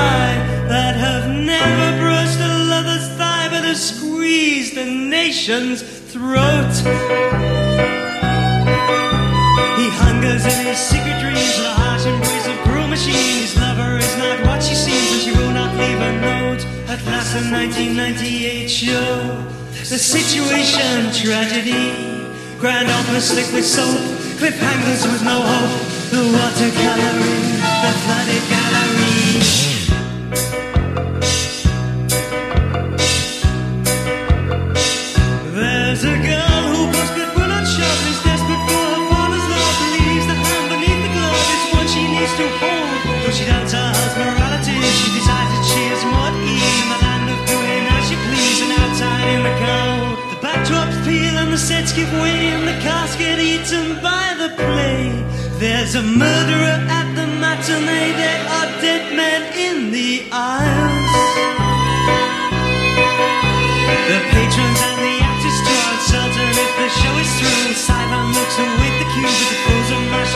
eye that have never brushed a lover's thigh but have squeezed a nation's throat. He hungers in his secret dreams, the harsh embrace of cruel machine. His lover is not what she seems, and she will not leave a note. At last, the 1998 show, the situation tragedy. Grand opera slick with soap, cliffhangers with no hope. The watercoloring, the flooded gallery. She doubts her husband's morality, she decides that she is more at in the land of doing as she please and outside in the cold. The backdrops peel and the sets give way and the cast get eaten by the play. There's a murderer at the matinee. There are dead men in the aisles. The patrons and the actors draw uncertain if the show is through. Sideline looks await the cue with the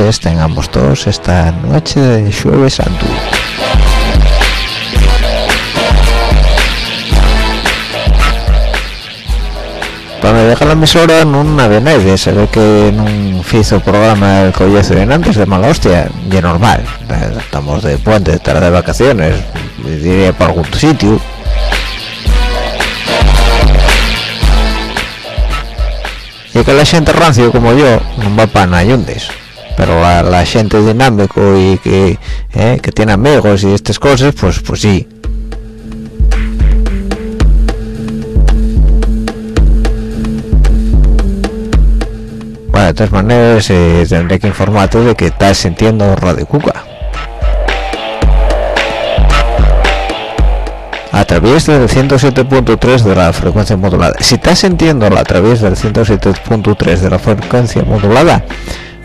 Noches tengamos todos esta noche de jueves santo. Para dejar la emisora no había nadie, se ve que no hizo programa el collazo de antes de mala hostia, y normal, estamos de puente, tarde de vacaciones, diría para algún sitio, y que la gente rancio como yo no va para nayundes pero la, gente dinámico y que eh, que tiene amigos y estas cosas pues pues sí bueno de todas maneras eh, tendré que informarte de que estás sintiendo Radio Cuca a través del 107.3 de la frecuencia modulada. Si estás sintiéndola a través del 107.3 de la frecuencia modulada,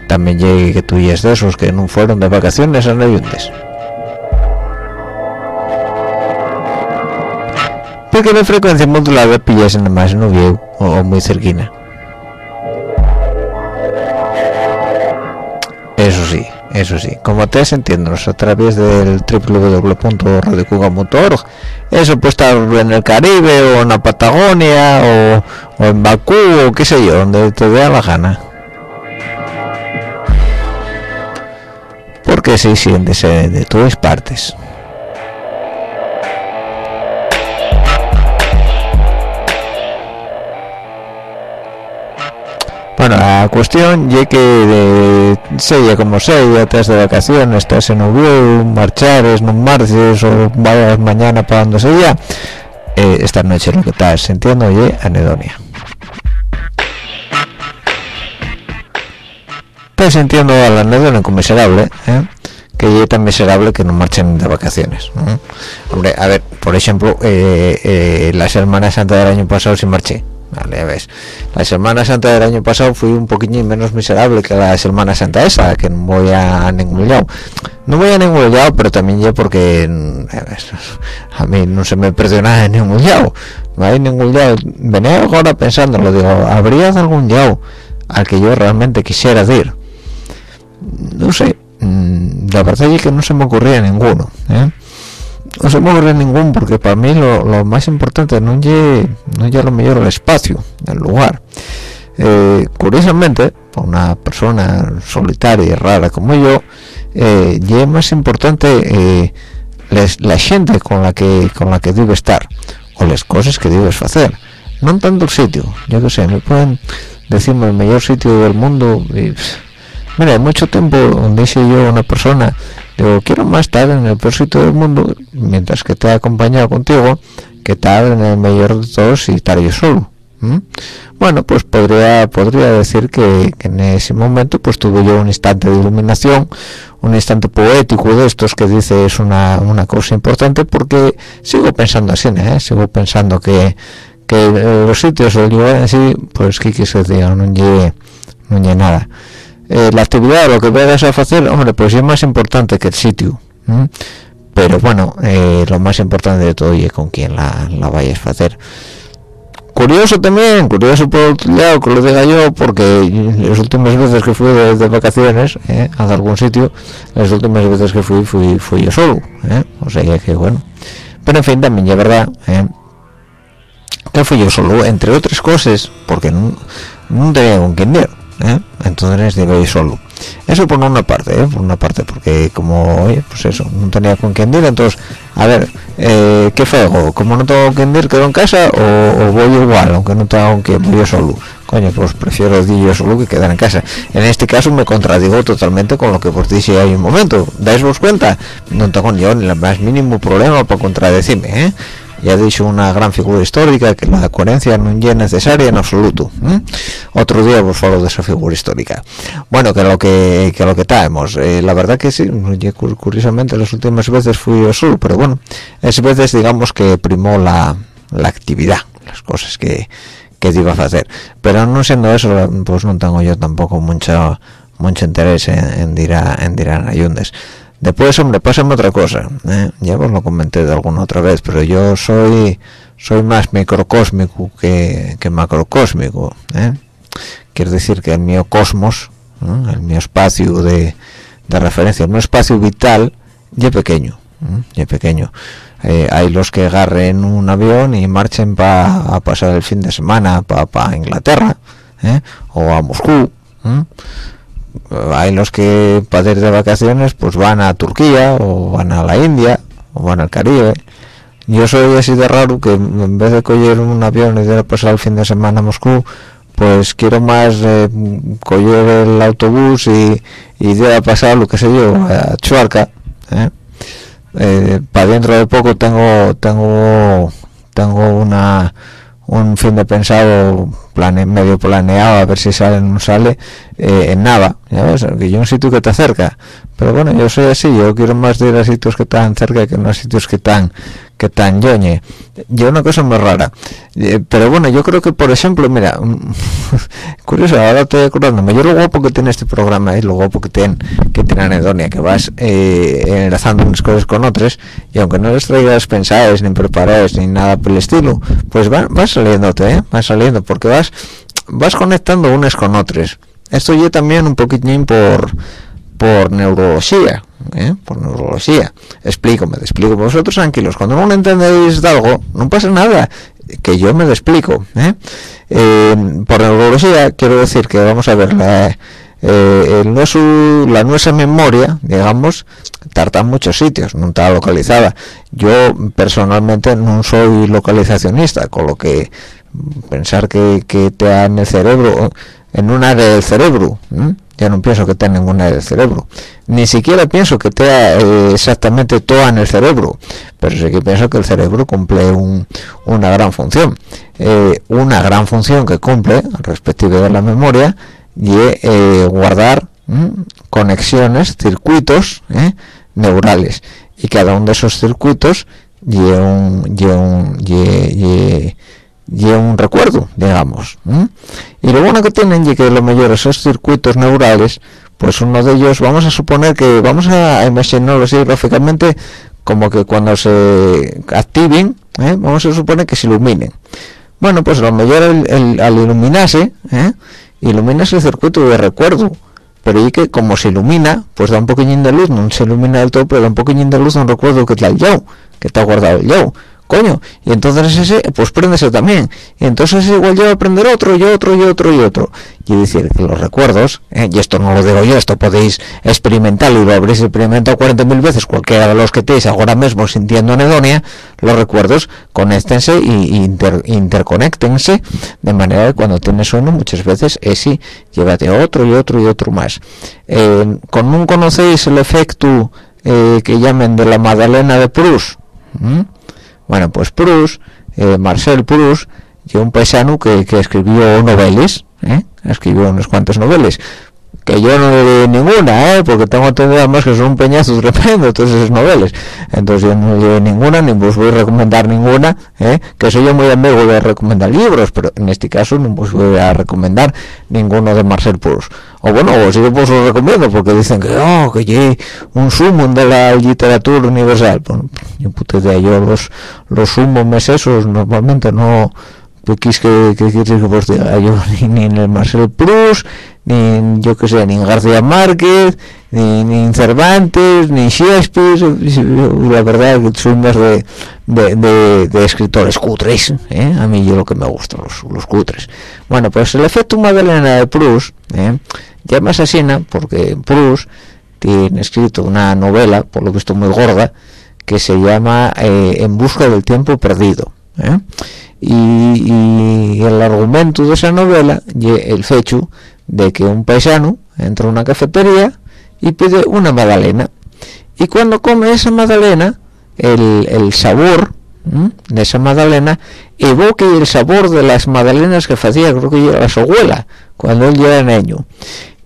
también llegue que tú y es de esos que no fueron de vacaciones en Ayundes. Porque la frecuencia modulada pillas en más en Oviedo o, o muy cerquina. Eso sí, eso sí, como estés entiéndonos a través del www.radiocuga.org, eso puede estar en el Caribe o en la Patagonia o, o en Bakú o qué sé yo, donde te dé la gana. Porque sí siéntese de todas partes Bueno, la cuestión ya que de, sea como sea, estás de vacaciones, estás en un marchares, no marches o vayas mañana para donde sea, eh, esta noche lo que estás sintiendo oye anedonia. Estás sintiendo a la anedonia miserable, ¿eh? Que es tan miserable que no marchen de vacaciones. Hombre, a ver, por ejemplo, eh, eh, la Semana Santa del año pasado sí marché Vale, ves. La Semana Santa del año pasado fui un poquillo menos miserable que la Semana Santa esa, que no voy a ningún lado. No voy a ningún lado, pero también ya porque a mí no se me perdió nada en ningún lado. No hay ningún lado. Venía ahora pensando, lo digo, ¿habría algún lado al que yo realmente quisiera ir? No sé. Mm, la verdad es que no se me ocurría ninguno. ¿eh? no se me ningún porque para mí lo, más importante no es no lo mejor el espacio el lugar eh, curiosamente para una persona solitaria y rara como yo eh, es más importante eh, la gente con la que con la que debe estar o las cosas que debes hacer no tanto el sitio yo que sé me pueden decirme el mejor sitio del mundo y, mira mucho tiempo dice yo una persona digo quiero más estar en el peor sitio del mundo mientras que te he acompañado contigo que estar en el mayor de todos y estar yo solo bueno pues podría podría decir que, en ese momento pues tuve yo un instante de iluminación un instante poético de estos que dice es una, una cosa importante porque sigo pensando así ¿eh? sigo pensando que que los sitios el lugar en pues que quise decir no llegue no llegue nada eh, la actividad lo que vayas a hacer hombre pues es más importante que el sitio pero bueno eh, lo más importante de todo es con quién la, la vayas a hacer. Curioso también curioso por otro lado que lo diga yo porque las últimas veces que fui de, vacaciones eh, a algún sitio las últimas veces que fui fui, fui yo solo o sea que bueno. Pero en fin también es verdad que fui yo solo entre otras cosas porque no, no tenía con quién ir ¿eh? entonces digo ir solo eso por una parte ¿eh? por una parte porque como oye pues eso no tenía con quién ir entonces a ver eh, qué fuego como no tengo con quién ir quedo en casa o, voy igual aunque no tengo quién voy yo solo. Coño pues prefiero ir yo solo que quedar en casa. En este caso me contradigo totalmente con lo que vos dije hay un momento. Dais vos cuenta no tengo yo ni el más mínimo problema para contradecirme ¿eh? Ya he dicho una gran figura histórica que la coherencia no es necesaria en absoluto otro día vos falo de esa figura histórica. Bueno que lo que, que lo que traemos eh, la verdad que sí curiosamente las últimas veces fui yo solo pero bueno es veces digamos que primó la, la actividad las cosas que que iba a hacer. Pero no siendo eso pues no tengo yo tampoco mucho mucho interés en, en ir en ir a Ayundes después hombre pásame otra cosa ¿eh? ya os lo comenté de alguna otra vez pero yo soy más microcósmico que, que macrocósmico ¿eh? quiere decir que el mío cosmos el mío espacio de, referencia el mío espacio vital ya pequeño ya pequeño. Eh, hay los que agarren un avión y marchen para pasar el fin de semana para Inglaterra o a Moscú hay los que para ir de vacaciones pues van a Turquía o van a la India o van al Caribe yo soy así de raro que en vez de coger un avión y de pasar el fin de semana a Moscú pues quiero más eh, coger el autobús y, y a pasar lo que sé yo a Chuarca ¿eh? Eh, para dentro de poco tengo tengo tengo una un fin de pensado medio planeado a ver si sale o no sale eh, en nada ya ves que yo un sitio que te acerca. Pero bueno yo soy así yo quiero más ir a sitios que están cerca que no a sitios que están que tan yoñe yo una cosa muy rara. Eh, pero bueno yo creo que por ejemplo mira curioso ahora estoy acordándome. Yo lo guapo que tiene este programa es lo guapo que tiene que tiene anedonia que vas eh, enlazando unas cosas con otras y aunque no les traigas pensadas ni preparadas ni nada por el estilo pues va, vas saliéndote ¿eh? vas saliendo porque vas vas conectando unas con otras. Esto yo también un poquitín por por neurología ¿eh? por neurología explico me explico vosotros tranquilos cuando no entendéis algo no pasa nada que yo me explico ¿eh? Eh, por neurología quiero decir que vamos a ver la, eh, la nuestra memoria digamos tarda en muchos sitios no está localizada yo personalmente no soy localizacionista con lo que pensar que, que te en el cerebro en un área del cerebro ya no pienso que tenga ninguna del cerebro. Ni siquiera pienso que tenga eh, exactamente toda en el cerebro pero sí que pienso que el cerebro cumple una gran función. Eh, una gran función que cumple respecto de la memoria y eh, guardar conexiones circuitos neurales. Y cada uno de esos circuitos lleva un, un, un recuerdo digamos y lo bueno que tienen y que lo mejor esos circuitos neurales pues uno de ellos vamos a suponer que vamos a imaginarlo así gráficamente como que cuando se activen ¿eh? vamos a suponer que se iluminen bueno pues a lo mejor al iluminarse ¿eh? iluminase el circuito de recuerdo pero y que como se ilumina pues da un poquillín de luz no se ilumina del todo pero da un poquillín de luz un recuerdo que está el yo que está guardado el yo coño y entonces ese pues préndese también. Y entonces igual yo aprender otro y otro y otro y otro. Y decir que los recuerdos eh, y esto no lo digo yo esto podéis experimentarlo y lo habréis experimentado 40.000 veces cualquiera de los que tenéis ahora mismo sintiendo anedonia los recuerdos conéctense y inter, interconectense de manera que cuando tienes uno muchas veces ese llévate otro y otro y otro más. Eh, con un conocéis el efecto eh, que llamen de la Magdalena de Proust bueno pues Proust eh, Marcel Proust y un paisano que, que escribió novelas ¿eh? escribió unos cuantos novelas que yo no leí ninguna, ¿eh? porque tengo entendido más que son un peñazo tremendo todas esas novelas. Entonces yo no leí ninguna, ni os voy a recomendar ninguna, ¿eh? que soy yo muy amigo de recomendar libros, pero en este caso no os voy a recomendar ninguno de Marcel Proust. O bueno, o sí que os lo recomiendo, porque dicen que, oh, que hay un sumo de la literatura universal. Bueno, yo puta idea, yo los, los sumos esos normalmente no pues que, que, que, que pues diga yo ni, ni en el Marcel Proust ni yo que sé ni García Márquez ni, ni Cervantes ni Shakespeare la verdad que soy más de, de, escritores cutres ¿eh? a mí yo lo que me gusta los, los cutres bueno pues el efecto Magdalena de Proust ¿eh? llama asesina porque Proust tiene escrito una novela por lo visto muy gorda que se llama eh, En busca del tiempo perdido ¿eh? y, el argumento de esa novela y el fecho de que un paisano entra a una cafetería y pide una magdalena. Y cuando come esa magdalena el, sabor de esa magdalena evoque el sabor de las magdalenas que hacía creo que era su abuela cuando él era niño.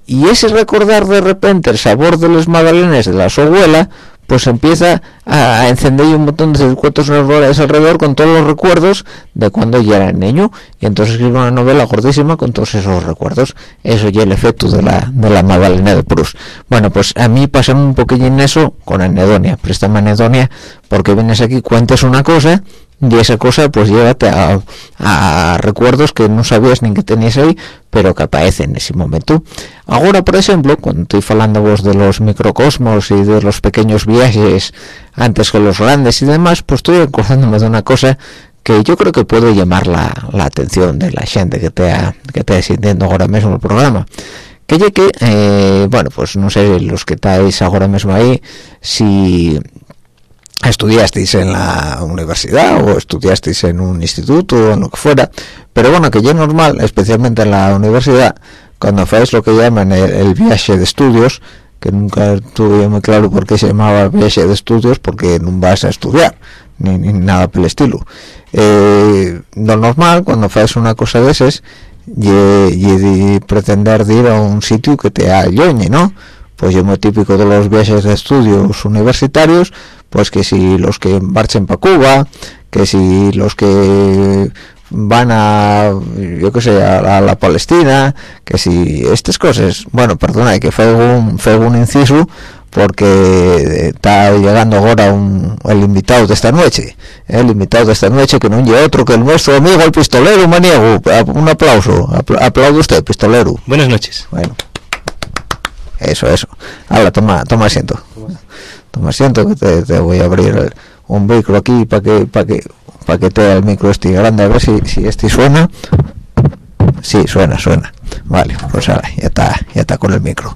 Y ese recordar de repente el sabor de las magdalenas de la su abuela pues empieza a, encender un montón de circuitos neurales alrededor con todos los recuerdos de cuando ya era niño. Y entonces escribe una novela gordísima con todos esos recuerdos. Eso ya el efecto de la de la Magdalena de Proust. Bueno pues a mí pasa un poquillo en eso con anedonia préstame anedonia porque vienes aquí cuentes una cosa y esa cosa pues llévate a, a, recuerdos que no sabías ni que tenías ahí pero que aparecen en ese momento. Ahora por ejemplo cuando estoy hablando vos de los microcosmos y de los pequeños viajes antes que los grandes y demás pues estoy acordándome de una cosa que yo creo que puede llamar la, la atención de la gente que te que te sintiendo ahora mismo el programa. Que ya que eh, bueno pues no sé los que estáis ahora mismo ahí si estudiasteis en la universidad o estudiasteis en un instituto o en lo que fuera pero bueno que ya es normal especialmente en la universidad cuando hacéis lo que llaman el, viaje de estudios que nunca tuve muy claro por qué se llamaba viaje de estudios porque no vas a estudiar ni, nada por el estilo eh, lo normal cuando haces una cosa de esas y, pretender ir a un sitio que te ayude ¿no? Pues yo muy típico de los viajes de estudios universitarios pues que si los que marchen para Cuba que si los que van a yo qué sé a, la Palestina que si estas cosas bueno perdona que fue un fue un inciso porque está llegando ahora un, el invitado de esta noche el invitado de esta noche que no hay otro que el nuestro amigo el pistolero maniego. Un aplauso aplaudo usted pistolero. Buenas noches. Bueno eso eso ahora toma toma asiento toma asiento que te, voy a abrir un micro aquí para que para que para que te el micro esté grande a ver si, si este suena Sí, suena, suena. Vale, pues ahora, ya está, ya está con el micro.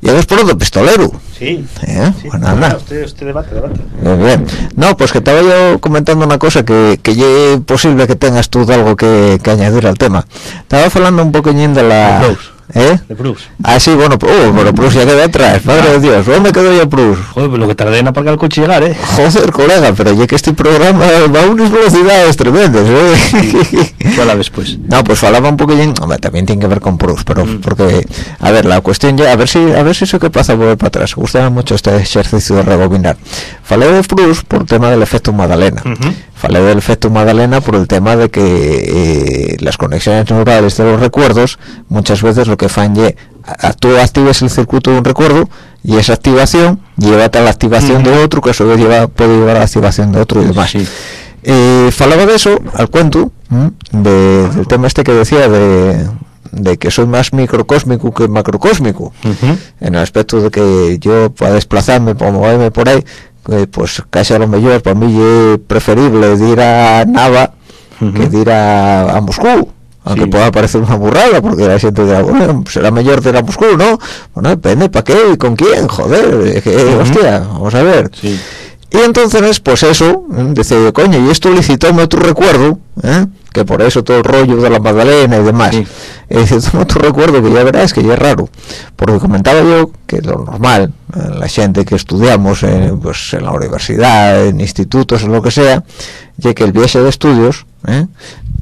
¿Llegas pronto, pistolero? Sí. ¿Eh? sí. Bueno, anda. Usted, usted debate, debate. Bien, bien. No, pues que estaba yo comentando una cosa que, que es posible que tengas tú algo que, que añadir al tema. Estaba hablando un poquillín de la... ¿Eh? De Bruce. Ah, sí, bueno, uh, pero Bruce ya queda atrás, madre de Dios, ¿dónde quedó ya Bruce? Joder, pues lo que tardé en aparcar el coche llegar, ¿eh? Joder, colega, pero ya que este programa va a unas velocidades tremendas, ¿eh? Vez, pues. No, pues falaba un poquillín, hombre, también tiene que ver con Bruce, pero Mm. porque, a ver, la cuestión ya, a ver si, a ver si eso que pasa volver para atrás, gusta mucho este ejercicio de rebobinar. Falé de Bruce por el tema del efecto Magdalena. Ujú. Falé del efecto Magdalena por el tema de que eh, las conexiones neurales de los recuerdos muchas veces lo que fan tú actives el circuito de un recuerdo y esa activación lleva a la activación de otro que a su vez lleva, puede llevar a la activación de otro y demás. Sí. Eh, falaba de eso al cuento de- del tema este que decía de, de que soy más microcósmico que macrocósmico Ujú. en el aspecto de que yo para desplazarme para moverme por ahí eh, pues casi a lo mejor para mí es preferible de ir a Nava que de ir a, a Moscú aunque Sí. pueda parecer una burrada porque la gente dirá bueno será mejor de ir a Moscú no bueno depende para qué y con quién joder que, Ujú. hostia vamos a ver Sí. Y entonces, pues eso, ¿eh? decía yo, coño, y esto licitóme otro recuerdo, ¿eh? que por eso todo el rollo de la Magdalena y demás. Sí. Y otro recuerdo que ya verás que ya es raro, porque comentaba yo que lo normal, eh, la gente que estudiamos eh, pues, en la universidad, en institutos, en lo que sea, ya que el viaje de estudios, ¿eh?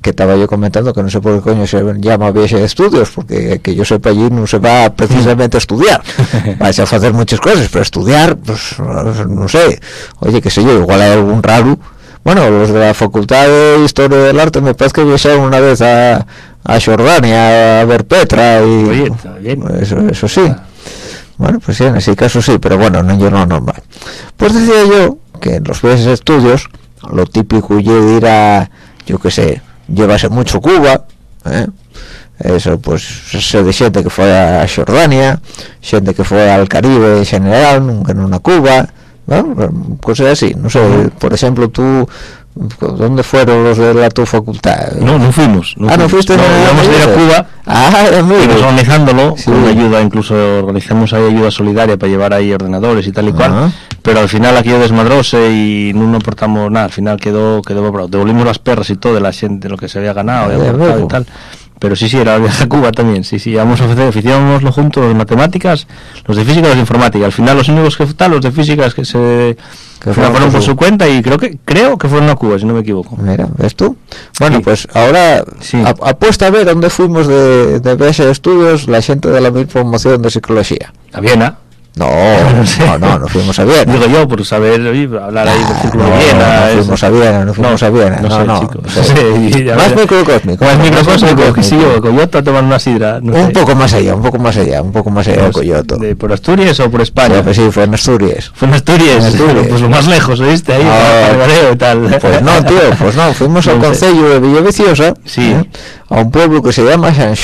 que estaba yo comentando que no sé por qué coño se llama viaje de estudios, porque que yo sepa allí no se va precisamente a estudiar, vais a hacer muchas cosas, pero estudiar, pues no sé, oye, qué sé yo, igual hay algún raro. Bueno, los de la Facultad de Historia del Arte me parece que viajaron una vez a, a Jordania a ver Petra y Oye, bien. eso, eso sí. Bueno, pues sí, en ese caso sí, pero bueno, no yo no normal. Pues decía yo que en los viajes de estudios, lo típico de ir a, yo qué sé, llevase mucho Cuba, ¿eh? eso pues se de gente que fue a Jordania, gente que fue al Caribe en general, nunca en una Cuba, ¿no? cosas así, no sé, por ejemplo tú, ¿dónde fueron los de la tu facultad? No, no fuimos. ah, no fuiste no, a- íbamos a ir a Cuba. Ah. Fuimos organizándolo Sí. con ayuda, incluso organizamos ahí ayuda solidaria para llevar ahí ordenadores y tal y cual. Pero al final aquello desmadrose y no nos aportamos nada. Al final quedó quedó bravo. Devolvimos las perras y todo de la gente, lo que se había ganado y y tal. Pero sí, sí, era viaje a Cuba también. Sí, sí, vamos a ofrecer, oficiámoslo juntos los de matemáticas, los de física y los de informática. Al final los únicos que tal, los de física es que se Que fueron, fueron por su- cuenta y creo que creo que fueron a Cuba, si no me equivoco. Mira, ¿ves tú? Bueno, Sí. pues ahora Sí. apuesta a ver dónde fuimos de, de de estudios la gente de la misma promoción de psicología. A Viena. No, No no, no, fuimos a Viena. Digo yo, por saber, hablar ahí del círculo no, de Viena. no fuimos a Viena, no fuimos a Viena, no, no, Más microcósmico. Más microcósmico, que sí, yo, Coyoto a tomar una sidra. Un poco más allá, un poco más allá, un poco más allá de Pues, Coyoto. de- ¿Por Asturias o por España? Sí, pues sí, fue en Asturias. Fue en Asturias, pues lo más lejos, ¿oíste? Ahí, Ah, y tal. Pues no, tío, pues no, fuimos al concello de Villaviciosa, Sí. ¿eh? a un pueblo que se llama San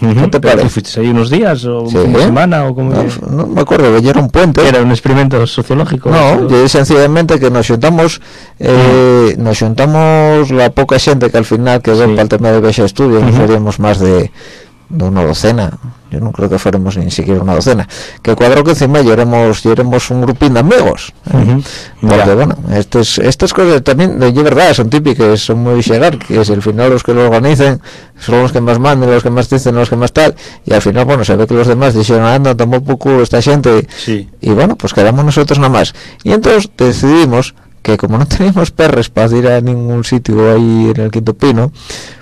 Ujú, ¿qué te parece? ¿tú fuiste ahí unos días o un Sí, fin de ¿eh? semana o como No, no me acuerdo, que ya era un puente. era un experimento sociológico? No, Pero- yo sencillamente que nos juntamos eh, nos juntamos la poca gente que al final quedó Sí. para el tema de Bexa Estudio, no Ujú. seríamos más de, de una docena, yo no creo que fuéramos ni siquiera una docena, que cuadro que encima ya éramos, ya éramos un grupín de amigos, porque bueno, estas, estas cosas también, de verdad, son típicas, son muy jerárquicas, y al final los que lo organicen son los que más mandan, los que más dicen, los que más tal, y al final, bueno, se ve que los demás dijeron, anda, tomó poco esta gente, Sí. y bueno, pues quedamos nosotros nada más. Y entonces decidimos que como no teníamos perres para ir a ningún sitio ahí en el Quinto Pino,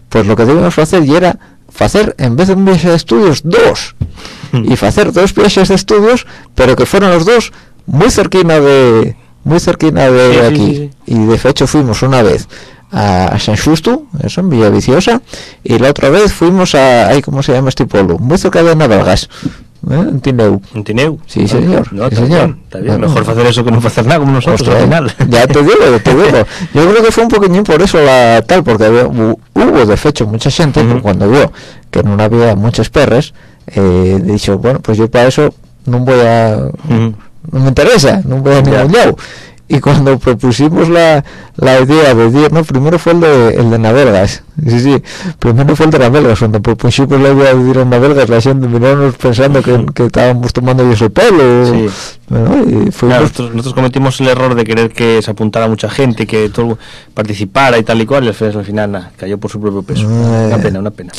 pues lo que debíamos hacer y era hacer en vez de un viaje de estudios dos. Y hacer dos viajes de estudios pero que fueran los dos muy cerquina de muy cerquina de Sí, aquí. sí, y de hecho fuimos una vez a, a San Justo eso en Villaviciosa y la otra vez fuimos a ahí cómo se llama este pueblo muy cerca de Navalgas ¿eh? en Tineu ¿En Tineu? Sí, señor, No, sí, señor. bien, Está bien. Bueno. Mejor hacer eso que no hacer nada como nosotros Ostras, al final. ya te digo, te digo. Yo creo que fue un poquillín por eso la tal, porque había- hu- hubo de hecho mucha gente, pero cuando vio que no había muchas perres, eh, dicho, bueno, pues yo para eso no voy a, no me interesa, no voy a ningún lado. y cuando propusimos la, la idea de decir no primero fue el de, el de Navelgas sí sí primero fue el de Navelgas cuando propusimos la idea de ir a Navelgas la gente pensando que, que estábamos tomando yo ese pelo Sí. bueno, y fuimos Claro, nosotros, nosotros cometimos el error de querer que se apuntara mucha gente, que todo participara y tal y cual, y al final, al final nada, cayó por su propio peso. Eh. Una pena, una pena.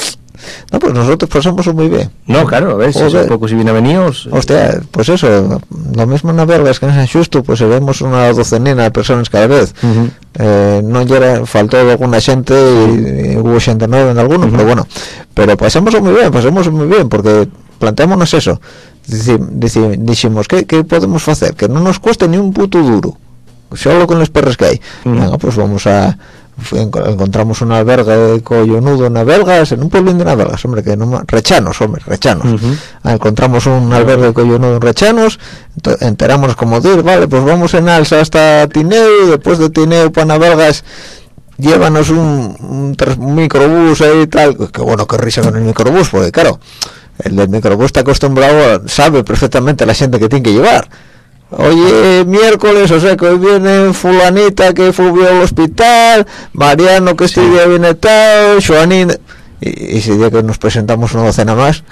No pues nosotros pasamos muy bien No, claro, a ver, si son pocos y bien avenidos. Hostia, pues eso, lo mismo en Navelgas que en San Xusto, pues vemos una docenina de personas cada vez. Ujú. Eh, no era, faltó alguna gente y, y hubo gente nueva en algunos, pero bueno, pero pasamos muy bien, pasamos muy bien, porque planteámonos eso. Dijimos, ¿qué, ¿qué podemos hacer? Que no nos cueste ni un puto duro, solo con los perros que hay. Ujú. Venga, pues vamos a... encontramos una alberga de collonudo en Navelgas, en un pueblo de Navelgas, hombre, que no Rechanos, hombre, Rechanos. Ah, encontramos un albergue collonudo en Rechanos, enteramos como decir, vale, pues vamos en alza hasta Tineo, y después de Tineo para Navelgas, llévanos un, un microbús ahí y tal, que bueno, que risa con el microbús, porque claro, el del microbús está acostumbrado, sabe perfectamente la gente que tiene que llevar. Oye, miércoles, o sea que hoy viene fulanita que fue al hospital, Mariano que este día viene tal, Joanín... Y, y ese día que nos presentamos una docena más,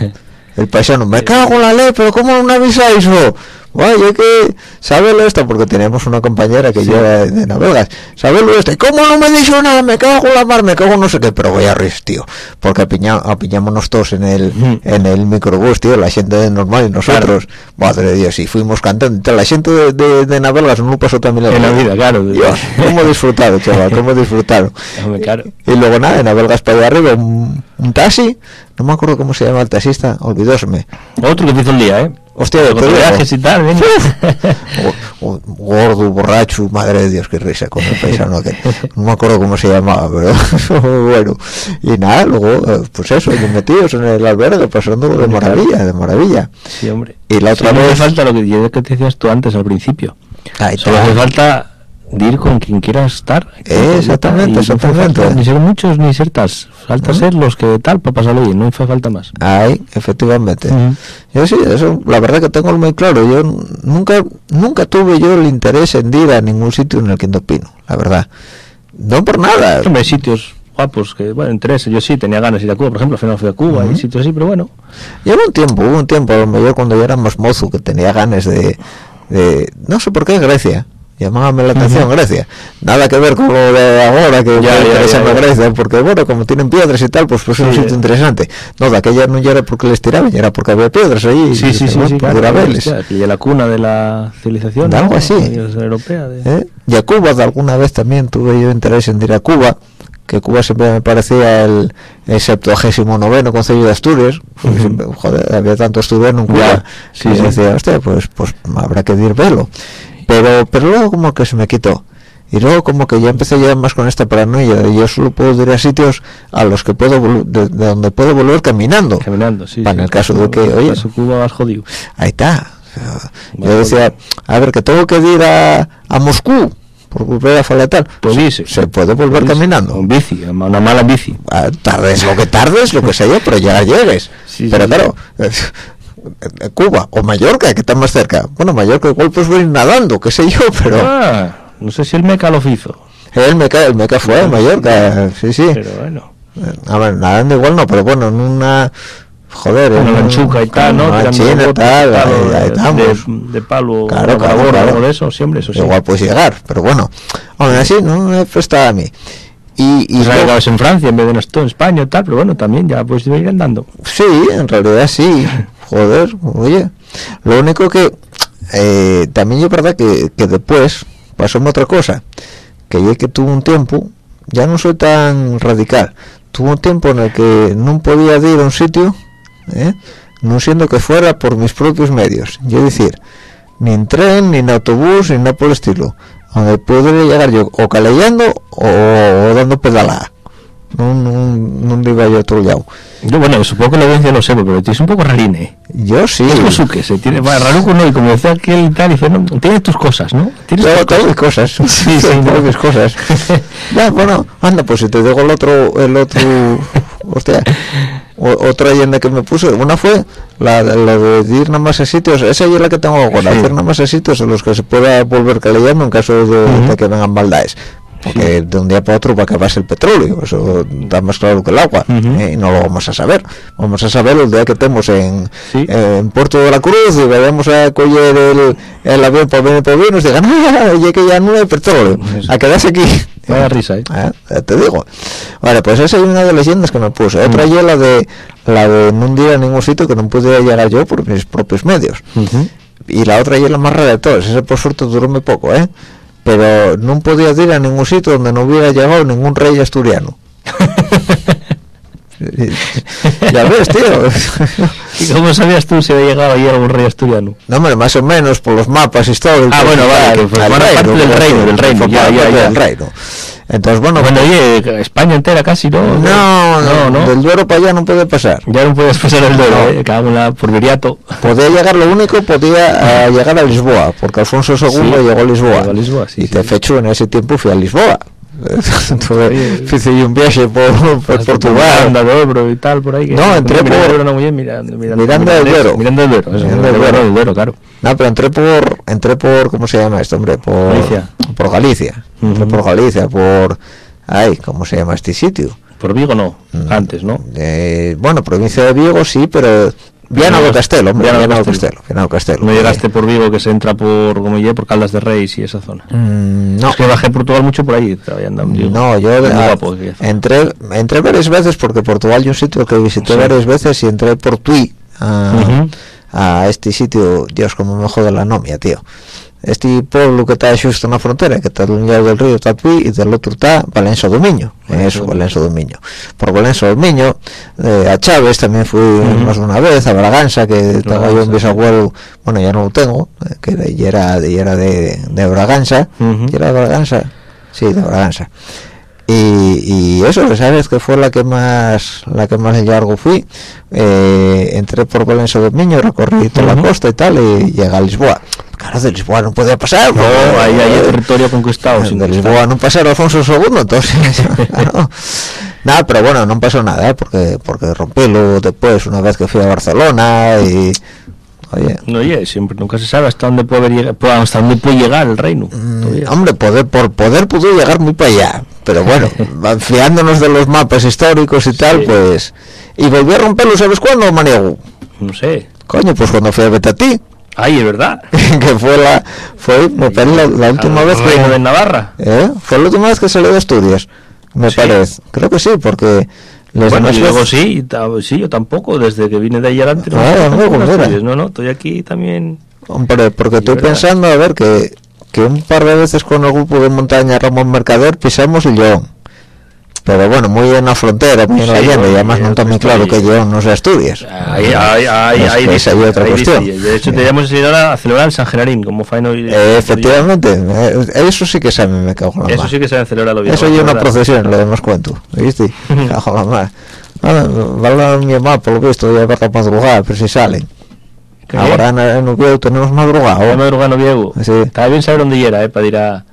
el paisano, me cago en la ley, pero ¿cómo no avisáis? No? Oye, que sabelo esto, porque teníamos una compañera que Sí. yo era de Navegas, sabelo esto, ¿y cómo no me dicho nada? Me cago en la mar, me cago en no sé qué, pero voy a reír, tío, porque apiña, apiñámonos todos en el, Ujú. en el microbús, tío, la gente de normal y nosotros, madre de Dios, y fuimos cantando, la gente de, de, de Navegas no pasó también En la vida, claro. Dios, cómo disfrutaron, chaval, cómo disfrutaron. Hombre, claro. Y luego nada, en Navelgas para allá arriba, un, un taxi, no me acuerdo cómo se llama el taxista, olvidóseme. Otro que hizo el día, ¿eh? Hostia, los digo. viajes y tal, venga. O- o- gordo, borracho, madre de Dios, qué risa con el paisano no me acuerdo cómo se llamaba, pero bueno. Y nada, luego, eh, pues eso, y metidos en el albergue, pasándolo de maravilla, de maravilla. Sí, hombre. Y la otra hace vez- falta lo que, yo que te decías tú antes al principio. Ahí Solo hace falta de ir con quien quieras estar. Eh, exactamente, exactamente. falta Ni ser muchos ni ser tal. Falta ser los que tal para pasarlo bien, no hace falta más. Ahí, efectivamente. Ujú. Yo sí, eso, la verdad que tengo muy claro. Yo nunca, nunca tuve yo el interés en ir a ningún sitio en el Quinto Pino, la verdad. No por nada. Hombre, hay sitios guapos que, bueno, interés. Yo sí tenía ganas de ir a Cuba, por ejemplo, al final fui a Cuba y sitios así, pero bueno. Lleva un tiempo, hubo un tiempo, a lo mejor cuando yo era más mozo, que tenía ganas de, de no sé por qué Grecia. Llamábame la atención Grecia. Nada que ver con lo de ahora que Ya, ya, ya, ya. Grecia, porque bueno, como tienen piedras y tal, pues pues es un Sí, sitio interesante. No, de aquella no era porque les tiraban, era porque había piedras ahí. Sí, sí, sí, ¿no? sí, por claro. que ya la cuna de la civilización. De algo ¿no? así. Europea. de- ¿Eh? Y a Cuba, de alguna vez también tuve yo interés en ir a Cuba, que Cuba siempre me parecía el, el 79 Consejo de Asturias, Ujú. siempre, joder, había tanto asturiano en Cuba, Ya, sí, y sí. decía, hostia, pues, pues habrá que ir verlo. Pero, pero luego como que se me quitó. Y luego como que ya empecé ya más con esta paranoia, de yo solo puedo ir a sitios a los que puedo, de, de donde puedo volver caminando. Caminando, sí. Para sí. en el caso de que, oye, de Cuba vas jodido. Ahí está. Yo decía, a ver, que tengo que ir a, a Moscú por volver a Falatal. Pues sí, se puede volver Pues, caminando. Con bici, una mala bici. Ah, Tardes lo que tardes, lo que sea, pero llegar llegues. Sí, pero claro, Cuba o Mallorca, que está más cerca. Bueno, Mallorca igual pues venir nadando, qué sé yo, pero Ah, no sé si el meca lo hizo. el Meca, el Meca fue a Mallorca, sí, sí. Pero bueno. A ver, nadando igual no, pero bueno, en una... Joder, en la un- anchuca y tal, ¿no? una Tirando china, botes, tal, palo ahí, ahí de-. De, de palo, Claro, o claro, claro. algo de eso, siempre, eso sí. Igual puedes llegar, pero bueno, aún así no me presta a mí. Y, y Y luego- acabas en Francia en vez de en España y tal, pero bueno, también ya puedes ir andando. sí, en realidad sí, joder, oye. Lo único que eh, también es verdad que, que después pasó otra cosa, que ya que tuve un tiempo, ya no soy tan radical, tuve un tiempo en el que no podía ir a un sitio, ¿eh? no siendo que fuera por mis propios medios, yo decir, ni en tren, ni en autobús, ni nada por el estilo, donde podría llegar yo o caleyando o, o dando pedalada. No, no, no iba yo a otro lado. Yo, bueno, supongo que la audiencia lo sepa, pero es un poco rarine. Yo sí. Es Kosuke, se tiene, bueno, Raruco no, y como decía aquel tal, dice, no, tienes tus cosas, ¿no? Tienes tus tengo cosas. cosas. Sí, sí, tengo no. mis cosas. Ya, bueno, anda, pues si te digo el otro, el otro, hostia, o- otra leyenda que me puse una fue la, de- la de ir nada más a sitios esa es la que tengo ahora Sí. hacer nada más a sitios en los que se pueda volver calellando en caso de, Ujú. de que vengan maldades porque de un día para otro va a acabarse el petróleo eso está más claro que el agua. ¿eh? y no lo vamos a saber vamos a saber el día que estemos en, Sí. en Puerto de la Cruz y vayamos a coger el, el avión por venir bien y nos digan ¡ah! ya que ya no hay petróleo Eso. a quedarse aquí Vaya risa, ¿eh? Ah, te digo. Vale, pues esa es una de las leyendas que me puse. Otra ya la de la de no ir a ningún sitio que no pudiera llegar yo por mis propios medios. Y la otra ya la más rara de todas. Esa por suerte duró muy poco, ¿eh? Pero no podía ir a ningún sitio donde no hubiera llegado ningún rey asturiano. ya ves, tío. ¿Y cómo sabías tú si había llegado ahí algún rey asturiano? No, hombre, más o menos por los mapas históricos. Ah, bueno, vale, que del reino, del reino, ya, ya, parte ya. del reino. Entonces, bueno, Bueno, oye, España entera casi, ¿no? no, no, no. del Duero para allá no puede pasar. Ya no puedes pasar el Duero, No. ¿eh? Cago en la por Viriato. podía llegar lo único podía eh, llegar a Lisboa porque Alfonso II Sí, llegó a Lisboa, llegó a Lisboa, sí, y sí. te fecho en ese tiempo fui a Lisboa. hice yo un viaje por, por Portugal Miranda y tal, por ahí. que- No, entré Miranda por- Ebro, no, muy bien, Miranda, Miranda, Miranda del Duero. Miranda del Duero, Miranda Miranda del Duero. Duero, claro. no pero entré por entré por cómo se llama esto hombre por Galicia. por Galicia entré por Galicia por ay cómo se llama este sitio Por Vigo no, Mm. antes, ¿no? Eh, bueno provincia de Vigo sí pero Viana do Castelo hombre Viana Castelo. Viana Castelo No llegaste por Vigo, que se entra por, como yo, por Caldas de Reis y esa zona. Mm, no Es que bajé Portugal mucho por ahí, andando. digo, No, yo ah, guapo, entré, entré varias veces porque Portugal es un sitio que visité Sí. varias veces y entré por Tui a, a este sitio, Dios, como me jode la nomia, tío. Este pueblo que está justo en la frontera, que está de un lado del río está Tui y del otro está Valença do Miño. Valencia Eso, do Valença do Miño. Por Valença do Miño, eh, a Chávez también fui más de una vez, a Braganza, que tengo yo un bisabuelo, bueno, ya no lo tengo, eh, que era, era, de, de Braganza, y era de Braganza, sí, de Braganza. Y, y eso sabes que fue la que más la que más largo fui. Eh, entré por Valencia del Miño recorrí toda Ujú. la costa y tal y llegué a Lisboa claro de Lisboa no podía pasar No, porque- ahí hay territorio conquistado. de. Lisboa no pasaron Alfonso II entonces claro. nada pero bueno no pasó nada ¿eh? porque porque rompílo después una vez que fui a Barcelona y oye No, oye, siempre, nunca se sabe hasta dónde puede pues, hasta dónde puede llegar el reino. Mm, hombre, poder, por poder pudo llegar muy para allá, pero bueno, fiándonos de los mapas históricos y tal, Sí. pues... Y volví a romperlo, ¿sabes cuándo, Maniego? No sé. Coño, pues cuando fui a Betatí, Ay, es verdad. que fue la fue me parece la, la última Al vez de que... Navarra. ¿Eh? Fue la última vez que salí de Asturias, me Sí. parece. Creo que sí, porque... las Bueno, yo veces- sí, sí, yo tampoco, desde que vine de ayer antes. Ah, amigo, en mira. Asturias. No, no, estoy aquí también. Hombre, porque estoy verdad. pensando, a ver, que, que un par de veces con el grupo de montaña Ramón Mercader pisamos el León. Pero bueno, muy en la frontera, muy en la Sí, y además no está muy claro ahí- que León no sea Asturias. Ahí, ahí, ahí, Es ahí dice, otra cuestión. dice. De hecho, Sí. teníamos ahora a celebrar el San Gerarín, como faino y... Eh, efectivamente, eh, eso sí que sabe, me cago en la Eso mar. sí que se celebrarlo bien. Eso es una procesión, lo demás cuento, ¿viste? cago en la mar. Ah, Va a mi mamá, por lo visto, ya verla madrugada, pero si salen. Ahora en, en Oviedo tenemos madrugada. Ahora madrugano Diego. Sí. Está bien saber dónde era, eh, para ir a...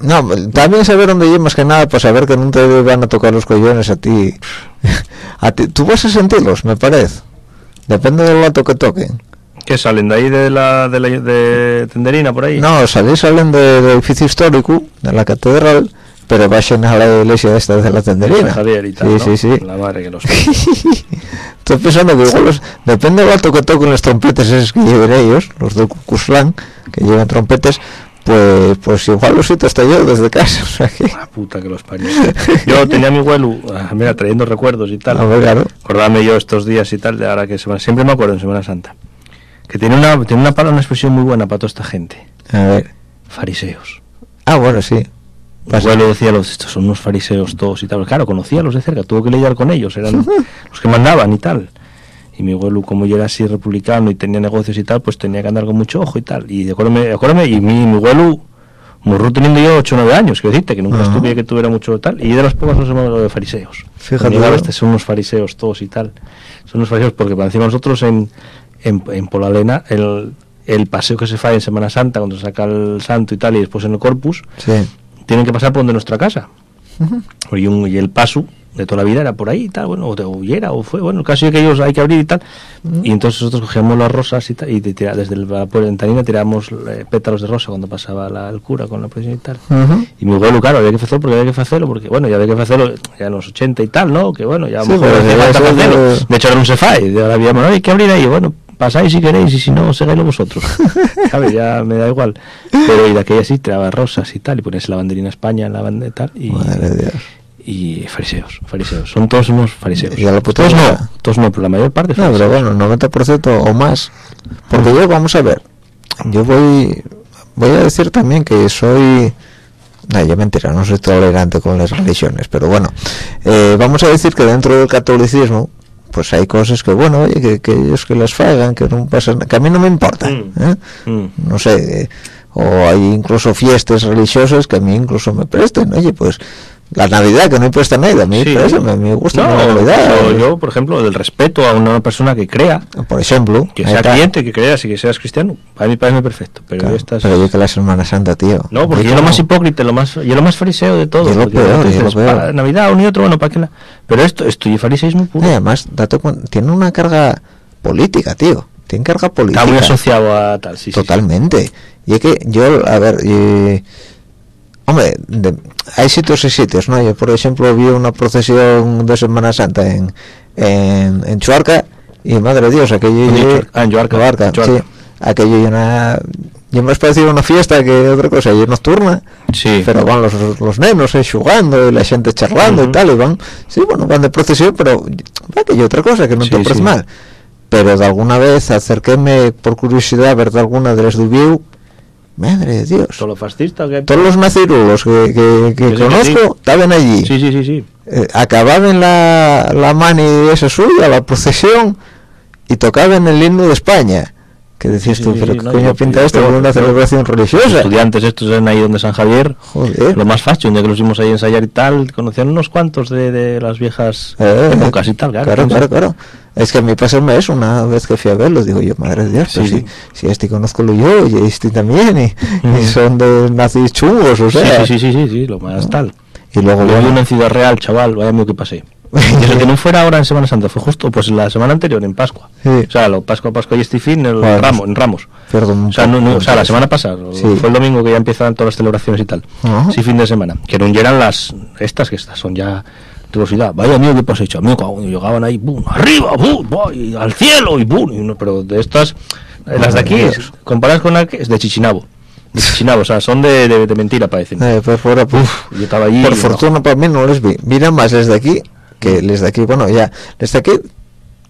No, también saber dónde ir más que nada, pues saber que no te van a tocar los collones a ti. a ti. Tú vas a sentirlos, me parece. Depende del lato que toquen. ¿Qué salen de ahí de la de, la, de Tenderina por ahí? No, salen de- del edificio histórico, de la catedral, pero vayan a la iglesia esta de la De San tenderina. Sí, ¿no? sí, sí. La madre que los... Estoy pensando que igual los- depende del lato que toquen los trompetes esos que lleven ellos, los de Cucuslán, que llevan trompetes, pues pues igual los sitios hasta yo desde casa. O sea que, La puta que los parió. Yo tenía a mi abuelo, ah, mira, trayendo recuerdos y tal. ver, claro. Acordarme yo estos días y tal, de ahora que semana, siempre me acuerdo en Semana Santa. Que tiene una, tiene una, palabra, una expresión muy buena para toda esta gente. A ver. Fariseos. Ah, bueno, sí. Mi abuelo decía, los, estos son unos fariseos todos y tal. Claro, conocía a los de cerca, tuvo que lidiar con ellos, eran los que mandaban y tal. Y mi abuelo, como yo era así republicano y tenía negocios y tal, pues tenía que andar con mucho ojo y tal. Y acuérdame, acuérdame y mi, mi abuelo, morro teniendo yo 8 o 9 años, que decirte, que nunca Ajá. estuve que tuviera mucho tal. Y de los pocos no se me de fariseos. Fíjate, Mi abuelo, ¿no? este son unos fariseos todos y tal. Son unos fariseos porque para encima nosotros en, en, en Polalena, el, el paseo que se fa en Semana Santa, cuando se saca el santo y tal, y después en el Corpus, Sí. tienen que pasar por donde nuestra casa. Y, un- y el paso de toda la vida era por ahí y tal, bueno, o de huyera, o fue, bueno, el caso es que ellos hay que abrir y tal. Y entonces nosotros cogíamos las rosas y tal, y tira- desde la ventanina tirábamos eh, pétalos de rosa cuando pasaba la- el cura con la procesión y tal. Ujú. Y mi abuelo, claro, había que hacerlo porque había que hacerlo, porque bueno, ya había que hacerlo ya en los 80 y tal, ¿no? Que bueno, ya a lo Sí, mejor de- De hecho, era un sefai, de ahora había, bueno, hay que abrir ahí, bueno, pasáis si queréis y si no, seguidlo vosotros. ¿Sabes? Ya me da igual. Pero y de aquella sí, tiraba rosas y tal, y pones la banderina España en la bandera y tal, y, Madre de Dios. Y fariseos, fariseos. Son todos unos fariseos. Y a la puta todos no, todos no, pero la mayor parte No, pero bueno, 90% o más. Porque yo, vamos a ver, yo voy voy a decir también que soy... No, ya mentira, no soy tolerante con las religiones, pero bueno, eh, vamos a decir que dentro del catolicismo, pues hay cosas que, bueno, oye, que, que ellos que las hagan, que no pasa nada, que a mí no me importa, Mm. ¿eh? Mm. no sé, eh, o hay incluso fiestas religiosas que a mí incluso me presten, oye, pues la Navidad que no me presta nada, a mí Sí. préstame, a mí me gusta No, la Navidad, yo, eh, yo, por ejemplo, del respeto a una persona que crea, por ejemplo, que sea está. creyente, que creas y que seas cristiano, para mí parece perfecto. Pero Claro, estas... pero yo que la Semana Santa, tío. No, porque Yo yo lo más hipócrita, lo más, yo lo más fariseo de todo. Yo lo peor, yo lo peor. "Pa- Navidad, un y otro, bueno, ¿para qué la...? Pero esto, esto y fariseísmo puro. Y además, cuenta, tiene una carga política, tío. Tiene carga política. Está muy asociado a tal, sí, sí, sí. Totalmente. Y es que yo, a ver, y- hombre, de- hay sitios y sitios, ¿no? Yo, por ejemplo, vi una procesión de Semana Santa en, en, en Chuarca y, madre de Dios, aquello... ¿Dónde, y- Chuarca? Ah, en Chuarca, Chuarca. sí. Aquello y una... Yo me parecía una fiesta que otra cosa, y es nocturna, Sí. pero van los, los nenos eh, jugando y la gente charlando y Ujú. tal y van sí bueno van de procesión pero va que yo otra cosa que no Sí, te parece sí. mal pero de alguna vez acerquéme por curiosidad a ver de alguna de las Dubieu madre de Dios ¿Solo fascista o qué? todos los nacirulos que, que, que Que que conozco estaban allí Sí, sí, sí, sí. Eh, acababan la, la mani esa suya la procesión y tocaban el himno de España que decías Sí, tú sí, pero qué no, coño pinta esto con una celebración Los religiosa estudiantes estos eran ahí donde San Javier. joder Lo más fácil, día que los vimos ahí ensayar y tal, conocían unos cuantos de, de las viejas Eh, épocas y tal, claro. claro, ¿quién claro, claro. Es que a mí pasó eso una vez que fui a verlos, digo yo, madre de Dios, pero Sí, si, si este conozco lo yo y este también, y, y Ujú. son de nazis chungos, o sea. sí, sí, sí, sí, sí, lo más tal. Y luego, Yo en Ciudad Real, chaval, vaya mío que pasé. Y eso que no fuera ahora en Semana Santa, fue justo pues la semana anterior, en Pascua. Sí. O sea, lo Pascua, Pascua y este fin, el. Ramos, en Ramos. perdón, un O sea, no, no, o sea, la semana pasada, fue el domingo que ya empiezan todas las celebraciones y tal. Ajá. Sí, fin de semana. Que no eran las, estas que estas son ya velocidad. Vaya mío que pasa hecho, amigo, cuando llegaban ahí, boom, arriba, boom, voy, al cielo y boom. Y uno, pero de estas, eh, las de aquí, Madre es, Dios. comparadas con la que es de Chichinabo. De Chichinabo, o sea, son de, de, de mentira, parecen. Eh, pues fuera, pues, Yo estaba allí. por fortuna para mí no les vi. Mira más les de aquí que les de aquí, bueno, ya, les de aquí,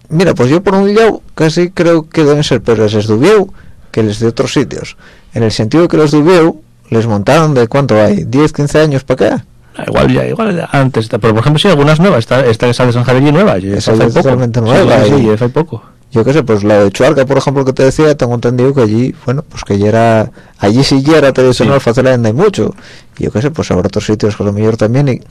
mira, pues yo por un lado casi creo que deben ser peores les de que les de otros sitios. En el sentido que los de les montaron de cuánto hay, 10, 15 años para acá. Ah, Igual ya, igual antes, pero por ejemplo sí, algunas nuevas, esta, esta que sale de San Javier y nueva, y Esa hace poco. nueva, Sí, y- hace poco. yo qué sé, pues la de Chuarca, por ejemplo, que te decía, tengo entendido que allí, bueno, pues que ya era, allí sí ya era tradicional, Sí. fácil hay mucho. Y yo qué sé, pues habrá otros sitios que a lo mejor también, y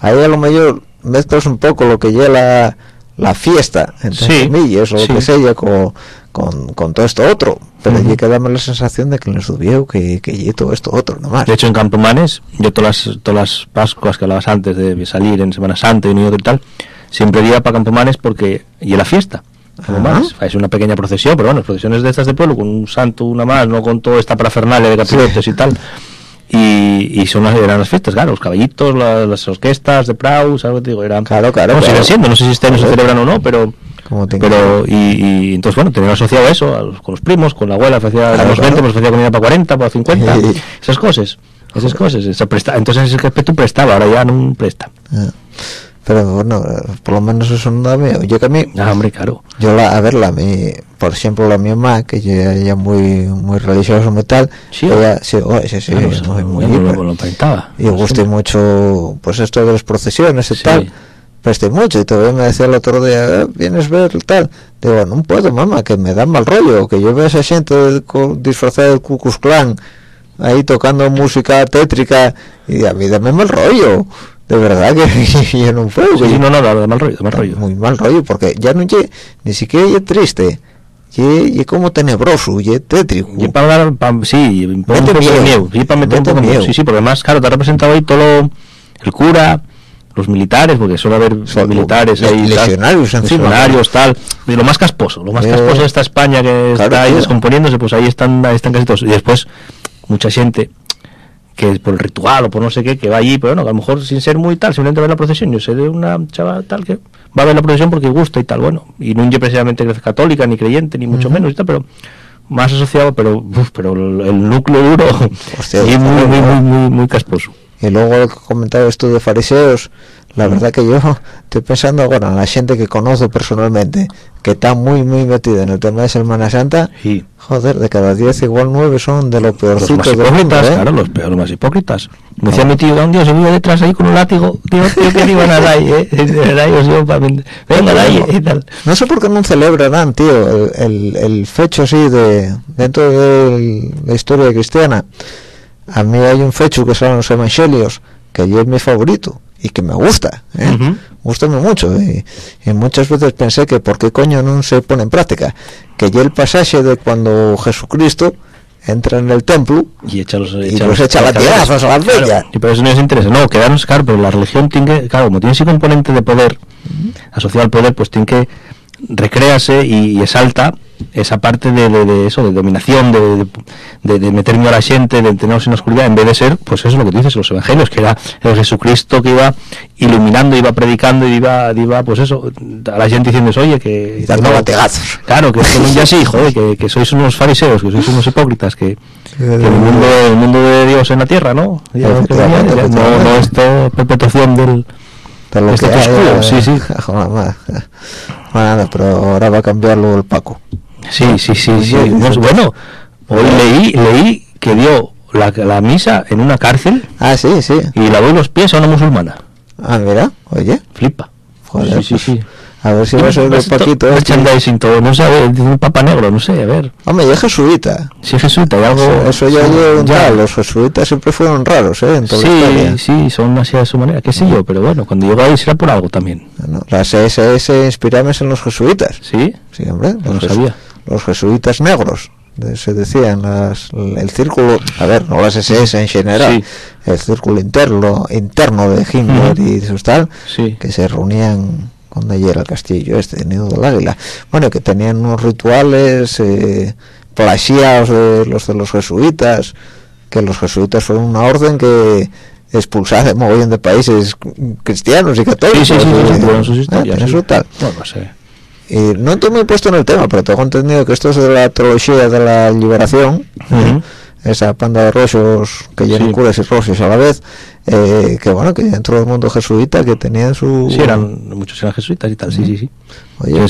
ahí a lo mejor mezclas un poco lo que ya la, la fiesta, entre Sí, comillas, o sí. lo que sea, con, con, con todo esto otro. Pero allí que dame la sensación de que les subió que, que todo esto otro, nomás. De hecho, en Campomanes, yo todas las, todas las Pascuas que hablabas antes de salir en Semana Santa y un y otro y tal, siempre iba para Campomanes porque, y en la fiesta. Campomanes. Es una pequeña procesión, pero bueno, procesiones de estas de pueblo, con un santo, una más, no con toda esta parafernalia de caprichotes y tal. Y, y son las, eran las fiestas, claro, los caballitos, la- las orquestas de Prau, ¿sabes? Digo, eran, Claro, claro, siguen siendo, no sé si este año se celebran o no, pero Como pero y, y entonces bueno tenían asociado eso a los- con los primos con la abuela ofrecía Claro, los 20 claro. pues ofrecía comida para 40 para 50 Sí. esas cosas esas cosas se presta, entonces ese aspecto prestaba ahora ya no presta Ah. Pero bueno, por lo menos eso no da miedo. Yo que a mí, ah hombre claro. yo la a ver la mi por ejemplo la mi mamá que ya ella muy muy religiosa muy tal. Sí, ella sí oh, sí, sí, Claro, muy, muy lo, lo aparentaba. y guste mucho pues esto de las procesiones y Sí. tal. Preste mucho. Y todavía me decía el otro día "Eh, vienes a ver tal digo no puedo mamá que me da mal rollo que yo veo a esa gente disfrazada del Ku Klux Klan ahí tocando música tétrica y a mí dame mal rollo de verdad que yo no puedo Sí, yo- no no no, de mal rollo de mal rollo muy mal rollo porque ya no lle, ni siquiera es triste y como tenebroso y tétrico y para dar pa- sí un Mete poco de miedo. sí para meter un poco de miedo sí sí porque además claro te ha representado ahí todo lo- el cura los militares, porque suele haber Son militares ahí, tal, legionarios encima. legionarios, tal, y lo más casposo, lo más Eh, casposo de esta España que claro, está ahí descomponiéndose, pues ahí están, ahí están casi todos. Y después, mucha gente que por el ritual o por no sé qué, que va allí, pero bueno, que a lo mejor sin ser muy tal, simplemente ver la procesión. Yo sé de una chava tal que va a ver la procesión porque gusta y tal, bueno, y no es precisamente católica, ni creyente, ni mucho menos y tal, pero más asociado, pero uf, pero el núcleo duro Hostia, muy, muy, muy, muy, muy casposo. Y luego el comentario esto de fariseos, la verdad que yo estoy pensando ahora en la gente que conozco personalmente, que está muy, muy metida en el tema de Semana Santa, Sí. joder, de cada 10 igual 9 son de lo Los más peorcito del mundo, hipócritas, ¿eh? claro, los peores, los más hipócritas. Me decía mi tío, un día se iba detrás ahí con un látigo, tío, tío, que iban a dar, ¿eh? Venga, ahí, y tal. No sé por qué no celebrarán, tío, el, el, el fecho así de dentro de la historia cristiana. A mí hay un fecho que son los evangelios, que yo es mi favorito y que me gusta, ¿eh? Ujú. Gústame mucho y, y muchas veces pensé que por qué coño no se pone en práctica. Que ya el pasaje de cuando Jesucristo entra en el templo Y echa los, Y los echa latigazos a la Claro, bella. Y por eso no les interesa. No, quedarnos, claro, pero la religión tiene que, claro, como tiene ese componente de poder, asociado al poder, pues tiene que recrearse y, y exalta esa parte de, de- de eso, de dominación, de, de, de meter miedo a la gente, de tenernos en la oscuridad, en vez de ser, pues eso es lo que dices, los evangelios, que era el Jesucristo que iba iluminando, iba predicando y iba, iba pues eso, a la gente diciendo, oye, que... dando que no- latigazos. Claro, que, que ya sí, joder, que, que sois unos fariseos, que sois unos hipócritas, que, que el, mundo, el mundo de Dios en la tierra, ¿no? Ya no, no esto perpetuación del... De lo que status hay, quo, eh, sí, sí. joder, ma- Bueno, nada, pero ahora va a cambiarlo el Paco. Sí, sí, sí, sí. No, dice- bueno, hoy leí, leí que dio la, la misa en una cárcel Ah, sí, sí. y lavó los pies a una musulmana. Ah, mira, oye. Flipa. Joder, sí, sí, sí. A ver si va a ser de Pues Paquito. este. merchandising todo, no sé, a ver, un papa negro, no sé, a ver. Hombre, ya es jesuita. Es jesuita, hay algo... Eso ya sí, ya. Los jesuitas siempre fueron raros, ¿eh? En toda la historia. Sí, sí, son así a su manera, qué sé yo, pero bueno, cuando llegó ahí será por algo también. Bueno, las SS inspiradas en los jesuitas. ¿Sí? Sí, hombre. No Los, lo jesu- sabía. los jesuitas negros. Se decían las, el círculo, a ver, no las SS en general, Sí. el círculo interno interno de Himmler Ujú. y sus tal, Sí. que se reunían cuando era el castillo este, nido del águila. Bueno, que tenían unos rituales eh, plagiados de los de los jesuitas, que los jesuitas fueron una orden que expulsaba de mogollón de países cristianos y católicos. sí, sí, sí, eh, sí, tuvieron sus historias. tiene sí. su tal. No sé. Y no estoy muy puesto en el tema, pero tengo entendido que esto es de la teología de la liberación, Ujú. esa panda de rosos que llenan Sí. curas y rosas a la vez, eh, que bueno, que dentro del mundo jesuita que tenían su... Sí, eran, muchos eran jesuitas y tal, sí, sí, sí. Oye,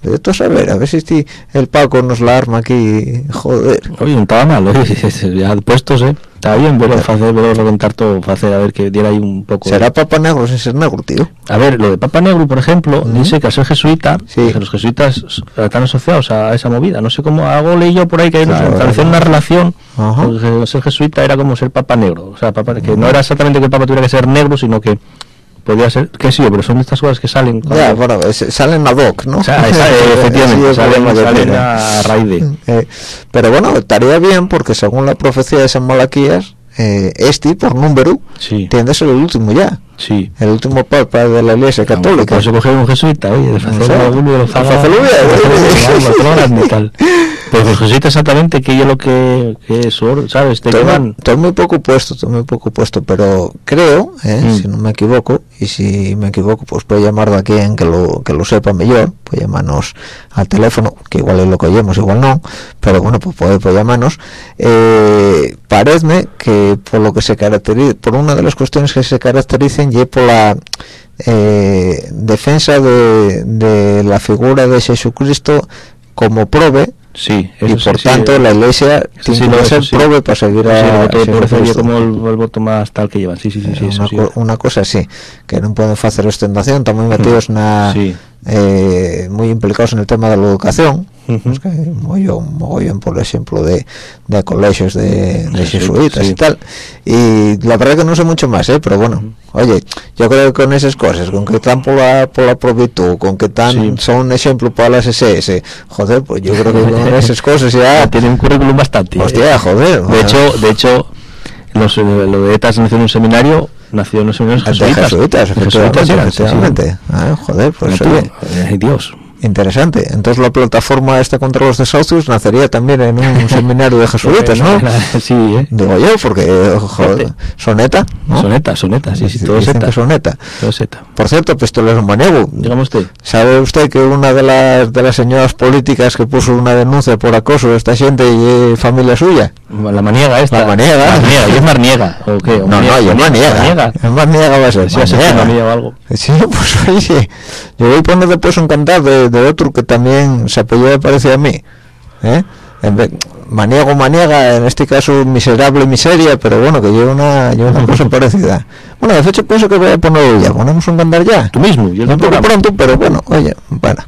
pues, tú a saber, a ver si este- el Paco nos la arma aquí, joder. Oye, no estaba mal, oye, ya puestos, ¿eh? Está bien, pero hacer, pero reventar todo, hacer a ver que diera ahí un poco... ¿Será Papa Negro sin ser negro, tío? A ver, lo de Papa Negro, por ejemplo, dice que al ser jesuita, Sí. que los jesuitas están asociados a esa movida. No sé cómo, algo leí yo por ahí que hay Claro, establecieron una relación, Ajá. ser jesuita era como ser Papa Negro. O sea, papa, que no era exactamente que el Papa tuviera que ser negro, sino que podía ser, qué sé yo, pero son estas cosas que salen... bueno, es- salen ad hoc, ¿no? Efectivamente, salen, salen a raíz de... Eh, pero bueno, estaría bien porque según la profecía de San Malaquías, eh, este, por número, Sí, tiende a ser el último ya. sí. El último papa de la iglesia católica. Un jesuita, oye, de de De Pues los jesuitas exactamente que yo lo que, que es, ¿sabes? Te Estoy, llevan... muy- estoy muy poco puesto, estoy muy poco puesto, pero creo, eh, Mm. si no me equivoco, y si me equivoco, pues puede llamar de aquí en que lo que lo sepa mejor, puede llamarnos al teléfono, que igual es lo que oyemos, igual no, pero bueno, pues puede, puede llamarnos. Eh, parece que por lo que se caracteriza, por una de las cuestiones que se caracterizan, y por la eh, defensa de, de la figura de Jesucristo como prove Sí, y eso sí, por sí, tanto eh, la iglesia tiene sí, que ser sí. prove para seguir Sí, a, Jesucristo. como el, el voto más tal que llevan. Sí, sí, sí, sí, eso una, sí. co- una cosa así que no pueden hacer ostentación están muy metidos la- Sí. eh, muy implicados en el tema de la educación Ujú. pues que hay mogollón, mogollón, por ejemplo de, de colegios de, de Sí, jesuitas sí. y tal y la verdad que no sé mucho más ¿eh? pero bueno oye yo creo que con esas cosas con que están por la por la probitud con que Sí. son un ejemplo para las SS joder pues yo creo que con esas cosas ya tiene un currículum bastante. hostia joder De hecho, de hecho, los, eh, lo de ETA nació en un seminario, nació en los seminarios De jesuitas. jesuitas, efectivamente. Jesuitas eran, sí, sí. efectivamente. Ah, joder, pues eh, Dios. Interesante. Entonces la plataforma esta contra los desahucios nacería también en un seminario de jesuitas, ¿no? Sí, ¿eh? Digo yo, porque, joder, soneta, ¿no? Soneta, soneta, sí, sí, todo Dicen que soneta. Todo seta. Por cierto, pistolero maniego. Dígame usted. ¿Sabe usted que una de las de las señoras políticas que puso una denuncia por acoso de esta gente y eh, familia suya? La maniega esta. La maniega. Marniega, ¿y es marniega? ¿O qué? ¿O No, no, yo maniega. Maniega. Es maniega va a ser. Sí, maniega. maniega o algo. Sí, pues oye, yo voy a poner después un cantar de, de otro que también se apellida parecido a mí. ¿eh? Maniego, maniega, en este caso miserable, miseria, pero bueno, que lleva una, lleva una cosa parecida. Bueno, de hecho pienso que voy a ponerlo ya, ponemos un cantar ya. Tú mismo. Yo poco programa. pronto, pero bueno, oye, bueno.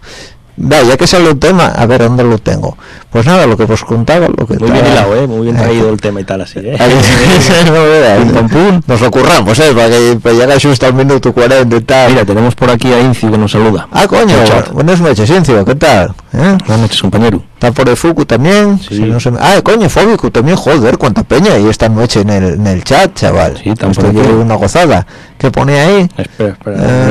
Va, ya que sale el tema, a ver, ¿dónde lo tengo? Pues nada, lo que os contaba, lo que Muy bien estaba- hilado, ¿eh? Muy bien traído el tema y tal así, ¿eh? No. Nos lo curramos, ¿eh? Para que para llegar justo al minuto 40 y tal. Mira, tenemos por aquí a Inci que nos saluda. Ah, coño, el buenas noches, Incio, ¿qué tal? ¿Eh? Buenas noches, compañero. Está por el Fuku también. Sí. Si no se me- Ah, coño, Fóbico también, joder, cuánta peña y esta noche en el, en el chat, chaval. Sí, tan Esto por aquí. que una gozada. ¿Qué pone ahí? Espera, espera. Eh,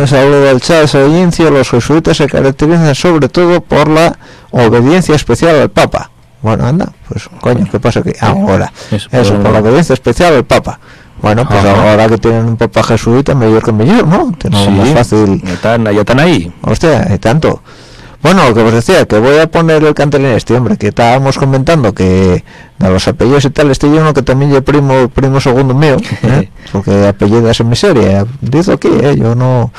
no se saludo del chat, Incio. Los jesuitas se caracterizan sobre todo por la obediencia especial al Papa. Bueno, anda, pues coño, ¿qué pasa aquí? Ahora, Eso, por la obediencia especial al Papa. Bueno, pues Ajá. ahora que tienen un Papa jesuita, mejor que mejor, ¿no? Tienen Sí, más fácil Ya están, ya están ahí. Hostia, y tanto. Bueno, lo que os decía, que voy a poner el cantel en este hombre, que estábamos comentando que de los apellidos y tal, este yo uno que también es primo, primo segundo mío, ¿eh? porque apellidas en miseria, dice aquí, ¿eh? yo no...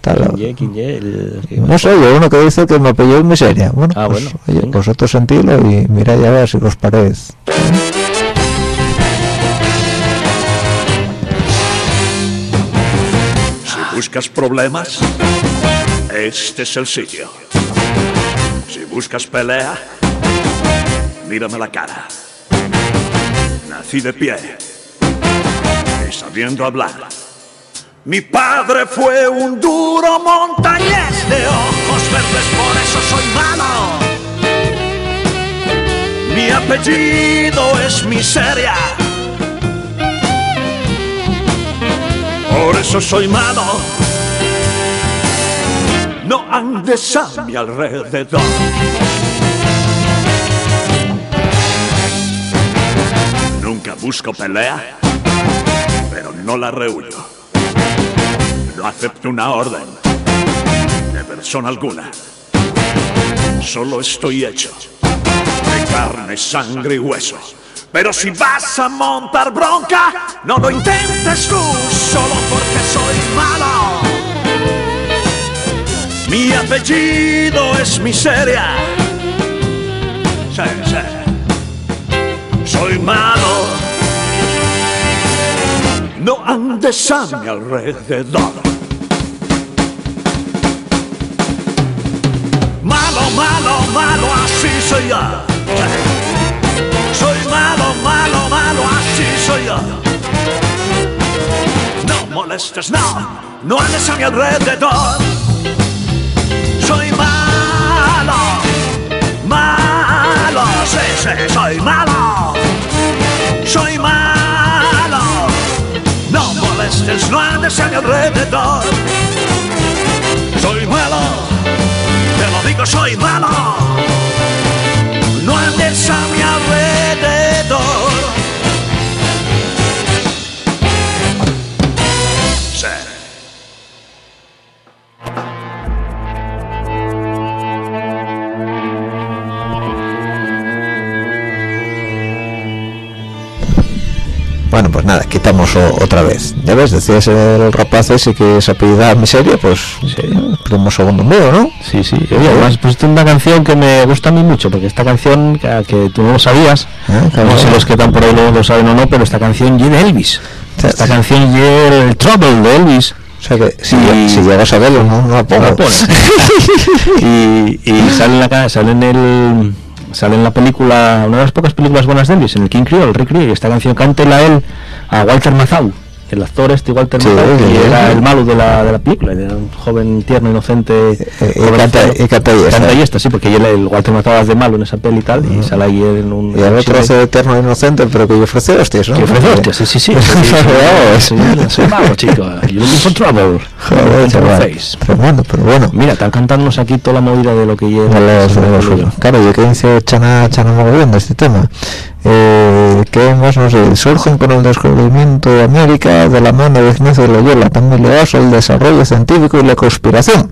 tal, ¿Quién ye? ¿Quién ye? El- no sé, yo uno que dice que me apellido en miseria. Bueno, Ah, pues, bueno, oye, venga. vosotros sentilo y mirad ya a ver si os parece. Si buscas problemas, este es el sitio. Si buscas pelea, mírame la cara. Nací de pie y sabiendo hablar. Mi padre fue un duro montañés de ojos verdes, por eso soy malo. Mi apellido es miseria. Por eso soy malo. No andes a mi alrededor. Nunca busco pelea, pero no la rehuyo. No acepto una orden de persona alguna. Solo estoy hecho de carne, sangre y hueso. Pero si vas a montar bronca, no lo intentes tú, solo porque soy malo. Mi apellido es miseria. Sí, sí. Soy malo. No andes a mi alrededor. Malo, malo, malo, así soy yo. Soy malo, malo, malo, así soy yo. No molestes, no, no andes a mi alrededor. Malo, malo, sí, soy malo. Soy malo. No molestes, no andes a mi alrededor. Soy malo, te lo digo, soy malo. No andes a mi alrededor. Pues nada, quitamos o- otra vez. Ya ves, decías el rapaz ese que se apellidaba miseria, pues primo segundo mío, ¿no? Sí, sí. Oye, además pusiste una canción que me gusta a mí mucho, porque esta canción, que, que tú no lo sabías, claro. no sé los que están por ahí lo, lo saben o no, pero esta canción de Elvis. Sí. Esta canción es el Trouble de Elvis. O sea que si, Y- si llegas a verlo, no, no la pongo. pones. y, y sale en la sale en el sale en la película una de las pocas películas buenas de Elvis en el King Creole Rick Creole, y esta canción cántela él a Walter Mazau el actor este Walter Sí, Matthau, que era el malo de la, de la película, era un joven tierno, inocente, Eh, y canta- sí, porque él, el Walter Matthau hace de malo en esa peli y tal, y sale ahí en un... Y el otro hace eterno inocente, pero que ofrece hostias, ¿no? que ofrece hostias, sí, sí, soy malo, chico. You're looking for trouble. Joder, chaval. Pero bueno, pero bueno. Mira, están cantándonos aquí toda la movida de lo que lleva. Los- los- Claro, yo que dice Chana, Chana mogollón de este tema. Eh, ¿Qué más no sé? Surgen con el descubrimiento de América de la mano de Ignacio de Loyola, también ligados al desarrollo científico y la conspiración.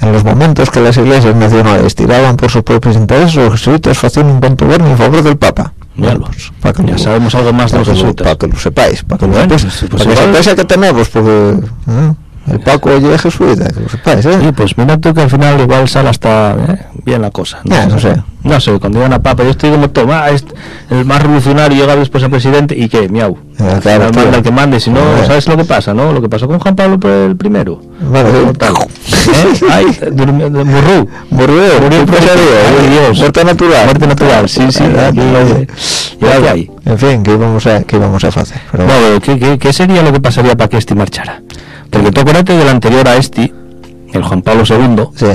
En los momentos que las iglesias nacionales tiraban por sus propios intereses, los jesuitas hacían un buen gobierno en favor del Papa. Míralo. pues, para que Ya lo- sabemos algo más de los que lo- jesuitas. Para que lo sepáis, para que lo Bueno, sepáis. pues- pues para que sepáis que tenemos, porque ¿eh? El Paco oye jesuita, que lo sepáis, ¿eh? Sí, pues mira tú que al final igual sale hasta eh, bien la cosa. Ah, no sé. No sé, cuando iban a papa, yo estoy como toma, es el más revolucionario llega después a presidente y que, miau. Eh, Al claro, tío. manda el que mande, si no, Eh. ¿sabes lo que pasa, no? Lo que pasó con Juan Pablo el primero. Tal. ¿Eh? Ay, durmió- murrú. Murió. Ay, Dios. Muerte natural. Muerte natural, sí, sí. Ah, aquí- vale. y ahora qué hay. En fin, ¿qué íbamos a, qué íbamos a hacer? Pero No, ¿qué, qué, qué sería lo que pasaría para que este marchara? Porque tú acuérdate del anterior a este, el Juan Pablo II, sí,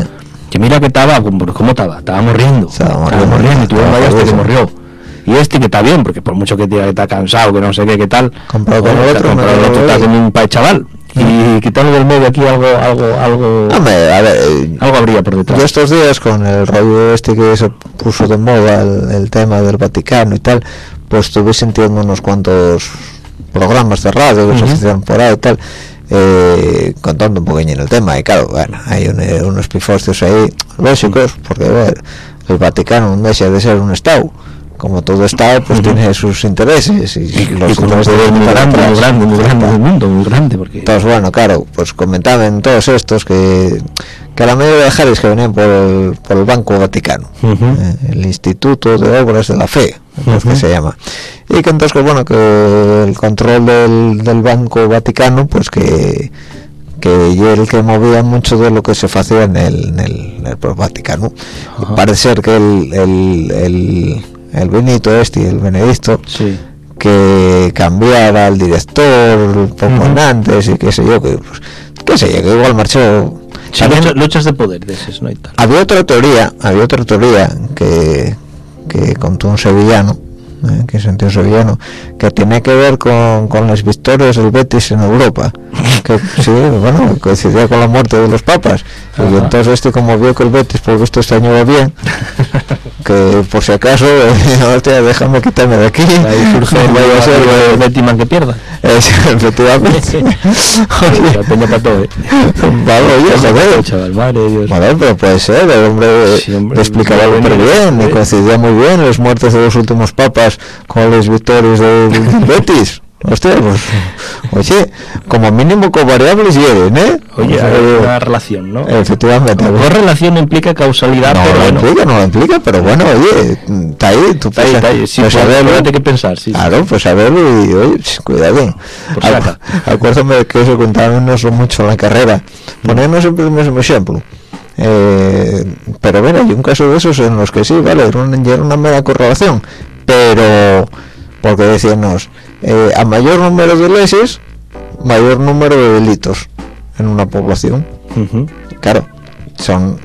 que mira que estaba, ¿cómo estaba? Estaba morriendo. Estaba morriendo. y tuvieron este que murió. Y este que está bien, porque por mucho que diga que está cansado, que no sé qué, qué tal. Comparado con el otro, con el otro está como un país chaval. Y quitarle del medio aquí algo, algo, algo, Hombre, a ver, eh, algo habría por detrás. yo estos días con el rollo este que se puso de moda, el, el tema del Vaticano y tal, pues estuve sintiendo unos cuantos programas de radio que se Ujú. hacían por ahí y tal, eh, contando un poqueño el tema y claro, bueno, hay un, eh, unos pifostros ahí lógicos, porque bueno, el Vaticano no deja de ser un estado Como todo Estado, pues tiene sus intereses y, y, los y intereses poder muy de grande, muy grande, muy grande del mundo, muy grande, porque Entonces, bueno, claro, pues comentaban todos estos que, que la mayoría de Jaris que venían por el, por el Banco Vaticano, eh, el Instituto de Obras de la Fe, es que Ujú. se llama. Y que entonces, que bueno, que el control del, del Banco Vaticano, pues que que yo el que movía mucho de lo que se hacía en el, en el, en el Vaticano. Parece ser que el, el, el, el Benito este, el Benedicto, sí. que cambiara el director poco antes y qué sé yo que pues, qué sé yo que igual marchó Sí, lucha- luchas de poder de esos, ¿no? Y tal. había otra teoría había otra teoría que que contó un sevillano eh, que sentió un sevillano que tiene que ver con, con las victorias del Betis en Europa que sí bueno coincidía con la muerte de los papas Ajá. entonces este como vio que el Betis por visto este año va bien que por si acaso eh, déjame quitarme de aquí Ahí surge el Vaya a ser, Betty Man que pierda. es, efectivamente. La peña para todo, ¿eh? vale, oye, joder. Chaval, madre Dios. Joder, pero puede ser, el hombre Sí, hombre, explicaba muy súper bien, ¿eh? coincidía muy bien las muertes de los últimos papas con las victorias del del Betis. Hostia, pues, oye, como mínimo covariables hieren, ¿eh? Oye, O sea, hay una relación, ¿no? efectivamente. Correlación implica causalidad, No pero lo bueno. implica, no lo implica, pero bueno, oye, está ahí, tú Está ahí, está ahí. Sí, pues, saberlo. acuérdate que pensar, sí. sí. Claro, pues a verlo y oye, ch, cuidado. Por Acu-. Acuérdame que eso contaban eso mucho en la carrera. Ponernos siempre el mismo ejemplo. Eh, pero bueno, hay un caso de esos en los que sí, vale, era una, era una mera correlación. Pero, porque decíamos, eh, a mayor número de leses, mayor número de delitos en una población. Claro, son,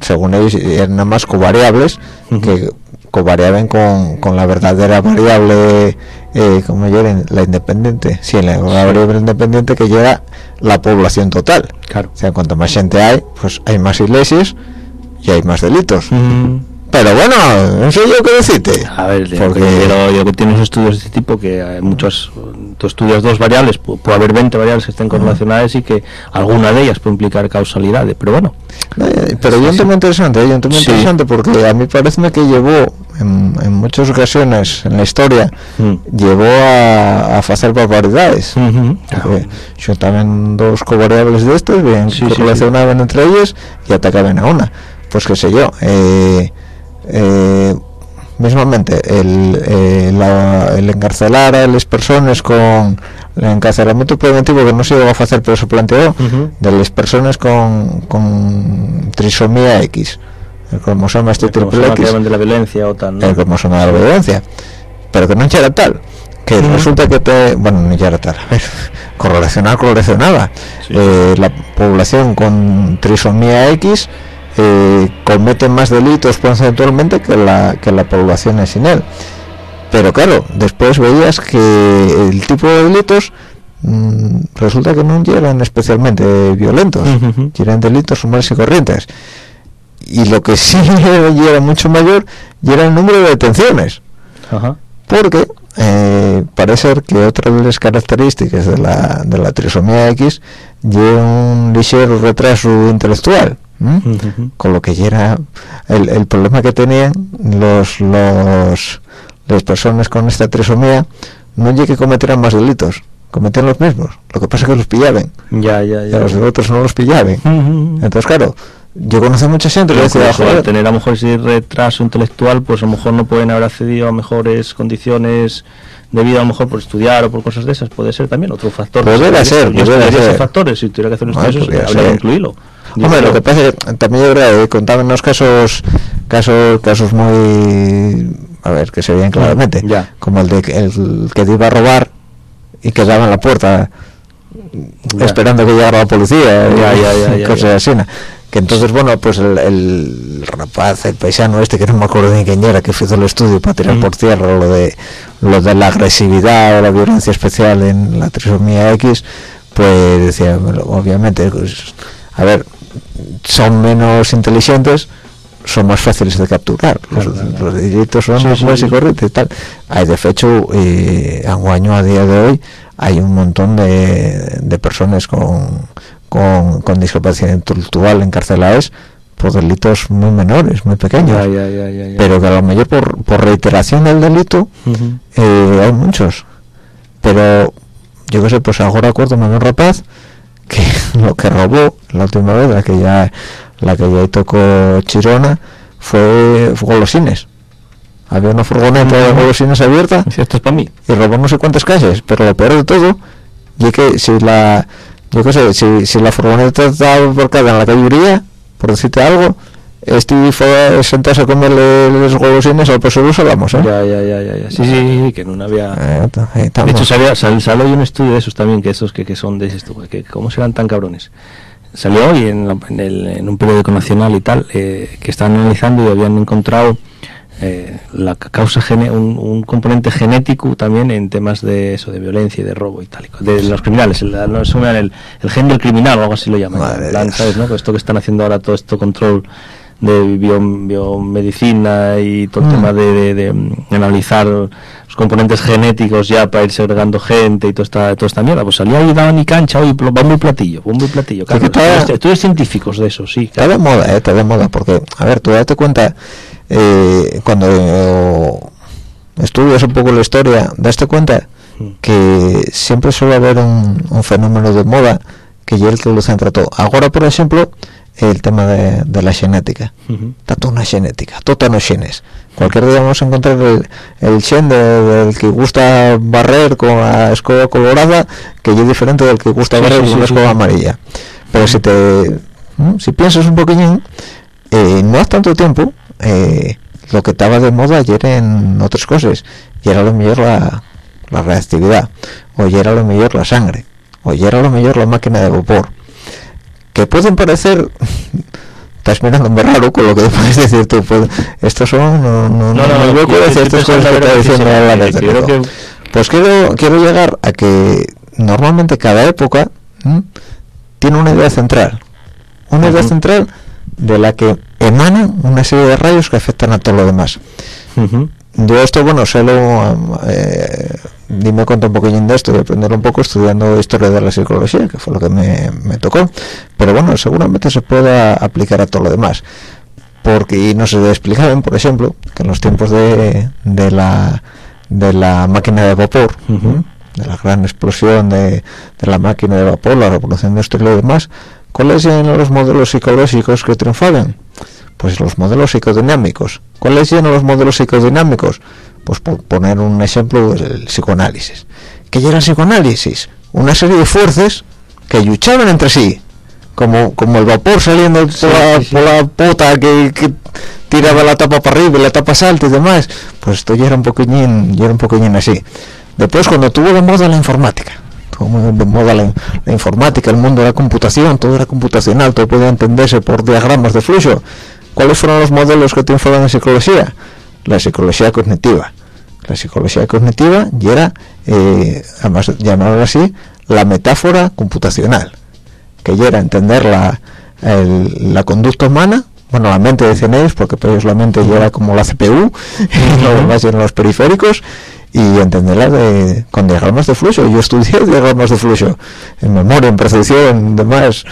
según ellos, eran nada más covariables que covariaban con, con la verdadera variable, eh, como llaman, la independiente. Sí, la variable independiente que llega la población total. Claro. O sea, cuanto más gente hay, pues hay más iglesias y hay más delitos. Pero bueno, no sé yo qué decirte. A ver, Porque- yo, yo que tienes estudios de este tipo, que hay muchos, tú estudias dos variables, pu- puede haber 20 variables que estén correlacionadas y que alguna de ellas puede implicar causalidades, pero bueno, Eh, pero yo un tema interesante, ¿eh? un tema Sí. interesante porque a mí parece que llevó en, en muchas ocasiones en la historia Mm. llevó a, a hacer barbaridades. Eh, juntaban dos covariables de estos, bien correlacionaban entre ellas y atacaban a una. Pues qué sé yo, eh, eh, mismamente el, eh, la- el encarcelar a las personas con el encarcelamiento preventivo que no se iba a hacer pero se planteó de las personas con, con trisomía X el cromosoma este triple X. llaman de la violencia o tal, ¿no? el cromosoma de la violencia pero que no era tal que resulta que te, bueno ya era tal a ver, Sí. Eh, la población con trisomía X eh, comete más delitos porcentualmente que la que la población sin él pero claro después veías que el tipo de delitos mm, resulta que no eran especialmente violentos eran delitos humanos y corrientes. Y lo que sí era mucho mayor y era el número de detenciones. Porque eh, parece que otra de las características de la, de la trisomía X lleva un ligero retraso intelectual ¿m? Ujú. con lo que ya era el, el problema que tenían los los las personas con esta trisomía no es que cometieran más delitos cometían los mismos lo que pasa es que los pillaban Ya, ya, ya. a los de otros no los pillaban Ujú. entonces claro yo conozco mucha gente que decía joder tener a lo mejor ese retraso intelectual, pues a lo mejor no pueden haber accedido a mejores condiciones de vida, a lo mejor por estudiar o por cosas de esas, puede ser también otro factor. Pudiera ser, ser. factores, si tuviera que hacer un estudio, habría que incluirlo. Hombre, lo que pasa es que también yo creo que contaban unos casos, casos, casos muy, a ver, que se veían claramente, ya. como el de que- el que te iba a robar y quedaba en la puerta Ya. esperando que llegara la policía, Ya, cosas así. ¿no? Que entonces, bueno, pues el, el rapaz, el paisano este, que no me acuerdo de quién era, que hizo el estudio para tirar Mm. por tierra lo de lo de la agresividad o la violencia especial en la trisomía X, pues decía, obviamente, pues, a ver, son menos inteligentes, son más fáciles de capturar. Los, Claro, claro, claro. los delitos son Sí, más sí, fáciles sí. y corrientes y tal. Hay, de hecho, eh, a un año a día de hoy, hay un montón de, de personas con, con, con discapacidad intelectual encarceladas por delitos muy menores, muy pequeños. Ya, ya, ya, ya, ya. Pero que a lo mejor por, por reiteración del delito eh, hay muchos pero yo qué sé pues ahora acuerdo un rapaz que lo que robó la última vez la que ya la que ya tocó Chirona fue, fue golosines había una furgoneta de golosines abierta Dice, Esto es para mí. y robó no sé cuántas calles pero lo peor de todo y que si la yo qué sé si, si la furgoneta estaba volcada en la calle Uría por decirte algo este fue a sentarse a comerle los golosines al peso los hablamos ¿eh? Ya, ya, ya, ya, ya. Sí, sí, sí, que no había... Eh, ahí De hecho, salió hoy un estudio de esos también, que esos que, que son de esto, que cómo serán tan cabrones. Salió hoy en, la- en, el- en un periódico nacional y tal, eh, que estaban analizando y habían encontrado eh, la ca- causa gene, un, un componente genético también en temas de eso, de violencia y de robo y tal, de los criminales, el, no, me- el, el gen del criminal o algo así lo llaman. Madre en plan, Dios. ¿sabes, no? Pues Esto que están haciendo ahora, todo esto control de bio- biomedicina y todo el Mm. tema de, de- de, mm, analizar los componentes genéticos ya para ir segregando gente y toda esta, toda esta mierda. Pues salía ahí, daban y cancha, hoy bombo y platillo, bombo y platillo. Claro, que estudios, estudios científicos de eso, sí. Está de moda, eh, está de moda, porque, a ver, tú date cuenta, eh, cuando eh, estudias un poco la historia, daste cuenta Mm. que siempre suele haber un, un fenómeno de moda que es el que lo centra todo. Ahora, por ejemplo, el tema de, de la genética. Está toda una genética, todos los genes. Cualquier día vamos a encontrar el, el gen de- del que gusta barrer con la escoba colorada, que es diferente del que gusta Sí, barrer sí, con sí, sí, escoba amarilla. Pero si te si piensas un poquillín, eh, no hace tanto tiempo, eh, lo que estaba de moda ayer en otras cosas, y era lo mejor la, la reactividad, o era lo mejor la sangre, o era lo mejor la máquina de vapor, que pueden parecer estás mirándome raro con lo que puedes decir tú pues, estos son no no no, no, yo decir estas cosas que está diciendo la que Federico. que- pues quiero quiero llegar a que normalmente cada época ¿m? tiene una idea central una idea central de la que emanan una serie de rayos que afectan a todo lo demás. Yo esto bueno sé lo eh, dime cuenta un poquillín de esto y aprender un poco estudiando historia de la psicología que fue lo que me, me tocó pero bueno seguramente se pueda aplicar a todo lo demás porque no se explicaban por ejemplo que en los tiempos de, de la de la máquina de vapor. ¿m? de la gran explosión de, de la máquina de vapor la revolución industrial y demás cuáles eran los modelos psicológicos que triunfaban pues los modelos psicodinámicos. Cuáles eran los modelos psicodinámicos pues por poner un ejemplo el psicoanálisis. Que ya era el psicoanálisis una serie de fuerzas que luchaban entre sí como como el vapor saliendo por, la, sí, sí. por la pota que, que tiraba la tapa para arriba y la tapa salta y demás. Pues esto ya era un poquillín ya era un poquillín así. Después cuando tuvo de moda la informática tuvo muy de moda la, la informática el mundo de la computación todo era computacional todo podía entenderse por diagramas de flujo ¿cuáles fueron los modelos que triunfaron en psicología? la psicología cognitiva la psicología cognitiva y era eh, además llamarlo así la metáfora computacional que ya era entender la, la conducta humana bueno la mente decían ellos porque para ellos la mente ya era como la CPU y lo demás eran los periféricos y entenderla de, con diagramas de flujo yo estudié diagramas de flujo en memoria en percepción demás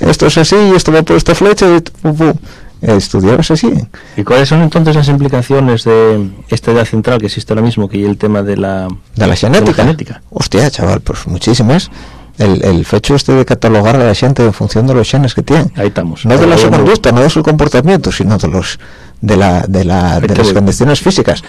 esto es así esto va por esta flecha y pum, pum. Estudiabas así ¿Y cuáles son entonces las implicaciones de esta idea central que existe ahora mismo, que es el tema de la, de la genética. genética? Hostia, chaval, pues muchísimas. El, el fecho este de catalogar a la gente en función de los genes que tiene. Ahí estamos. No de la su conducta, no de su comportamiento, sino de los de la de la de las condiciones físicas.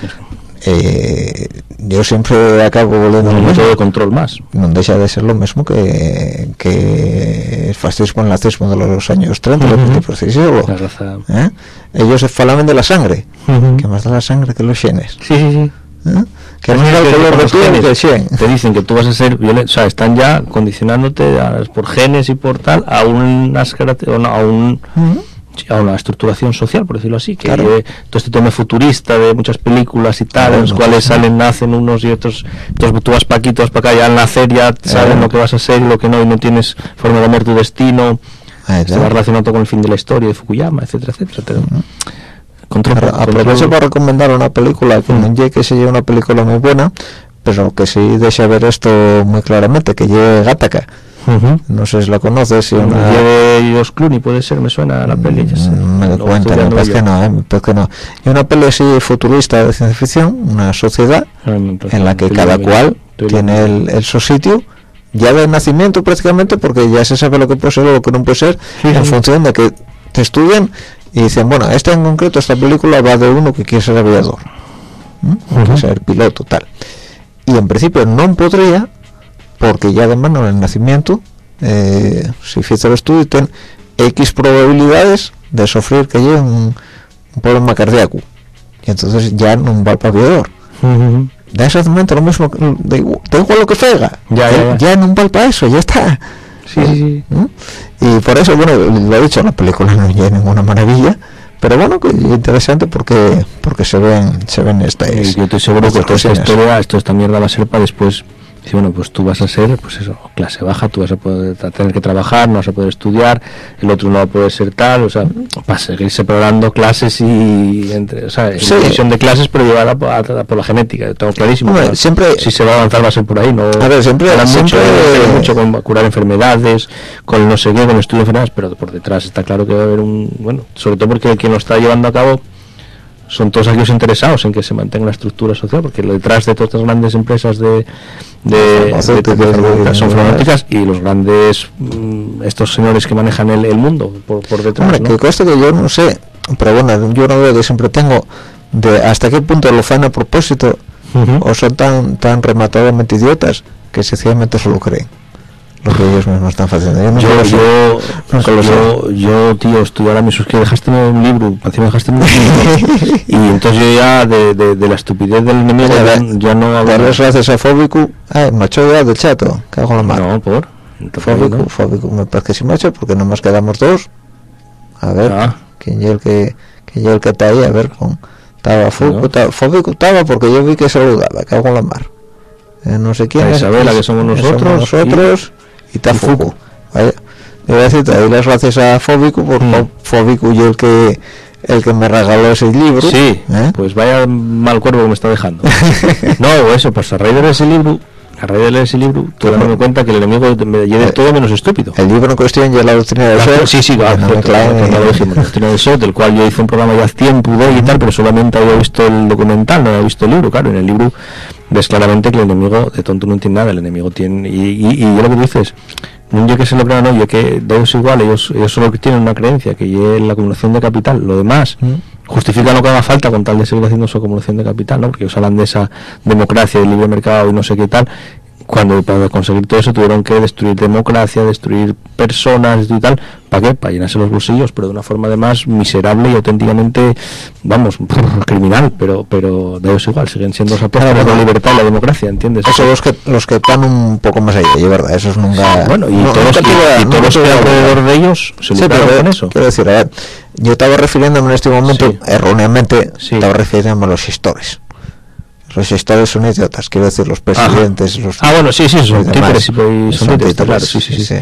Eh, yo siempre acabo volviendo Un método de control más. No deja de ser lo mismo que, que el fascismo, el nazismo de los años 30, Ujú. los principios del siglo. La raza... ¿Eh? Ellos se falaban de la sangre. Ujú. que más da la sangre que los genes. Sí, sí, sí. ¿eh? Que más da el color de piel que gen. Te dicen que tú vas a ser violento, o sea, están ya condicionándote a- por genes y por tal a unas a un Ujú. A una estructuración social, por decirlo así, que Claro. lleve todo este tema futurista de muchas películas y tal, en los cuales salen, nacen unos y otros, entonces tú vas para aquí, tú vas para acá, ya al nacer ya saben Eh. lo que vas a ser y lo que no, y no tienes forma de amor tu destino, Ahí se va relacionado con el fin de la historia de Fukuyama, etcétera, etcétera. Control- Aprovecho para recomendar una película que llegue que sería una película muy buena, pero que sí deja ver esto muy claramente, que llegue Gattaca. Ujú. No sé si la conoces, si una... Lleve George Clooney, puede ser, me suena a la peli. Mm, me doy Lo cuenta, me parece que no, eh, me parece que no. Y una peli así futurista de ciencia ficción, una sociedad Ah, me en la que cada cual tiene el, el su sitio ya de nacimiento prácticamente porque ya se sabe lo que puede ser o lo que no puede ser Sí, en sí. función de que te estudian y dicen bueno esta en concreto esta película va de uno que quiere ser aviador ¿m? O quiere ser piloto tal y en principio no podría porque ya de mano en el nacimiento eh, si hizo el estudio ten x probabilidades de sufrir que llegue un, un problema cardíaco y entonces ya no va para aviador Ujú. da exactamente lo mismo da igual, da igual lo que pega Ya, ya, ya. no vale para eso ya está Sí, sí, sí. ¿Mm? y por eso bueno lo he dicho la película no es ninguna maravilla pero bueno que interesante porque porque se ven se ven estas yo estoy seguro que toda esta historia, esto, esta mierda va a ser para después. Dice, bueno, pues tú vas a ser, pues eso, clase baja, tú vas a poder a tener que trabajar, no vas a poder estudiar, el otro no va a poder ser tal, o sea, va a seguir separando clases y, entre, o sea, Sí. de clases, pero llevada por, la genética, tengo clarísimo. Hombre, siempre- si se va a avanzar va a ser por ahí, no. A ver, siempre- mucho, mucho con curar enfermedades, con no sé qué, con estudio de enfermedades, pero por detrás está claro que va a haber un, bueno, sobre todo porque quien lo está llevando a cabo son todos aquellos interesados en que se mantenga la estructura social, porque detrás de todas estas grandes empresas de, de, son farmacéuticas y los grandes mm, estos señores que manejan el, el mundo por, por detrás. Hombre, ¿no? que cuesta que yo no sé pero bueno yo no veo que siempre tengo de hasta qué punto lo hacen a propósito o son tan tan rematadamente idiotas que sencillamente se lo creen lo que ellos mismos están haciendo yo, yo, yo, lo yo, yo, tío, estoy ahora mismo, es que dejaste un libro, encima dejaste un libro, y entonces yo ya de, de, de la estupidez del enemigo ya, no hablo. darles gracias a Fóbico ay macho ya del chato cago en la mano No, por. Entonces, Fóbico, ¿no? Fóbico, me parece que sí macho porque nomás quedamos dos a ver Ah. quién es el que quién es el que está ahí a ver con estaba Fóbico No. estaba, Fóbico estaba porque yo vi que saludaba cago en la mar Eh, no sé quién La es Isabela, que somos nosotros, nosotros y, y yo voy a decir te doy las gracias a Fóbico por Mm. Fó- Fóbico y el que el que me regaló ese libro Sí, ¿eh? pues vaya mal cuerpo que me está dejando. no, eso, pues a raíz de ese libro, a raíz de leer ese libro, tú dándome cuenta que el enemigo me lleve Eh, todo menos estúpido. el libro en cuestión ya la doctrina del ser sí, sí, claro, no la doctrina del show, del cual yo hice un programa ya hace tiempo de y tal, pero solamente había visto el documental, no había visto el libro, claro, en el libro ves claramente que el enemigo de tonto no entiende nada, el enemigo tiene, y, y, y yo lo que dices, no yo que se lo no, yo que ellos igual, ellos, ellos solo tienen una creencia, que es la acumulación de capital, lo demás, Mm. Justifican lo que haga falta con tal de seguir haciendo su acumulación de capital, ¿no? Porque ellos hablan de esa democracia, del libre mercado y no sé qué tal, cuando para conseguir todo eso tuvieron que destruir democracia, destruir personas y tal, ¿para qué? Para llenarse los bolsillos, pero de una forma además miserable y auténticamente, vamos, criminal, pero pero de eso igual, siguen siendo por la libertad y la democracia, ¿entiendes? Eso los que los que están un poco más allá, y verdad, esos nunca... Bueno, y no- todos, y- tuve- y todos tuve que alrededor de ellos se Sí, pero con eso. quiero decir, a ver, yo estaba refiriéndome en este momento, Sí. erróneamente, Sí. estaba refiriéndome a los gestores. Los gestores son idiotas, quiero decir, los presidentes, los... Ah, bueno, sí, sí, son títeres, y son, Son títeres, títeres, claro, sí, sí, sí. sí.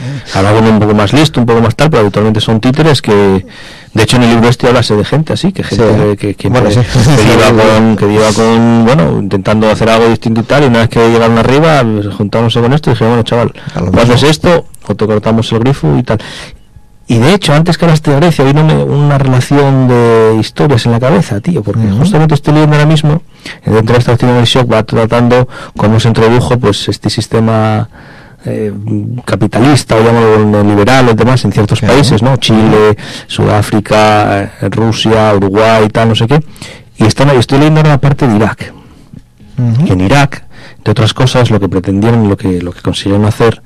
Un poco más listo, un poco más tal, pero habitualmente son títeres que, de hecho, en el libro este hablase de gente así, que gente Sí. que, que, que- Bueno, que iba con, que iba con, bueno, intentando hacer algo distinto y tal, y una vez que llegaron arriba, pues, juntáronse con esto y dijeron, bueno, chaval, haces esto, o te cortamos el grifo y tal. Y de hecho, antes que hablaste de Grecia, vino una relación de historias en la cabeza, tío, porque justamente estoy leyendo ahora mismo, eh, dentro de esta acción del shock, va tratando cómo se introdujo pues este sistema eh, capitalista o llámalo liberal o demás en ciertos Claro. países, ¿no? Chile, Sudáfrica, eh, Rusia, Uruguay y tal, no sé qué. Y están estoy leyendo ahora la parte de Irak. Que en Irak, de otras cosas, lo que pretendieron, lo que, lo que consiguieron hacer,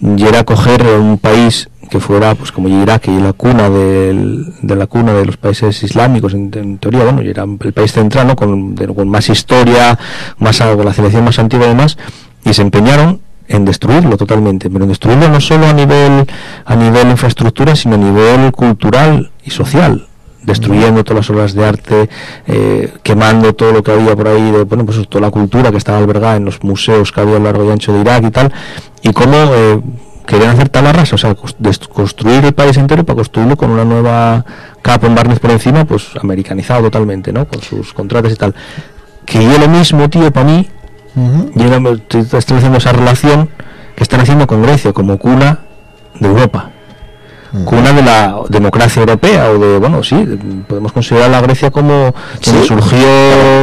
y era coger un país que fuera, pues como Irak, y la cuna del- de la cuna de los países islámicos, en, teoría, bueno, y era el país central, ¿no? Con, de- con más historia, más algo, la civilización más antigua y demás, y se empeñaron en destruirlo totalmente, pero en destruirlo no solo a nivel a nivel infraestructura, sino a nivel cultural y social destruyendo todas las obras de arte, eh, quemando todo lo que había por ahí, de, bueno, pues toda la cultura que estaba albergada en los museos que había a lo largo y ancho de Irak y tal, y cómo eh, querían hacer tal rasa, o sea, construir el país entero para construirlo con una nueva capa, un barniz por encima, pues americanizado totalmente, ¿no? Con sus contratos y tal. Que yo lo mismo, tío, para mí, yo estoy, estoy haciendo esa relación que están haciendo con Grecia como cuna de Europa cuna de la democracia europea o de bueno sí podemos considerar a Grecia como Sí. surgió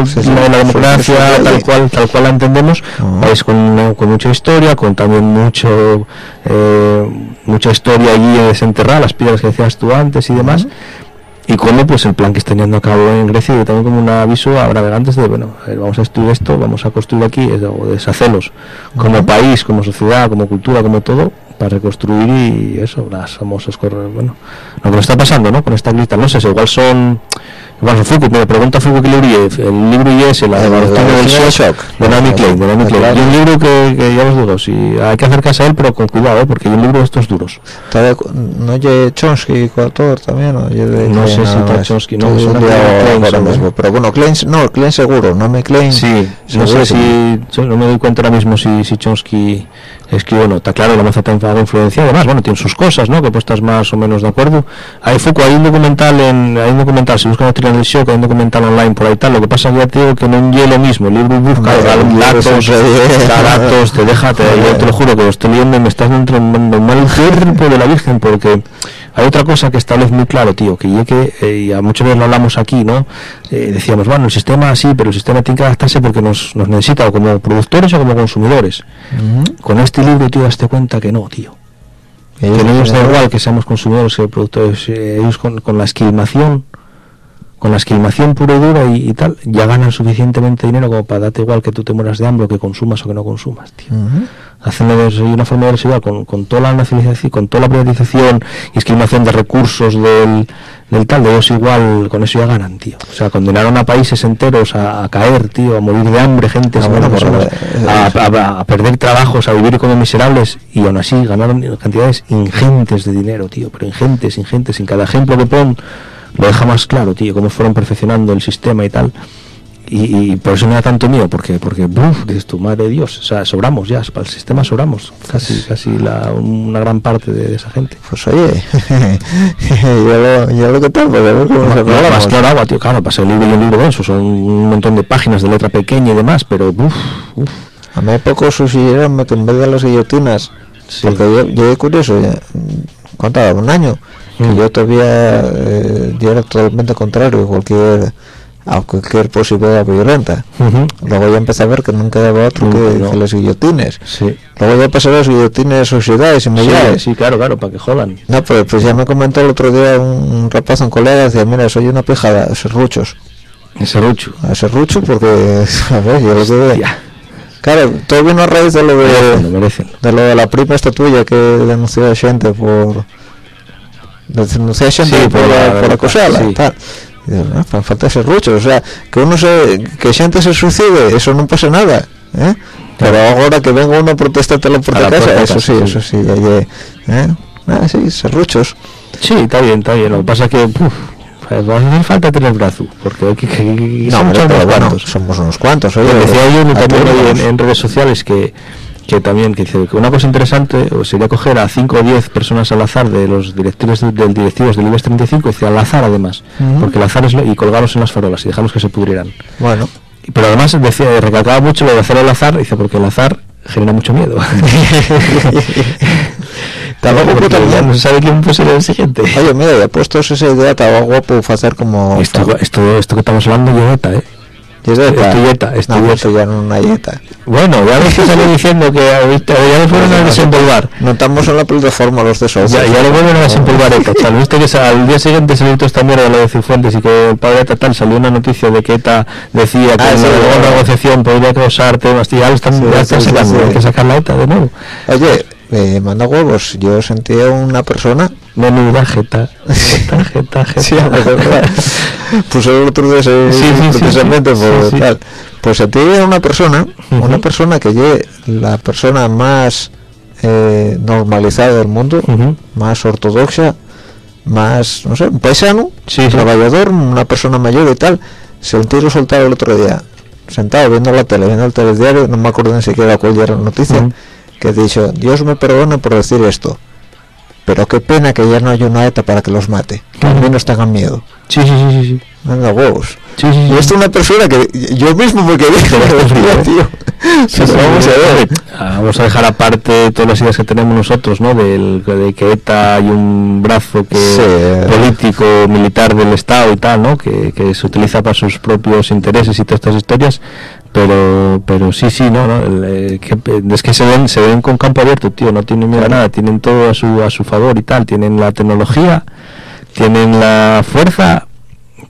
Sí, sí. la, la democracia tal cual tal cual la entendemos Ujú. país con, una- con mucha historia con también mucho eh, mucha historia allí desenterrada las piedras que decías tú antes y demás y cómo pues el plan que están llevando a cabo en Grecia y también como un aviso a navegantes de bueno a ver, vamos a destruir esto vamos a construir aquí es- o deshacerlos como país como sociedad como cultura como todo para reconstruir y eso las famosas correr bueno lo que está pasando no con esta grita no sé igual son igual Foucault me pregunta Foucault que libro y es el libro y es la el- doctrina del el shock, shock. de Naomi Klein de Naomi Klein y un libro que, que ya os digo si hay que acercarse a él pero con cuidado ¿eh? porque hay un libro de estos duros no lle Chomsky coautor también o de No sé si está? Chomsky, no, suena un día era Klein ahora seguro. mismo, pero bueno Klein no Klein seguro no me Klein Sí, no sé si, no me doy cuenta ahora mismo si, si Chomsky escribe bueno, está claro, la maza está enfadada influencia, además, bueno, tiene sus cosas, ¿no? Que pues estás más o menos de acuerdo. Hay Foucault, hay un documental en, hay un documental, si buscan el del shock, hay un documental online por ahí tal, lo que pasa que ya te digo que no es lo mismo, el libro busca, datos, da datos, te deja, te, yo te lo juro que lo estoy leyendo y me estás entrando mal el cuerpo de la Virgen, porque hay otra cosa que establece muy claro, tío, que yo que, eh, y a muchas veces lo hablamos aquí, ¿no? Eh, decíamos, bueno, el sistema sí, pero el sistema tiene que adaptarse porque nos, nos necesita o como productores o como consumidores. Con este libro, tío, daste cuenta que no, tío. Que Ellos- no nos da igual que seamos consumidores que productores. eh, ellos con, con la esquilmación, con la esquilmación pura y dura y, y tal, ya ganan suficientemente dinero como para darte igual que tú te mueras de hambre o que consumas o que no consumas, tío. Ujú. Hacen de de una forma de desigual con, con toda la nacionalización, con toda la privatización y esquilmación de recursos del, del tal, de ellos igual, con eso ya ganan, tío. O sea, condenaron a países enteros a, a caer, tío, a morir de hambre, gente, Ah, bueno, personas, pues, eh, a, a- a perder trabajos, a vivir como miserables y aún así ganaron cantidades ingentes de dinero, tío, pero ingentes, ingentes. En cada ejemplo que pon lo deja más claro, tío, cómo fueron perfeccionando el sistema y tal. Y, y por eso me da tanto miedo, porque, porque, buf, dices tu madre de Dios, o sea, sobramos ya, para el sistema sobramos, casi, casi la, una gran parte de, de esa gente. pues oye yo lo yo lo que tal pues a ver cómo nos Más claro agua, tío, claro, pasa el libro y el libro denso, son un montón de páginas de letra pequeña y demás, pero, uff, uff. a mí poco sugirieron que en vez de las guillotinas Sí. porque yo, yo curioso ya, contaba un año yo todavía eh, yo era totalmente contrario a cualquier a cualquier posibilidad violenta luego ya empecé a ver que nunca daba otro que, no. que las guillotines Sí. luego ya pasé a las guillotines sociedades y Sí, mediales sí, claro, claro, para que jodan. no pues, pues ya me comentó el otro día un, rapaz un colega decía mira soy una pijada serruchos Ese rucho. a serrucho porque a ver yo lo que. Claro, todo vino a raíz de lo de, merecen. de lo de la prima esta tuya que denunció a gente por denunciar a gente Sí, por, la- por acosarla sí. tal Y digo, "Ah, fa- falta ese rucho o sea que uno se que gente se suicide eso no pasa nada ¿eh? pero ahora que venga uno a tu la casa puerta eso casa, sí sí. eso sí oye, ¿eh? ah sí serruchos Sí, está bien, está bien. Lo que pasa es que puf, pues va a hacer falta tener brazo, porque no son hombre, unos pero bueno somos unos cuantos oye, decía yo en, en redes sociales que, que también que dice que una cosa interesante sería coger a 5 o 10 personas al azar de los directivos de- del directivos del IBEX 35 dice al azar además porque el azar es lo, y colgarlos en las farolas y dejarlos que se pudrieran. Bueno. Y- pero además decía recalcaba mucho lo de hacer el azar dice porque el azar genera mucho miedo guapo Porque ya no se sabe quién puede el siguiente. Oye, mira, ya puestos esa idea, estaba guapo hacer como... esto, esto, esto que estamos hablando yo ¿eh? Y es de esto eta. yeta, esto No, yeta. esto ya no es una yeta. Bueno, ya ves que salió diciendo que ahorita ya lo fueron a desempolvar. No estamos en la plataforma los de socios. Ya, ya lo vuelven a desempolvar ETA, chaval. Viste que al día siguiente salió toda esta mierda lo de Cifuentes y que el padre ETA tal salió una noticia de que ETA decía que Ah, sí, la negociación podría causar temas y ya lo están, ya están sacando, hay que sacar la ETA de nuevo. Oye, eh, manda huevos. Yo sentía una persona... Menuda jeta, jeta, jeta. Sí, pues el otro día se- Sí, sí, sí, precisamente sí, por tal. Pues sentía una persona, una persona que la persona más eh, normalizada del mundo, más ortodoxa, más, no sé, un paisano, sí. trabajador, una persona mayor y tal, se un tiro soltado el otro día, sentado viendo la tele, viendo el telediario, no me acuerdo ni siquiera cuál era la noticia. Que ha dicho, Dios me perdone por decir esto, pero qué pena que ya no haya una ETA para que los mate, que al menos tengan miedo. Sí, sí, sí, sí. Venga, huevos. Sí, sí, Y sí. esto es una persona que yo mismo me quedé vamos a ver. Ah, Vamos a dejar aparte todas las ideas que tenemos nosotros, ¿no? Del, de que ETA hay un brazo que político, militar del Estado y tal, ¿no? Que, que se utiliza para sus propios intereses y todas estas historias. Pero, pero sí, sí, no, no el, eh, que, es que se ven, se ven con campo abierto, tío. No tienen miedo a nada, tienen todo a su, a su favor y tal. Tienen la tecnología, tienen la fuerza.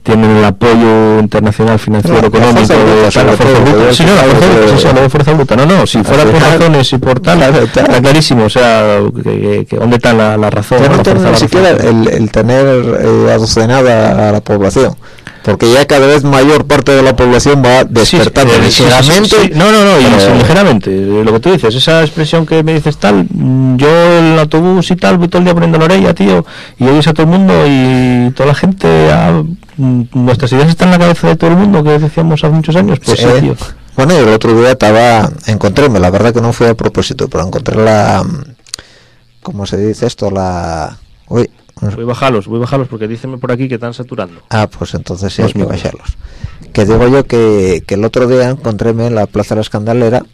Tienen el apoyo internacional financiero, La- la económico, bruta, la sobre fuerza bruta. Sí, no, la fuerza sí, sí, de fuerza bruta. No, no, si fuera por razones y por tal, está. clarísimo, o sea, que, que- ¿dónde está la, la razón? La no tiene ni la siquiera el, el tener eh, aducenada a la población. Porque ya cada vez mayor parte de la población va despertando Sí, sí, sí, sí, ligeramente. sí. No, no, no, y pero- ligeramente. eh, Lo que tú dices, esa expresión que me dices tal, mm, yo en el autobús y tal, voy todo el día poniendo la orella, tío, y oyes a todo el mundo y toda la gente, mm, nuestras ideas están en la cabeza de todo el mundo, que decíamos hace muchos años, pues sí. Bueno, el otro día estaba, encontréme, la verdad que no fue a propósito, pero encontré la, ¿cómo se dice esto? La, uy, Voy a bajarlos, voy a bajarlos porque díceme por aquí que están saturando. ah, pues entonces sí hay que míos. bajarlos. Que digo yo que, que el otro día encontréme en la Plaza de la Escandalera,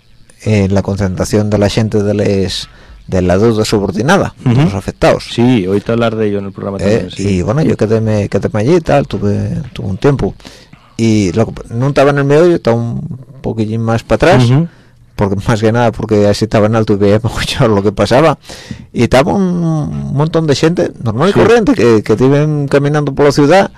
en la concentración de la gente de les, de la deuda subordinada, de Ujú. los afectados. Sí, hoy te hablar de ello en el programa Eh, también. sí. y bueno yo quedé me quedé allí y tal tuve tuve un tiempo y lo no estaba en el medio estaba un poquillín más para atrás Ujú. porque más que nada porque así estaba en alto y veía mucho lo que pasaba y estaba un montón de gente normal y Sí. corriente que, que iban caminando por la ciudad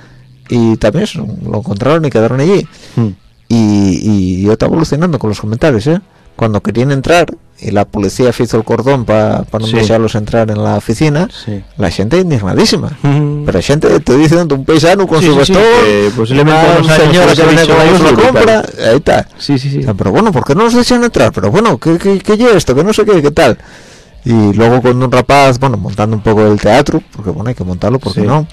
y también eso, lo encontraron y quedaron allí Mm. y, y yo estaba alucinando con los comentarios ¿eh? Cuando querían entrar y la policía hizo el cordón para no Sí. dejarlos entrar en la oficina Sí. la gente indignadísima Mm. pero gente te diciendo un paisano con Sí, su bastón que posiblemente señora hubiese que viene con ellos "Vamos, la compra brutal". ahí está Sí, sí, sí. Pero bueno ¿por qué no nos dejan entrar? pero bueno ¿qué, qué, qué es esto? que no sé qué qué tal y luego cuando un rapaz bueno montando un poco el teatro porque bueno hay que montarlo porque no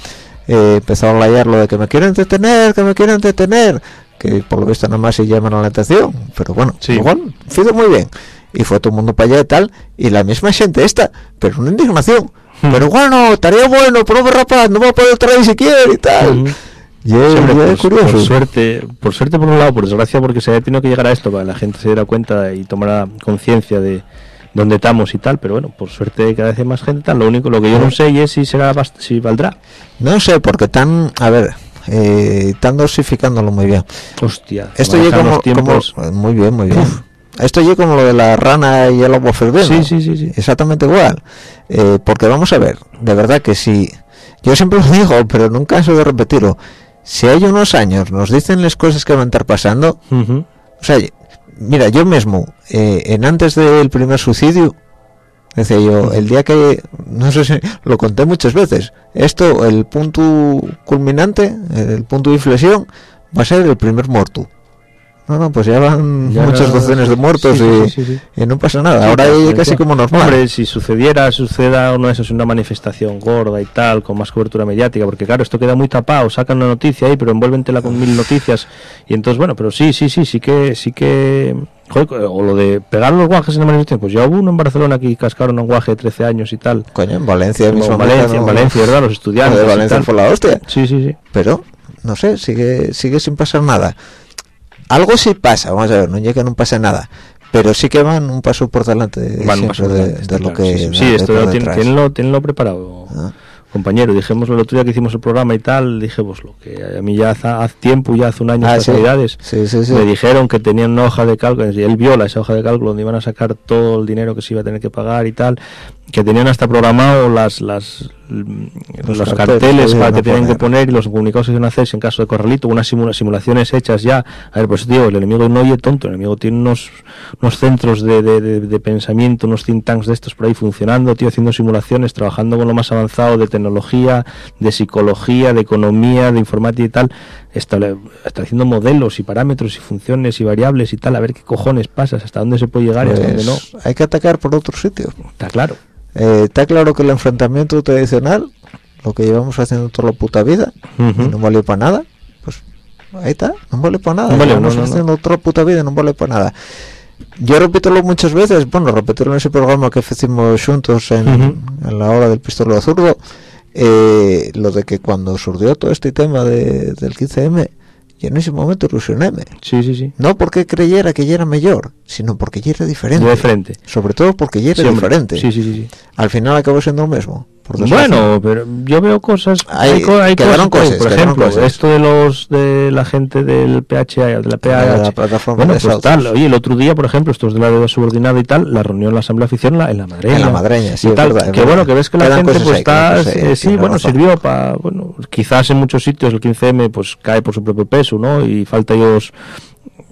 eh, empezaron a layar lo de que me quieren detener que me quieren detener que por lo visto nada más se llaman a la atención pero bueno Sí. igual fido muy bien y fue todo el mundo para allá y tal y la misma gente esta pero una indignación Hmm. pero bueno estaría bueno pero rapaz no va a poder traer si quiere y tal Ujú. y es, Sí, hombre, y es pues, curioso por suerte, por suerte por un lado, por desgracia porque se ha tenido que llegar a esto para que la gente se diera cuenta y tomara conciencia de dónde estamos y tal, pero bueno, por suerte cada vez hay más gente tal. Lo único, lo que yo no sé y es si será si valdrá. no sé porque están a ver eh, están dosificándolo muy bien. Hostia. esto llega como, como- muy bien muy bien. Esto llega como lo de la rana y el agua ferviendo. Sí, sí, sí, sí. exactamente igual. Eh, porque vamos a ver de verdad que si yo siempre lo digo pero nunca canso de repetirlo. Si hay unos años nos dicen las cosas que van a estar pasando o sea mira, yo mismo, eh, en antes del primer suicidio, decía yo, el día que, no sé si lo conté muchas veces, esto, el punto culminante, el punto de inflexión, va a ser el primer muerto. No, no, pues ya van Ya muchas no- docenas de muertos sí, y, sí, sí, y no pasa nada. Ahora es casi como normal. Hombre, si sucediera, suceda una de esas, una manifestación gorda y tal, con más cobertura mediática, porque claro, esto queda muy tapado, sacan una noticia ahí, pero envuélventela con mil noticias, y entonces, bueno, pero sí, sí, sí, sí que, sí que, joder, o lo de pegar los guajes en la manifestación, pues ya hubo uno en Barcelona que cascaron a un guaje de 13 años y tal, Coño, en Valencia mismo. en Valencia, en Valencia, ¿verdad? Los estudiantes de y Valencia tal. fue la hostia. sí, sí, sí. pero no sé sigue sigue sin pasar nada algo sí pasa vamos a ver no llega que no pasa nada pero sí que van un paso por delante Van siempre por de, delante, de lo claro, que sí, sí, de- sí, de esto lo preparado Ah. compañero. Dijimos el otro día que hicimos el programa y tal dijémoslo que a mí ya hace, hace tiempo ya hace un año Ah, sí. sí sí me dijeron que tenían una hoja de cálculo y él viola esa hoja de cálculo donde iban a sacar todo el dinero que se iba a tener que pagar y tal que tenían hasta programado las las Los los, carteles para que tenían que poner. y los comunicados que iban a hacerse en caso de corralito unas simula- simulaciones hechas ya. A ver pues digo el enemigo no oye tonto el enemigo tiene unos unos centros de, de, de- de pensamiento unos think tanks de estos por ahí funcionando tío haciendo simulaciones trabajando con lo más avanzado de tecnología de psicología de economía de informática y tal. Estable- estableciendo modelos y parámetros y funciones y variables y tal a ver qué cojones pasas hasta dónde se puede llegar y hasta dónde no. Pues hay que atacar por otro sitio. Está claro Eh, está claro que el enfrentamiento tradicional lo que llevamos haciendo toda la puta vida y no valió para nada pues ahí está no vale para nada No vale, llevamos no, no, no. haciendo toda la puta vida no vale para nada. Yo repítelo muchas veces bueno repetirlo en ese programa que hicimos juntos en la hora del pistolero zurdo eh, lo de que cuando surgió todo este tema de, del 15M yo en ese momento ilusionéme sí sí sí. No porque creyera que ya era mejor sino porque ya era diferente. De frente sobre todo porque ya era Sí, diferente. Sí sí sí, sí. al final acabó siendo lo mismo por. Bueno, pero yo veo cosas. Hay- quedaron cosas, cosas, por quedaron ejemplo, cosas. esto de los de la gente del PHA, de la de la PAH. plataforma Bueno, pues tal. Oye, el otro día, por ejemplo, estos de la deuda subordinada y tal, la reunión la asamblea oficial en la, en la madreña. En la madreña, sí, y es tal, verdad, es que bueno, que ves que la gente pues ahí, está, ahí, eh, sí, bueno, razón. sirvió para, bueno, quizás en muchos sitios el 15M pues cae por su propio peso, ¿no? Y falta ellos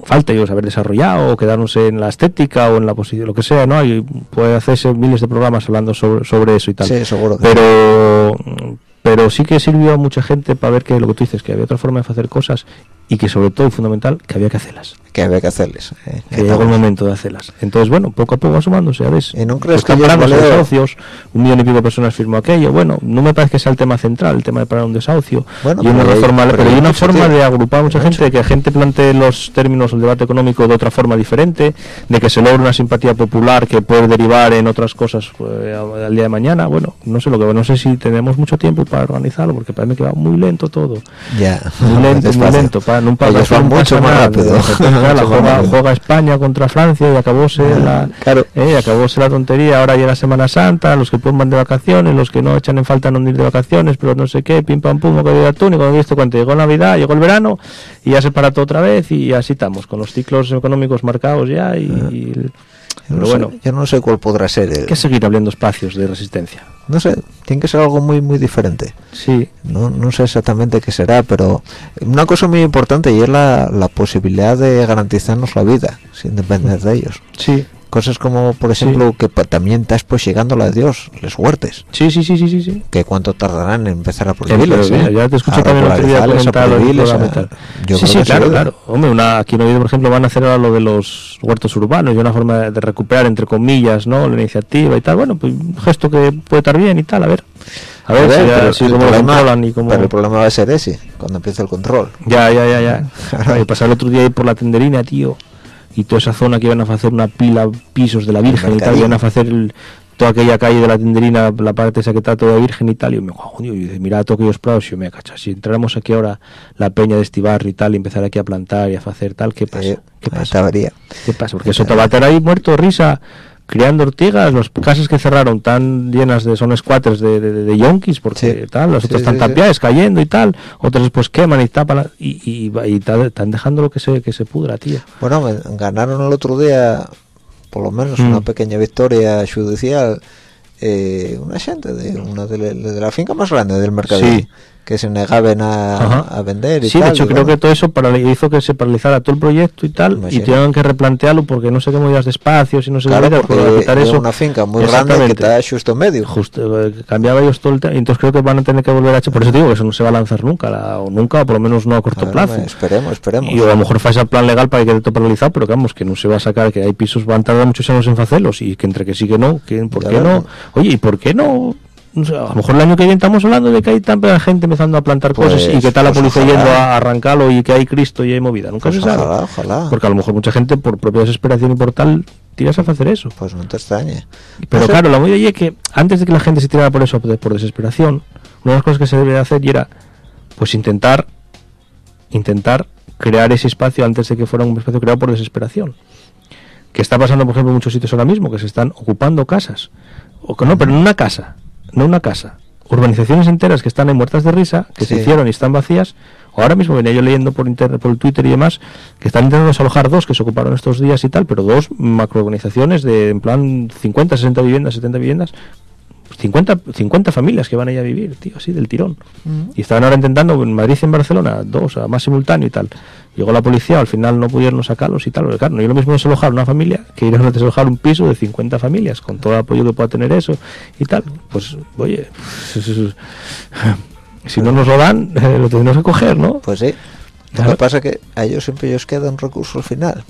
falta ellos haber desarrollado o quedarse en la estética o en la posición, lo que sea, ¿no? Y puede hacerse miles de programas hablando sobre, sobre eso y tal sí seguro pero pero sí que sirvió a mucha gente para ver que lo que tú dices que había otra forma de hacer cosas y que sobre todo y fundamental que había que hacerlas. Que había que hacerles eh, que llegó el momento de hacerlas. Entonces bueno poco a poco sumándose ya ves. ¿Y no crees Pues que parando los desahucios un millón y pico de personas firmó aquello. Bueno no me parece que sea el tema central el tema de parar un desahucio. Bueno, y una pero hay- reforma pero pero hay hay una forma de agrupar a mucha Hay gente de que la gente plantee los términos del debate económico de otra forma diferente de que se logre una simpatía popular que puede derivar en otras cosas eh, al día de mañana. Bueno no sé lo que no sé si tenemos mucho tiempo para organizarlo porque parece que va muy lento todo. Ya muy lento, muy lento. Para, en un par de mucho más rápido. la juega, España contra Francia y acabóse la, claro. eh, acabóse la tontería. Ahora llega Semana Santa, los que pueden van de vacaciones, los que no echan en falta no ir de vacaciones, pero no sé qué, pim pam pum, que de atún, y cuando esto cuando llegó Navidad, llegó el verano y ya se para todo otra vez y así estamos, con los ciclos económicos marcados ya y, y- yo no, sé, bueno, yo no sé cuál podrá ser el- hay que seguir abriendo espacios de resistencia. no sé tiene que ser algo muy muy diferente. Sí, no, no sé exactamente qué será pero una cosa muy importante y es la, la posibilidad de garantizarnos la vida sin depender de ellos. Sí, cosas como por Sí. ejemplo que pa- también estás pues llegando a Dios les huertes sí, sí, sí, sí, sí. sí. que cuánto tardarán en empezar a mira, ¿eh? ya te escucho A también otro día comentar sí, sí, que claro, sí. claro. Hombre, una, aquí en Oviedo, por ejemplo, van a hacer ahora lo de los huertos urbanos y una forma de, de recuperar, entre comillas, ¿no? La iniciativa y tal. Bueno, pues un gesto que puede estar bien y tal, a ver. A ver, A ver, si, pero si el cómo lo problema- y cómo... pero el problema va a ser ese cuando empiece el control Ya, ya, ya, ya. Ay, pasar el otro día ahí por la tenderina, tío. Y toda esa zona que iban a hacer una pila, pisos de la Virgen y tal, iban a hacer el- toda aquella calle de la tenderina, la parte esa que está toda virgen y tal. Y yo me digo, y dice, mira todos aquellos prados. Y yo me cacha, si entráramos aquí ahora la peña de barrio y tal, y empezar aquí a plantar y a hacer tal, ¿qué pasa? Eh, ¿Qué ahí pasa? ¿Qué pasa? Porque eso te va a estar ahí muerto, risa, criando ortigas, las casas que cerraron tan llenas de son squatters de, de, de yonkis, porque Sí. tal, las Sí, otras sí, están sí. tapiadas, cayendo y tal, otras pues queman y tapan y, y, y ta- están dejando lo que se, que se pudra, tío. Bueno, ganaron el otro día, por lo menos Mm. una pequeña victoria judicial, eh, una gente de una de, la- de la finca más grande del mercado. Sí. Que se negaban a, vender y Sí, tal, de hecho creo que todo eso hizo que se paralizara todo el proyecto y tal, Pues y sí. tuvieron que replantearlo porque no sé qué movidas de espacios y no sé claro qué, porque quitar eso. una finca muy grande que está justo en medio Justo, eh, cambiaba ellos todo el tema, entonces creo que van a tener que volver a echar, por eso digo que eso no se va a lanzar nunca, la- o nunca, o por lo menos no a corto plazo. esperemos esperemos Y a lo mejor falla el plan legal para que quede todo paralizado, pero que vamos, que no se va a sacar, que hay pisos van a tardar muchos años en hacerlos, y que entre que sí que no, que por Ya qué no, oye, ¿y por qué no? A lo mejor el año que viene estamos hablando de que hay tanta gente empezando a plantar Pues- cosas y que está la pues policía ojalá. yendo a arrancarlo y que hay Cristo y hay movida, nunca Pues se sabe. ojalá, ojalá. Porque a lo mejor mucha gente por propia desesperación y por tal tiras a hacer eso. pues no te extrañe Pero No sé, claro, la movida es que antes de que la gente se tirara por eso, por por desesperación, una de las cosas que se debe hacer y era pues intentar intentar crear ese espacio antes de que fuera un espacio creado por desesperación. Que está pasando, por ejemplo, en muchos sitios ahora mismo, que se están ocupando casas. O que no, pero en una casa, no una casa. Urbanizaciones enteras que están ahí muertas de risa, que se hicieron y están vacías. O ahora mismo venía yo leyendo por internet, por el Twitter y demás, que están intentando desalojar dos que se ocuparon estos días y tal, pero dos macroorganizaciones de en plan 50, 60 viviendas, 70 viviendas, 50, 50 familias que van ahí a vivir, tío, así del tirón. Y estaban ahora intentando en Madrid y en Barcelona, dos, a más simultáneo y tal. Llegó la policía, al final no pudieron sacarlos y tal. Porque, claro, no es lo mismo desalojar una familia que ir a desalojar un piso de 50 familias, con todo el apoyo que pueda tener eso y tal. Pues, oye, si no nos lo dan, lo tenemos que coger, ¿no? pues sí lo que pasa es que a ellos siempre ellos queda un recurso al final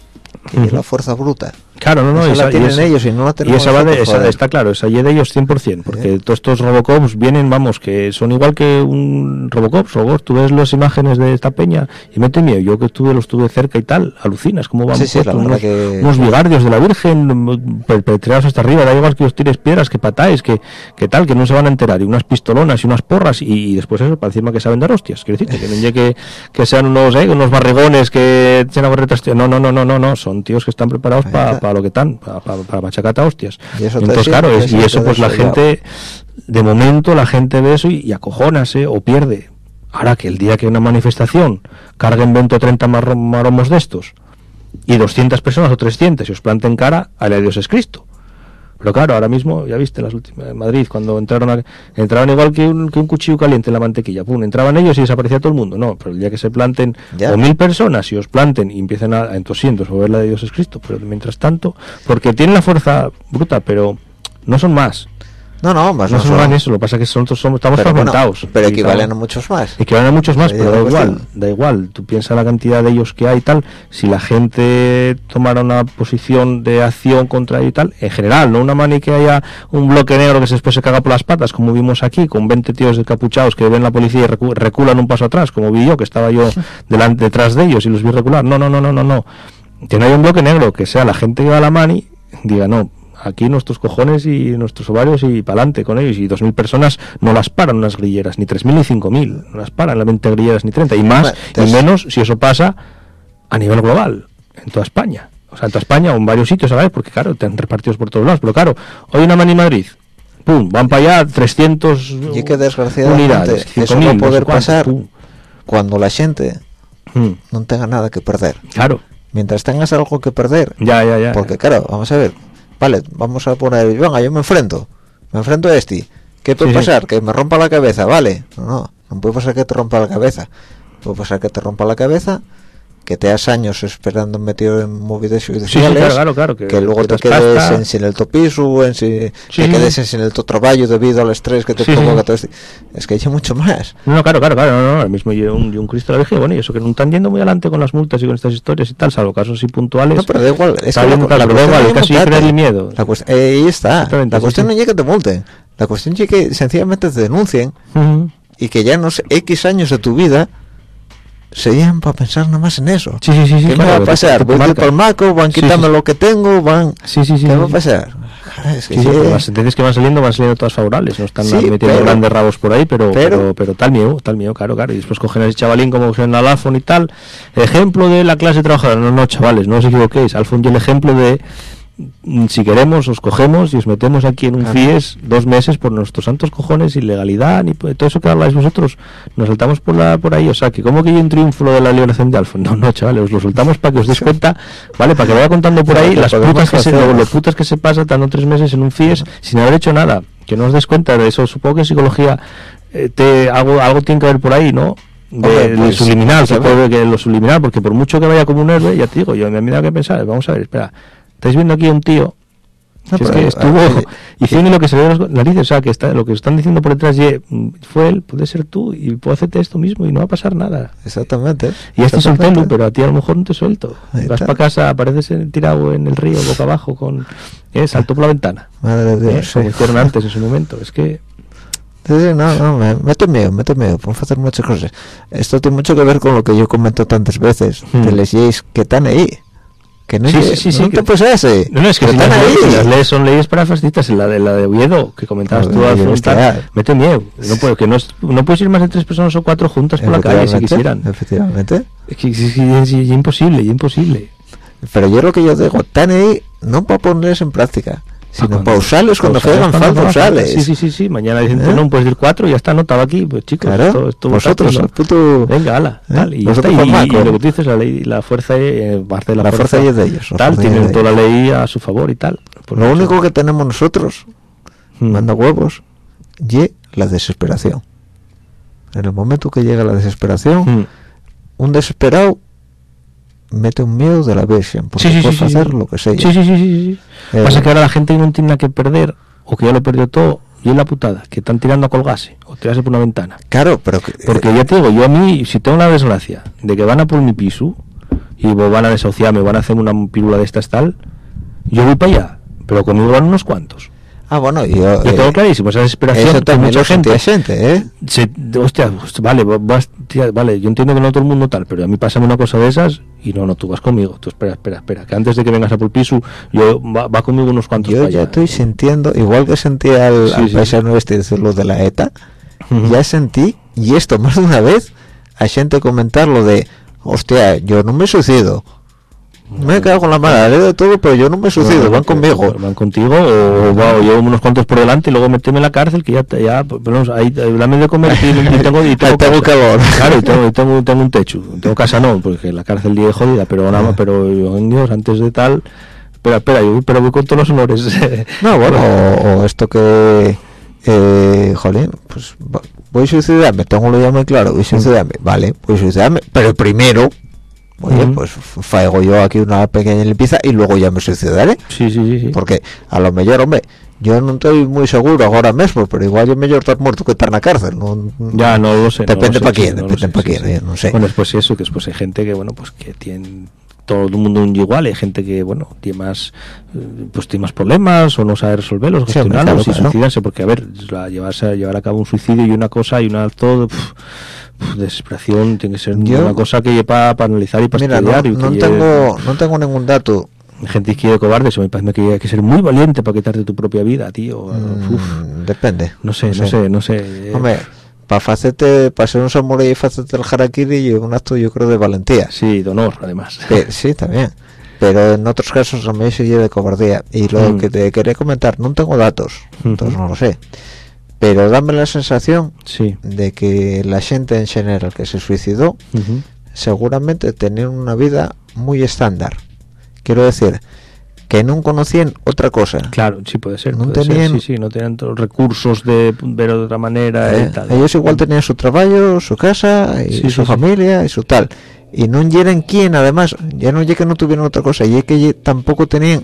que es la fuerza bruta. Claro, no, no, Esa la esa- y tienen esa- ellos y no la y tenemos esa va de- esa- está claro, esa y de ellos 100%, porque todos estos Robocops vienen, vamos, que son igual que un Robocop, robots, tú ves las imágenes de esta peña y mete miedo, yo que tuve, los tuve cerca y tal, alucinas, cómo van Sí, sí, la unos, que- unos bigardios de la Virgen perpetrados hasta arriba, da igual que os tires piedras, que patáis, que, que tal, que no se van a enterar, y unas pistolonas y unas porras, y, y después eso, para encima que saben dar hostias, quiero decir, que que, que sean unos, eh, unos barrigones que echen a barretas, no, no, no, no, no, no, son tíos que están preparados Ahí para está. lo que están, para machacata hostias. Y eso Entonces, claro, es- y eso pues la gente, de momento la gente ve eso y, y acojonase o pierde. Ahora que el día que una manifestación carguen 20 o 30 marro- maromos de estos y 200 personas o 300 y os planten cara, a Dios es Cristo. Pero claro, ahora mismo, ya viste, las últimas, en Madrid, cuando entraron a- entraban igual que un, que un cuchillo caliente en la mantequilla, pum, entraban ellos y desaparecía todo el mundo. No, pero el día que se planten Ya. o mil personas y os planten y empiecen a, a entosientos o ver la de Dios es Cristo, pero mientras tanto, porque tienen la fuerza bruta, pero no son más. No no más No, no son son- eso, lo que pasa es que nosotros somos, estamos pero, bueno, fragmentados. pero equivalen a muchos más Equivalen a muchos más, pero da cuestión. igual, da igual. Tú piensas la cantidad de ellos que hay y tal. Si la gente tomara una posición de acción contra ello y tal, en general, no una mani que haya un bloque negro que se después se caga por las patas, como vimos aquí, con 20 tíos descapuchados que ven la policía y recu- reculan un paso atrás, como vi yo, que estaba yo delante, detrás de ellos y los vi recular. No, no, no, no, no, no. Que no haya un bloque negro, que sea la gente que va a la mani, diga, no, aquí nuestros cojones y nuestros ovarios y para adelante con ellos. Y 2.000 personas no las paran unas grilleras, ni 3.000 ni 5.000, no las paran las 20 grilleras ni 30. Y más y menos si eso pasa a nivel global, en toda España. O sea, en toda España o en varios sitios a la vez, porque claro, están repartidos por todos lados. Pero claro, hoy una mani Madrid, pum, van para allá 300 y que desgraciadamente unidades, eso 5.000, va a no sé poder cuánto, pasar pum. cuando la gente Mm, no tenga nada que perder Claro, mientras tengas algo que perder ya, ya, ya. porque claro vamos a ver vale vamos a poner venga yo me enfrento. Me enfrento a este. Qué puede Sí, sí. pasar que me rompa la cabeza vale. No no no puede pasar que te rompa la cabeza. Puede pasar que te rompa la cabeza que te has años esperando metido en movidas sí, judiciales claro, claro, claro, que luego te quedes pasta. en sin el topiso en si, Sí, te sí. quedes en sin el tu trabajo debido al estrés que te Sí, sí. provoca todo este es que hay mucho más No, claro, claro, claro, no, no, mismo yo un, yo un Cristo de la Virgen, bueno, y eso que no están yendo muy adelante con las multas y con estas historias y tal, salvo casos así puntuales. No, pero da igual. Es que la, la da cuestión igual, es casi el miedo. La eh, ahí está. La sí, cuestión sí. no llega que te multen. La cuestión es que sencillamente te denuncien y que ya no sé, X años de tu vida se lleven para pensar nada más en eso. Sí, sí, sí, sí, ¿Qué me va a pasar? Voy a marca. por Maco, van Sí, quitando sí. lo que tengo, van... Sí, sí, sí. ¿Qué sí, va a sí. pasar? Joder, Es que Sí, sí, sí. las sentencias que van saliendo van saliendo todas favorables, no están Sí, metiendo pero- grandes rabos por ahí, pero, pero- pero, pero, tal miedo, tal miedo, claro, claro. Y después cogen a ese chavalín como cogen al Alfon y tal. Ejemplo de la clase trabajadora. No, no, chavales, no os equivoquéis. Alfon y el ejemplo de si queremos os cogemos y os metemos aquí en un Claro. FIES dos meses por nuestros santos cojones, ilegalidad, ni todo eso que habláis vosotros, nos saltamos por la por ahí, o sea, que como que hay un triunfo de la liberación de Alfon. No, no, chavales, os lo soltamos para que os deis cuenta, ¿vale? Para que vaya contando por ahí las putas que se, hacer. lo, lo putas que se pasa estando tres meses en un FIES sin haber hecho nada, que no os des cuenta de eso, supongo que en psicología eh, te, algo, algo tiene que ver por ahí, ¿no? De, pues, subliminal, se puede que lo subliminal, porque por mucho que vaya como un héroe, ya te digo, yo me he dado que pensar, vamos a ver, espera, estáis viendo aquí a un tío No, que es que estuvo eh, hicieron lo que se le dio las narices, o sea, que está, lo que están diciendo por detrás, ye, fue él, puede ser tú, y puedo hacerte esto mismo y no va a pasar nada. Exactamente. Y solté Exactamente. pero a ti a lo mejor no te suelto. Ahí Vas para casa, apareces en- tirado en el río, boca abajo, con eh, saltó por la ventana. Madre de Eh, Dios, sí. como hicieron antes en su momento. Es que no, no, me meto miedo, meto miedo, hacer muchas cosas. Esto tiene mucho que ver con lo que yo comento tantas veces, Hmm. de les que están ahí. Que no, Sí, sí, no que- te posee No, no, es que, si están las, ahí. leyes, las leyes son leyes para fascistas, la de la de Oviedo, que comentabas La tú de al frontal, mete miedo. No, puedo, que no, no puedes ir más de tres personas o cuatro juntas por la calle si quisieran. Efectivamente. Es que es, es- es- es imposible, es imposible. Pero yo lo que yo digo, están ahí no para ponerles en práctica, sino usarles cuando hagan falta. usarles. Sí, sí, sí, sí. Mañana dicen, ¿Eh? no puedes decir cuatro, ya está anotado aquí. Pues chicos, Claro, esto, esto vosotros, votadlo. el puto... Venga, ala, ¿Eh? tal, y, Vosotros está. Y- y, lo que dices, la ley, la fuerza, eh, parte de la, La fuerza es de ellos, Tal, tienen de toda la ley a su favor y tal. Pues Lo no único que tenemos nosotros, Mm. manda huevos, y la desesperación. En el momento que llega la desesperación, Mm. un desesperado mete un miedo de la Virgen, porque Sí, sí, sí, hacer lo que sea. Sí, sí, sí, sí. Eh, Pasa que ahora la gente no tiene nada que perder, o que ya lo perdió todo, y es la putada, que están tirando a colgarse, o tirarse por una ventana. Claro, pero que, Porque eh, ya te digo, yo a mí, si tengo la desgracia de que van a por mi piso y me van a desahuciarme, van a hacer una pirula de estas tal, yo voy para allá, pero conmigo van unos cuantos. Ah, bueno, yo, eh, tengo clarísimo, esa desesperación eso también mucha lo gente. ¿eh? Se, hostia, vale, vas, tía, vale, yo entiendo que no todo el mundo tal, pero a mí pásame una cosa de esas y no, no, tú vas conmigo. Tú espera, espera, espera, que antes de que vengas a por piso, yo va, va conmigo unos cuantos Yo ya estoy sintiendo, igual que sentía al, Sí, al sí. este lo de la ETA, ya sentí, y esto más de una vez, a gente comentar lo de, hostia, yo no me suicido. Me cago en la mala, de todo, pero yo no me suicido, van conmigo. Van contigo o, llevo unos cuantos por delante y luego meteme en la cárcel que ya, te- ya pero vamos, ahí de comer y, tengo, y tengo, calor. Claro, y tengo, y tengo, tengo un techo. Tengo casa no, porque la cárcel día es jodida, pero nada, Ah. pero yo, en Dios, antes de tal, espera, espera, yo pero voy con todos los honores. No, bueno, o, o esto que, eh, jolín, pues voy a suicidarme, tengo lo ya muy claro, voy a suicidarme, vale, voy a suicidarme, pero primero, oye, pues faigo yo aquí una pequeña limpieza y luego ya me suicidaré. Sí, sí, sí, sí. Porque a lo mejor, hombre, yo no estoy muy seguro ahora mismo, pero igual yo mejor estar muerto que estar en la cárcel. No, Ya, no lo sé. no Depende lo sé, pa' sí, quién, no depende sé, pa' sí, quién, sí. no sé. Bueno, después eso, que después hay gente que, bueno, pues que tiene todo el mundo un igual, hay gente que, bueno, tiene más, eh, pues tiene más problemas o no sabe resolverlos, gestionarlos claro, y suicidarse, porque, a ver, la- llevarse, llevar a cabo un suicidio y una cosa y una todo, pf, pf, desesperación, tiene que ser Yo- una cosa que lleva para analizar y para Mira, no, estudiar. y no tengo, no tengo ningún dato. Gente izquierda cobarde, eso me parece que hay que ser muy valiente para quitarte tu propia vida, tío. Uf, Mm, depende. no sé, no sé, no sé. Hombre, para hacerte, para ser un samurái y hacerte el harakiri, un acto yo creo de valentía. Sí, de honor, además. Sí, también. Pero en otros casos también se lleva de cobardía. Y lo Mm. que te quería comentar, no tengo datos, entonces no lo sé. Pero dame la sensación Sí. de que la gente en general que se suicidó seguramente tenían una vida muy estándar. Quiero decir, que no conocían otra cosa. Claro, sí puede ser. No puede ser, tenían- sí, sí, no tenían recursos de ver de otra manera Eh, y tal. ellos igual tenían su trabajo, su casa, y Sí, su sí, familia y su tal. Y no eran quien, además, ya no es que no tuvieran otra cosa, y es que tampoco tenían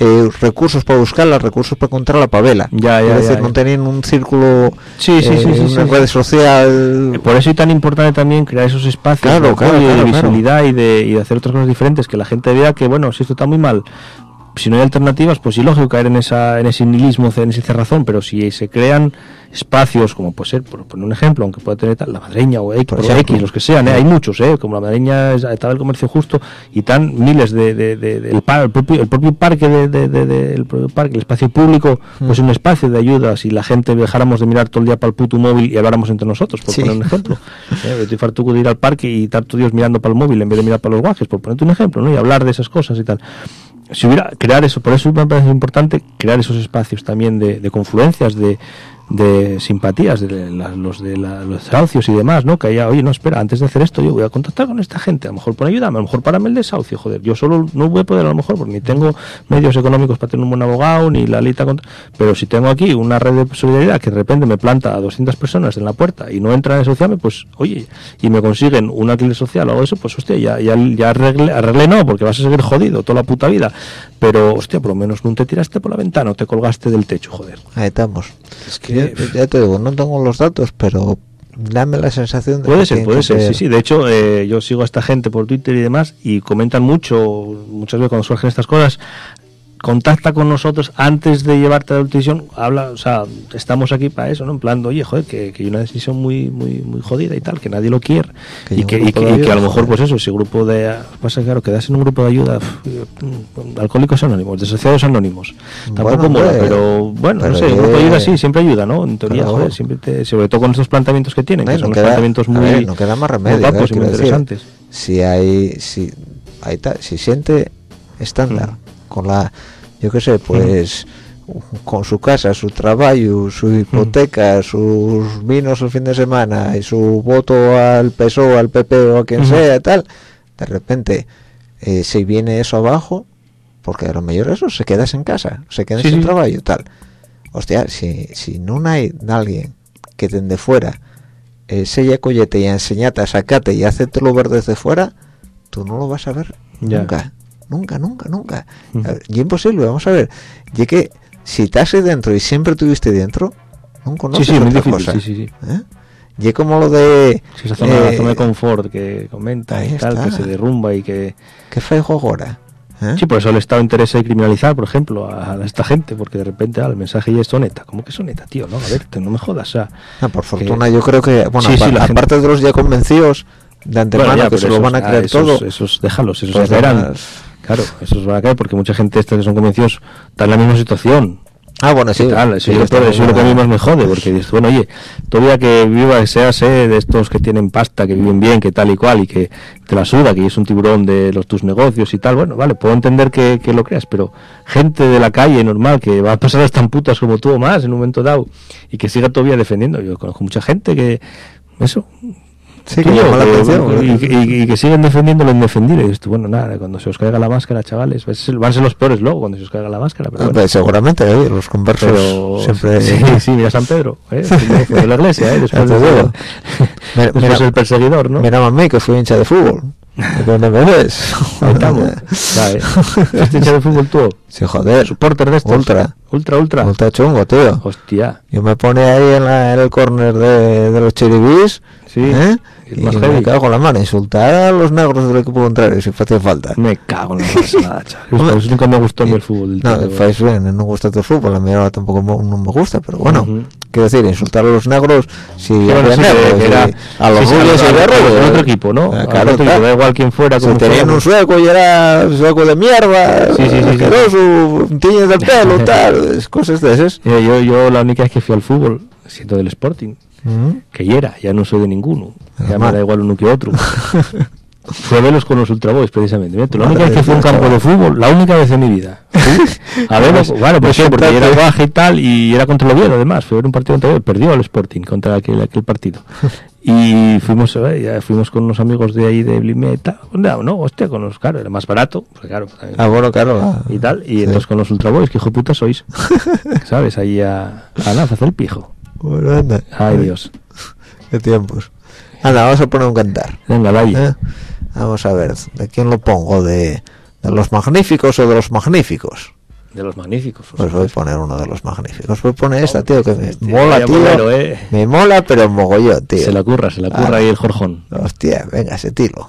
eh, recursos para buscarla, recursos para encontrarla, para verla. Ya, ya, es decir, ya, no tenían un círculo, Sí, sí, eh, sí, una red social. Eh, Por eso es tan importante también crear esos espacios Claro, de claro, de visibilidad y, de, y de hacer otras cosas diferentes, que la gente vea que, bueno, si esto está muy mal, si no hay alternativas, pues sí, lógico caer en, esa, en ese nihilismo, en esa cerrazón, pero si se crean espacios, como puede ser, por poner un ejemplo, aunque pueda tener tal, la madreña o X, Por por ejemplo. X, los que sean, ¿eh? hay muchos, ¿eh? como la madreña es- estaba el comercio justo y tan miles de, de- de- del par- el, propio, el propio parque el propio parque, el espacio público, pues Mm. un espacio de ayuda, si la gente dejáramos de mirar todo el día para el puto móvil y habláramos entre nosotros, por Sí. poner un ejemplo. Eh, Estoy fartuco de ir al parque y estar todos días mirando para el móvil en vez de mirar para los guajes, por ponerte un ejemplo, ¿no? Y hablar de esas cosas y tal. Si hubiera crear eso, por eso me parece importante crear esos espacios también de, de confluencias, de, de simpatías de la- los de la- los desahucios y demás, ¿no? Que haya, oye, no, espera, antes de hacer esto yo voy a contactar con esta gente, a lo mejor por ayudarme, a lo mejor para el desahucio, joder, yo solo no voy a poder a lo mejor porque ni tengo medios económicos para tener un buen abogado, ni la lista contra... Pero si tengo aquí una red de solidaridad que de repente me planta a 200 personas en la puerta y no entran a desahuciarme, pues, oye, y me consiguen un alquiler social o algo de eso, pues, hostia, ya, ya, ya arreglé, arreglé no, porque vas a seguir jodido toda la puta vida. Pero, hostia, por lo menos no te tiraste por la ventana o te colgaste del techo, joder. Ahí estamos. Es que... Yo- ya te digo, no tengo los datos, pero dame la sensación de Puede que ser, puede que ser, sí, sí. De hecho, eh, yo sigo a esta gente por Twitter y demás y comentan mucho, muchas veces cuando surgen estas cosas, contacta con nosotros antes de llevarte a la decisión, habla, o sea, estamos aquí para eso, ¿no? En plan, oye, joder, que, que hay una decisión muy muy muy jodida y tal, que nadie lo quiere. Que hay y, que, y, que, de y que a lo mejor, joder. pues eso, ese grupo de... Pasa, claro, quedas en un grupo de ayuda, pf, alcohólicos anónimos, desasociados anónimos. Tampoco Bueno, mola, pero bueno, pero no sé, un grupo de ayuda sí, siempre ayuda, ¿no? En teoría, joder, siempre te, sobre todo con estos planteamientos que tienen, Ay, que no son unos queda- planteamientos muy... ver, no queda más remedio, muy eh, muy quiero decir, interesantes. si hay si está, si siente estándar Mm. Con la yo qué sé pues con su casa su trabajo su hipoteca sus vinos el fin de semana y su voto al PSOE al PP o a quien sea y tal de repente eh, se viene eso abajo porque a lo mejor eso se quedas en casa se queda Sí, sin sí. trabajo y tal hostia si si no hay alguien que de fuera eh, sella collete y enseñate a sacate y hacértelo ver desde fuera, tú no lo vas a ver Ya. nunca, nunca, nunca, nunca. Ujú. A ver, Y imposible, vamos a ver. Y que si estás dentro y siempre estuviste dentro, no Sí, conoces sí, muy otra difícil, cosa. sí, sí, sí. ¿eh? Y como lo de... Sí, esa zona, eh, zona de confort que comenta y tal, está. que se derrumba y que... ¿Qué fue ahora? ¿Eh? Sí, por eso el Estado interesa en criminalizar, por ejemplo, a, a esta gente, porque de repente ah, el mensaje ya es soneta. ¿Cómo que soneta, tío? No, a ver, te- no me jodas. O sea, Ah, por fortuna yo creo que, bueno, Sí, sí, apar- la gente- aparte de los ya convencidos de antemano bueno, ya, que se lo van a ah, creer esos, todo, Esos, déjalos, esos Pues verán. Claro, esos van a caer porque mucha gente esta que son convencidos está en la misma situación. Ah, bueno, sí. ¿Qué tal? Eso, sí, es lo está peor, muy eso es lo que a mí más me jode, porque dices, bueno, oye, todavía que viva, seas eh, de estos que tienen pasta, que viven bien, que tal y cual, y que te la suda, que es un tiburón de los tus negocios y tal, bueno, vale, puedo entender que, que lo creas, pero gente de la calle normal, que va a pasar tan putas como tú o más en un momento dado, y que siga todavía defendiendo, yo conozco mucha gente que, eso, Sí, que tío, llama la que- atención. y, y- y que siguen defendiendo lo indefendible. Y dices tú, bueno, nada, cuando se os caiga la máscara, chavales, ser- van a ser los peores luego cuando se os caiga la máscara. Pero Ah, bueno. pues seguramente, oye, los conversos Pero siempre... sí, sí, mira San Pedro, ¿eh? De la iglesia, ¿eh? después, de. Mira- después mira- el perseguidor, ¿no? Mira mí que fui hincha de fútbol. ¿De dónde me ves? Ahí estamos. ¿sabes? ¿Fuiste hincha de fútbol tú? Sí, joder. ¿Supporter de estos? Ultra. Ultra, ultra. Ultra chungo, tío. Hostia. Yo me pone ahí en, la- en el córner de, de los chiribís. Sí, ¿eh? el Y más me cago en la mano. Insultar a los negros del equipo contrario si hace falta. Me cago en la pasada, chaval. Nunca me gustó el fútbol. No, tío. fais bien, no me gusta tu fútbol, a mí ahora tampoco mo- no me gusta, pero bueno, Ujú. quiero decir, insultar a los negros si bueno, sí, negros, era- a los rubios y a otro equipo, ¿no? Ah, claro, otro equipo, da igual quién fuera, Si cómo tenían fuera. un sueco y era sueco de mierda, Sí, sí, sí, sí. asqueroso, tiñes del pelo, tal, es cosas de esas. Mira, yo, yo la única vez que fui al fútbol, siendo del Sporting, Mm. que ya era, ya no soy de ninguno, ya me da igual uno que otro. Fue a verlos con los Ultra Boys, precisamente. Mira, la única vez que fui a un de campo de fútbol, la única vez en mi vida. A verlos, Pues- vale, ¿por pues qué? Porque era baja y tal, y era contra el Oviedo, además. Fue a ver un partido contra el perdió el Sporting contra aquel, aquel partido. Y fuimos, eh, ya fuimos con unos amigos de ahí de Blimea y tal. No, no, hostia, con los, claro, era más barato, porque claro, Ah, bueno, claro. la- y tal, y sí. entonces con los Ultra Boys, que hijo de puta sois. ¿Sabes? Ahí a, a nada, hacer el pijo. Bueno, anda. Ay, Dios. Qué tiempos. Anda, vamos a poner un cantar. Venga, Lai. ¿eh? Vamos a ver, ¿de quién lo pongo? ¿De, de los magníficos o de los magníficos? De los magníficos. Pues voy a poner uno de los magníficos. Voy a poner esta, tío, que me mola, tío. bolero, eh. Me mola, pero mogollón, tío. Se la curra, se la curra Ah. ahí el Jorjón. Hostia, venga, ese tilo.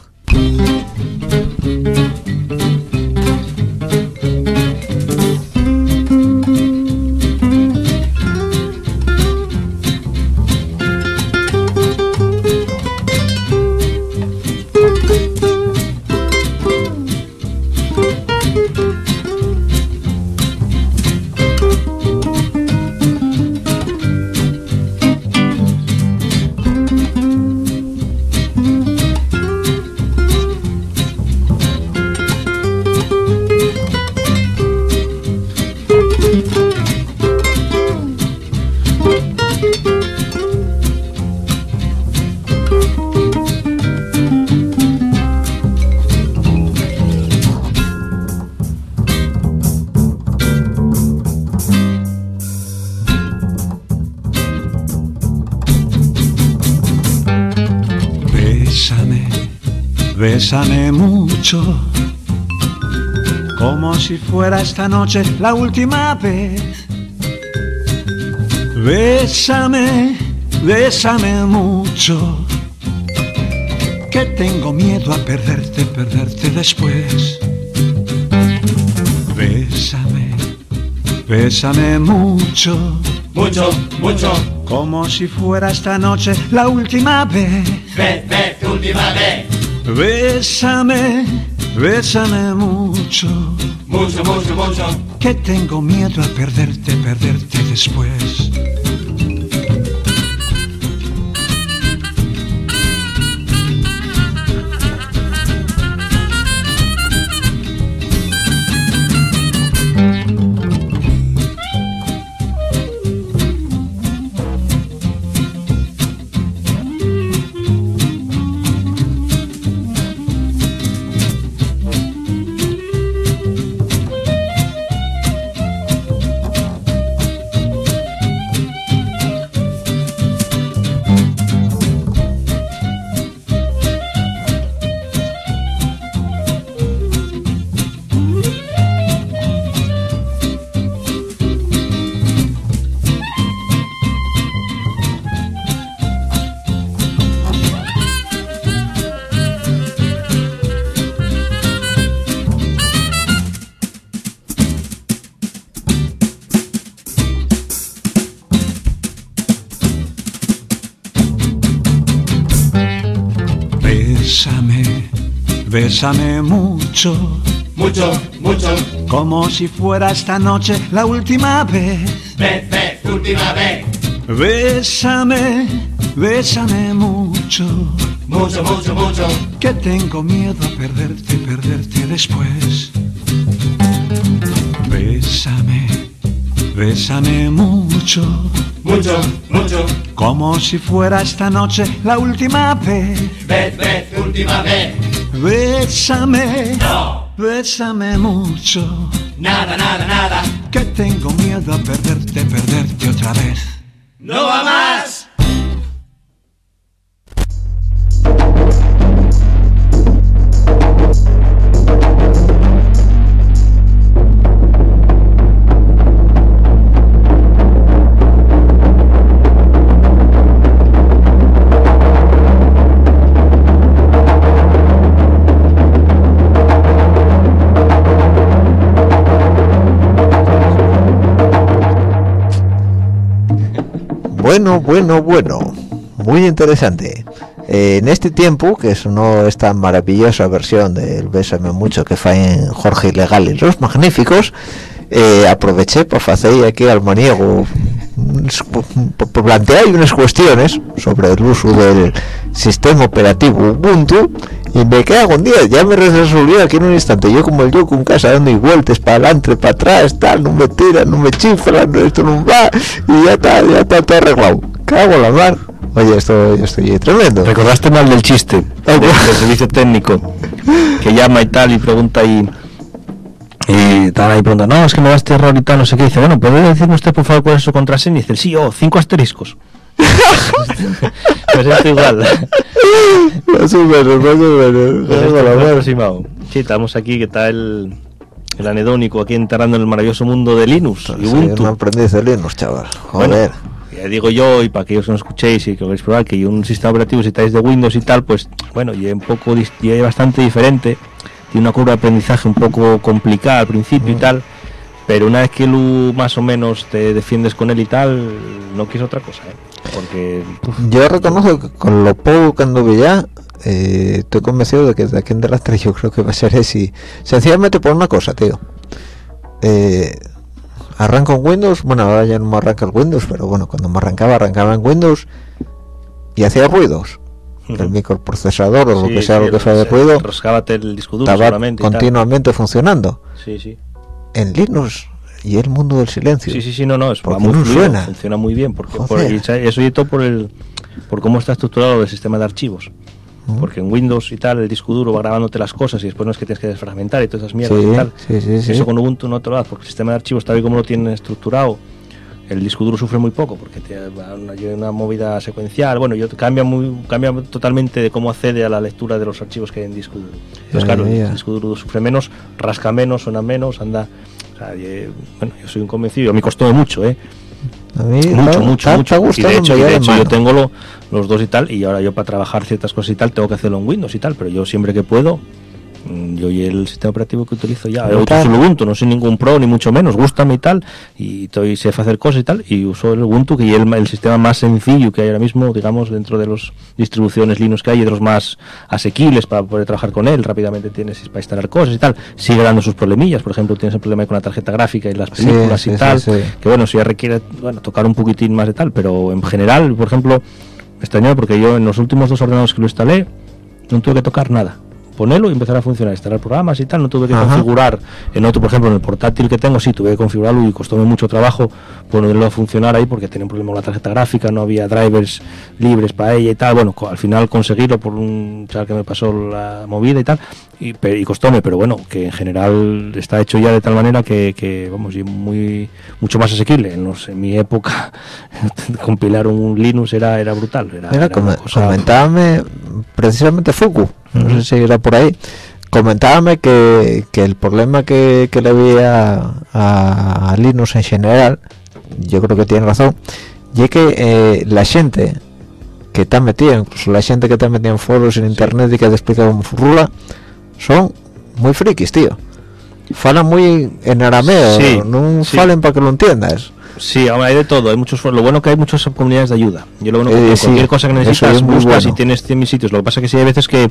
Mucho, como si fuera esta noche la última vez. Bésame, bésame mucho, que tengo miedo a perderte, perderte después. Bésame, bésame mucho, Mucho, mucho, como si fuera esta noche la última vez. ve, ve, última vez. Bésame, bésame mucho, Mucho, mucho, mucho. que tengo miedo a perderte, perderte después. Bésame mucho, Mucho, mucho. como si fuera esta noche la última vez. Ve, ve, última vez. Bésame, bésame mucho, Mucho, mucho, mucho. que tengo miedo a perderte, perderte después. Bésame, bésame mucho, Mucho, mucho. como si fuera esta noche la última vez. Ve, ve, última vez. Bésame, No, bésame mucho, nada, nada, nada. que tengo miedo a perderte, perderte otra vez. No va más. Bueno, bueno, bueno. Muy interesante. Eh, en este tiempo, que sonó esta maravillosa versión del Bésame Mucho que fue en Jorge Ilegal y los Magníficos, eh, aproveché para hacer aquí al maniego plantear unas cuestiones sobre el uso del sistema operativo Ubuntu y me queda con día ya me resolvió aquí en un instante. Yo como el yo con casa dando y vueltas para adelante para atrás tal no me tira no me chifla no, esto no va y ya está ya está todo arreglado. Cago en la mar. Oye esto yo estoy tremendo. Recordaste mal del chiste Ah, del, servicio técnico que llama y tal y pregunta y y tal ahí pregunta no es que me da este error y tal no sé qué dice bueno puede decirme usted por favor cuál es su contraseña y dice sí oh cinco asteriscos pues esto igual. Más o menos más o menos pues esto la es aproximado sí estamos aquí que está el el anedónico aquí enterrando en el maravilloso mundo de Linux y Soy Ubuntu. un aprendiz de Linux chaval. Bueno, joder. ya digo yo, y para aquellos que no escuchéis y que queréis probar, que un sistema operativo, si estáis de Windows y tal, pues bueno, y un poco, y es bastante diferente. Tiene una curva de aprendizaje un poco complicada al principio y tal, pero una vez que lu más o menos te defiendes con él y tal, no quieres otra cosa, ¿eh? Porque Yo reconozco que con lo poco que anduve ya, eh, estoy convencido de que de aquí en adelante yo creo que va a ser así. Sencillamente por una cosa, tío. Eh, arranco en Windows, bueno, ahora ya no me arranca el Windows, pero bueno, cuando me arrancaba, arrancaba en Windows y hacía ruidos. El microprocesador o lo que sea sí, lo que sea de ruido el disco duro estaba solamente y tal. continuamente funcionando. Sí, sí. En Linux y el mundo del silencio. Sí, sí, sí, no, no, es, ¿Por va qué muy no fluido, suena? funciona muy bien, porque por- y sa- eso y todo por el por cómo está estructurado el sistema de archivos. Porque en Windows y tal, el disco duro va grabándote las cosas y después no es que tienes que desfragmentar y todas esas mierdas Sí, y tal. sí, sí, sí. Eso con Ubuntu no te lo das, porque el sistema de archivos, tal y como lo tienen estructurado, el disco duro sufre muy poco porque tiene una, una movida secuencial. Bueno, yo cambia muy cambia totalmente de cómo accede a la lectura de los archivos que hay en disco duro. Entonces, claro, el disco duro sufre menos, rasca menos, suena menos, anda. Y, bueno, yo soy un convencido, me costó mucho, ¿eh? A mí, mucho, mucho, mucho. Y de hecho, y de hecho yo tengo lo- los dos y tal, y ahora yo para trabajar ciertas cosas y tal tengo que hacerlo en Windows y tal, pero yo siempre que puedo, yo y el sistema operativo que utilizo ya, el. Ubuntu, no soy ningún pro ni mucho menos, gustame y tal, y estoy, sé hacer cosas y tal, y uso el Ubuntu, que es el, el sistema más sencillo que hay ahora mismo, digamos, dentro de las distribuciones Linux que hay, y de los más asequibles para poder trabajar con él, rápidamente tienes para instalar cosas y tal, sigue dando sus problemillas, por ejemplo, tienes el problema con la tarjeta gráfica y las películas sí, y sí, tal, sí. que bueno, si ya requiere bueno, tocar un poquitín más de tal, pero en general, por ejemplo, extrañó porque yo en los últimos dos ordenadores que lo instalé no tuve que tocar nada. Ponerlo y empezar a funcionar, instalar programas y tal, no tuve que Ajá. configurar en otro, por ejemplo, en el portátil que tengo, sí, tuve que configurarlo y costó mucho trabajo ponerlo a funcionar ahí porque tenía un problema con la tarjeta gráfica, no había drivers libres para ella y tal. Bueno, al final conseguirlo por un chaval que me pasó la movida y tal, y, y costóme, pero bueno, que en general está hecho ya de tal manera que, que, vamos, y muy mucho más asequible. En, los- en mi época, compilar un Linux era, era brutal. Era, Mira, era come- cosa- comentábame precisamente Fuku, no sé si era por ahí, comentábame que, que el problema que, que le había a, a Linux en general, yo creo que tiene razón, y es que eh, la gente que está metida, incluso la gente que está metida en foros en internet y que te explica cómo furrula, son muy frikis, tío. Falan muy en arameo, Sí, no sí. falen para que lo entiendas. Sí, hombre, hay de todo, hay muchos lo bueno que hay muchas comunidades de ayuda. Yo lo bueno que Eh, sí, cualquier cosa que necesitas buscas bueno. y tienes 100.000 sitios. Lo que pasa es que sí hay veces que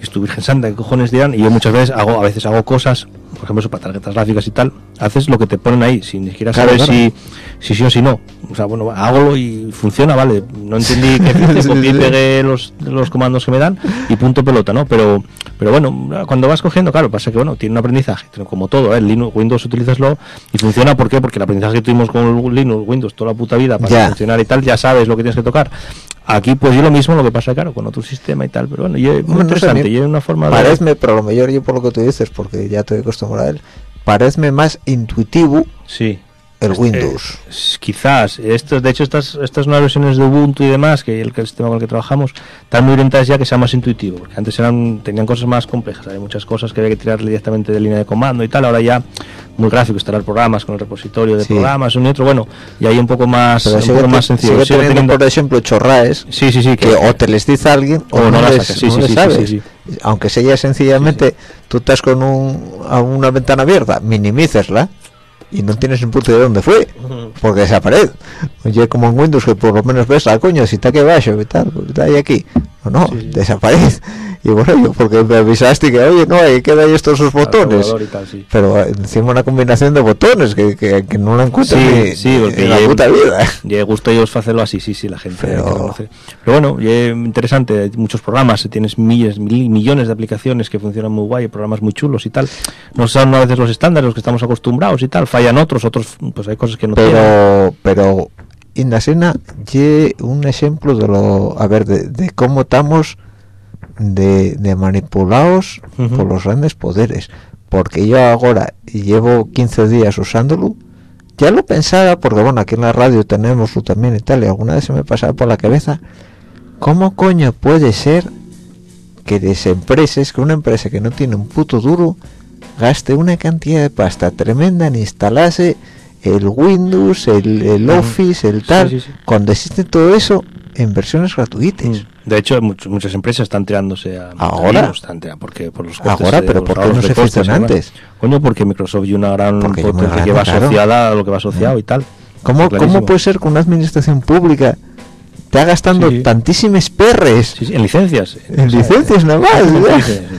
es tu Virgen Santa, ¿qué cojones dirán? Y yo muchas veces hago, a veces hago cosas, por ejemplo, eso para tarjetas gráficas y tal, haces lo que te ponen ahí, sin ni siquiera saber si, si sí o si no. O sea, bueno, hágalo y funciona, vale. No entendí que copié y sí. pegué los, los comandos que me dan y punto pelota, ¿no? Pero, pero bueno, cuando vas cogiendo, claro, pasa que bueno, tiene un aprendizaje, como todo, ¿eh? Linux, Windows utilizaslo y funciona, ¿por qué? Porque el aprendizaje que tuvimos con Linux, Windows, toda la puta vida para Ya. funcionar y tal, ya sabes lo que tienes que tocar. Aquí pues yo lo mismo, lo que pasa, claro, con otro sistema y tal, pero bueno, y es muy Hombre, no sé, interesante, y es una forma de... Parece, pero a lo mejor yo por lo que tú dices, porque ya estoy acostumbrado a él, parece más intuitivo Sí. El Este, Windows. quizás. Estos, de hecho, estas, estas nuevas versiones de Ubuntu y demás, que el, el sistema con el que trabajamos, están muy orientadas ya que sea más intuitivo. Porque antes eran tenían cosas más complejas. Hay muchas cosas que había que tirar directamente de línea de comando y tal. Ahora ya muy gráfico, instalar programas con el repositorio de Sí. programas, un y otro. Bueno, y ahí un poco más, un poco más sencillo. sigue Sigue teniendo, teniendo- por ejemplo, chorraes Sí, sí, sí. que o te les dice alguien o, no, no las les, sacas. Sí, no sí, les sí, sí, sabes. Aunque sea sencillamente, tú estás con un, a una ventana abierta, minimícesla y no tienes ni puta idea de dónde fue, porque desaparece. Oye, como en Windows, que por lo menos ves, ah, coño, si está aquí abajo y tal, pues está ahí aquí. No, no, Sí, sí. desaparece. Y bueno, yo porque me avisaste que, oye, no, ahí quedan estos sus botones. calculador y tal, sí. Pero encima una combinación de botones que, que, que no la encuentro Sí, ni, sí, ni porque en la puta vida. Ya gusto ellos hacerlo así, sí, sí, la gente Pero- que. Pero bueno, interesante, hay muchos programas, tienes miles, mil- millones de aplicaciones que funcionan muy guay, programas muy chulos y tal. No son a veces los estándares los que estamos acostumbrados y tal, fallan otros, otros, pues hay cosas que no tienen. pero pero Indasena ye un ejemplo de lo a ver de, de cómo estamos de, de manipulados por los grandes poderes. Porque yo ahora llevo 15 días usándolo ya lo pensaba porque bueno aquí en la radio tenemos también y tal y alguna vez se me pasaba por la cabeza cómo coño puede ser que las empresas que una empresa que no tiene un puto duro gaste una cantidad de pasta tremenda en instalarse el Windows, el, el. Office, el tal, sí, sí. cuando existe todo eso en versiones gratuitas. De hecho, much- muchas empresas están tirándose a a Ahora. Tirando- porque por los costes, Ahora, pero ¿por qué no se costes antes? Coño, porque Microsoft y una gran potencia que va claro. asociada a lo que va asociado y tal. ¿Cómo. ¿Cómo puede ser que una administración pública haga gastando Sí, tantísimas perres Sí, sí, en licencias. en O sea, licencias nada más?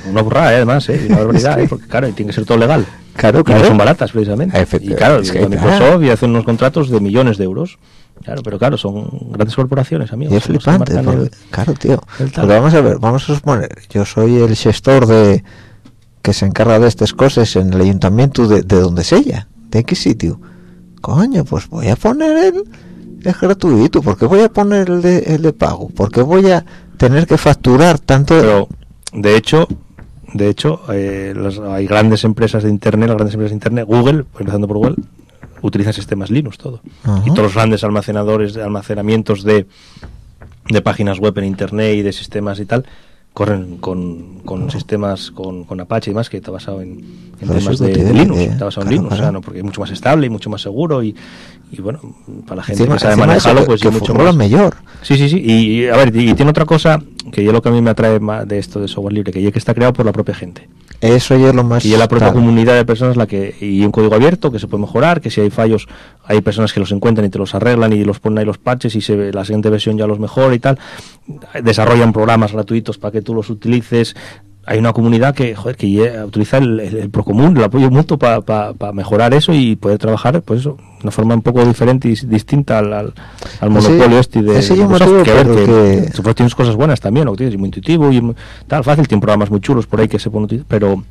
Una burrada, ¿eh? además, ¿eh? Y una barbaridad, ¿eh? porque claro, tiene que ser todo legal. Claro, Y no claro. son baratas, precisamente. Efectivamente, Y claro, es que. Microsoft y hacen unos contratos de millones de euros. Claro, pero claro, son grandes corporaciones, amigos. Y es flipante, el- claro, tío. Porque vamos a ver, vamos a suponer, yo soy el gestor de que se encarga de estas cosas en el ayuntamiento de, de donde sea, de qué sitio. Coño, pues voy a poner el, el gratuito, ¿por qué voy a poner el de, el de pago? ¿Por qué voy a tener que facturar tanto? Pero, de hecho, de hecho eh, las- hay grandes empresas de Internet, las grandes empresas de Internet, Google, empezando por Google, utiliza sistemas Linux todo. Y todos los grandes almacenadores de almacenamientos de, de páginas web en internet y de sistemas y tal corren con, con sistemas con, con Apache y demás que está basado en, temas de, tiene, Linux, eh, está basado en claro, Linux, o sea. ¿no? porque es mucho más estable y mucho más seguro y, y bueno, para la gente Encima- que sabe manejarlo, pues que mucho más. mejor. Sí, sí, sí. Y, y, a ver, y, y tiene otra cosa que yo lo que a mí me atrae más de esto de software libre, que ya que está creado por la propia gente. Eso ya es lo más... Y es la propia claro. comunidad de personas la que y un código abierto que se puede mejorar, que si hay fallos hay personas que los encuentran y te los arreglan y los ponen ahí los patches y se ve- la siguiente versión ya los mejora y tal. Desarrollan programas gratuitos para que tú los utilices. Hay una comunidad que, joder, que utiliza el, el, el Procomún, el apoyo mutuo para mejorar eso y poder trabajar, pues eso, de una forma un poco diferente y distinta al, al, al monopolio este de, ese de Microsoft, que, ver, tienes cosas buenas también, lo que tienes, muy intuitivo y tal, fácil, tiene programas muy chulos por ahí que se pueden utilizar, pero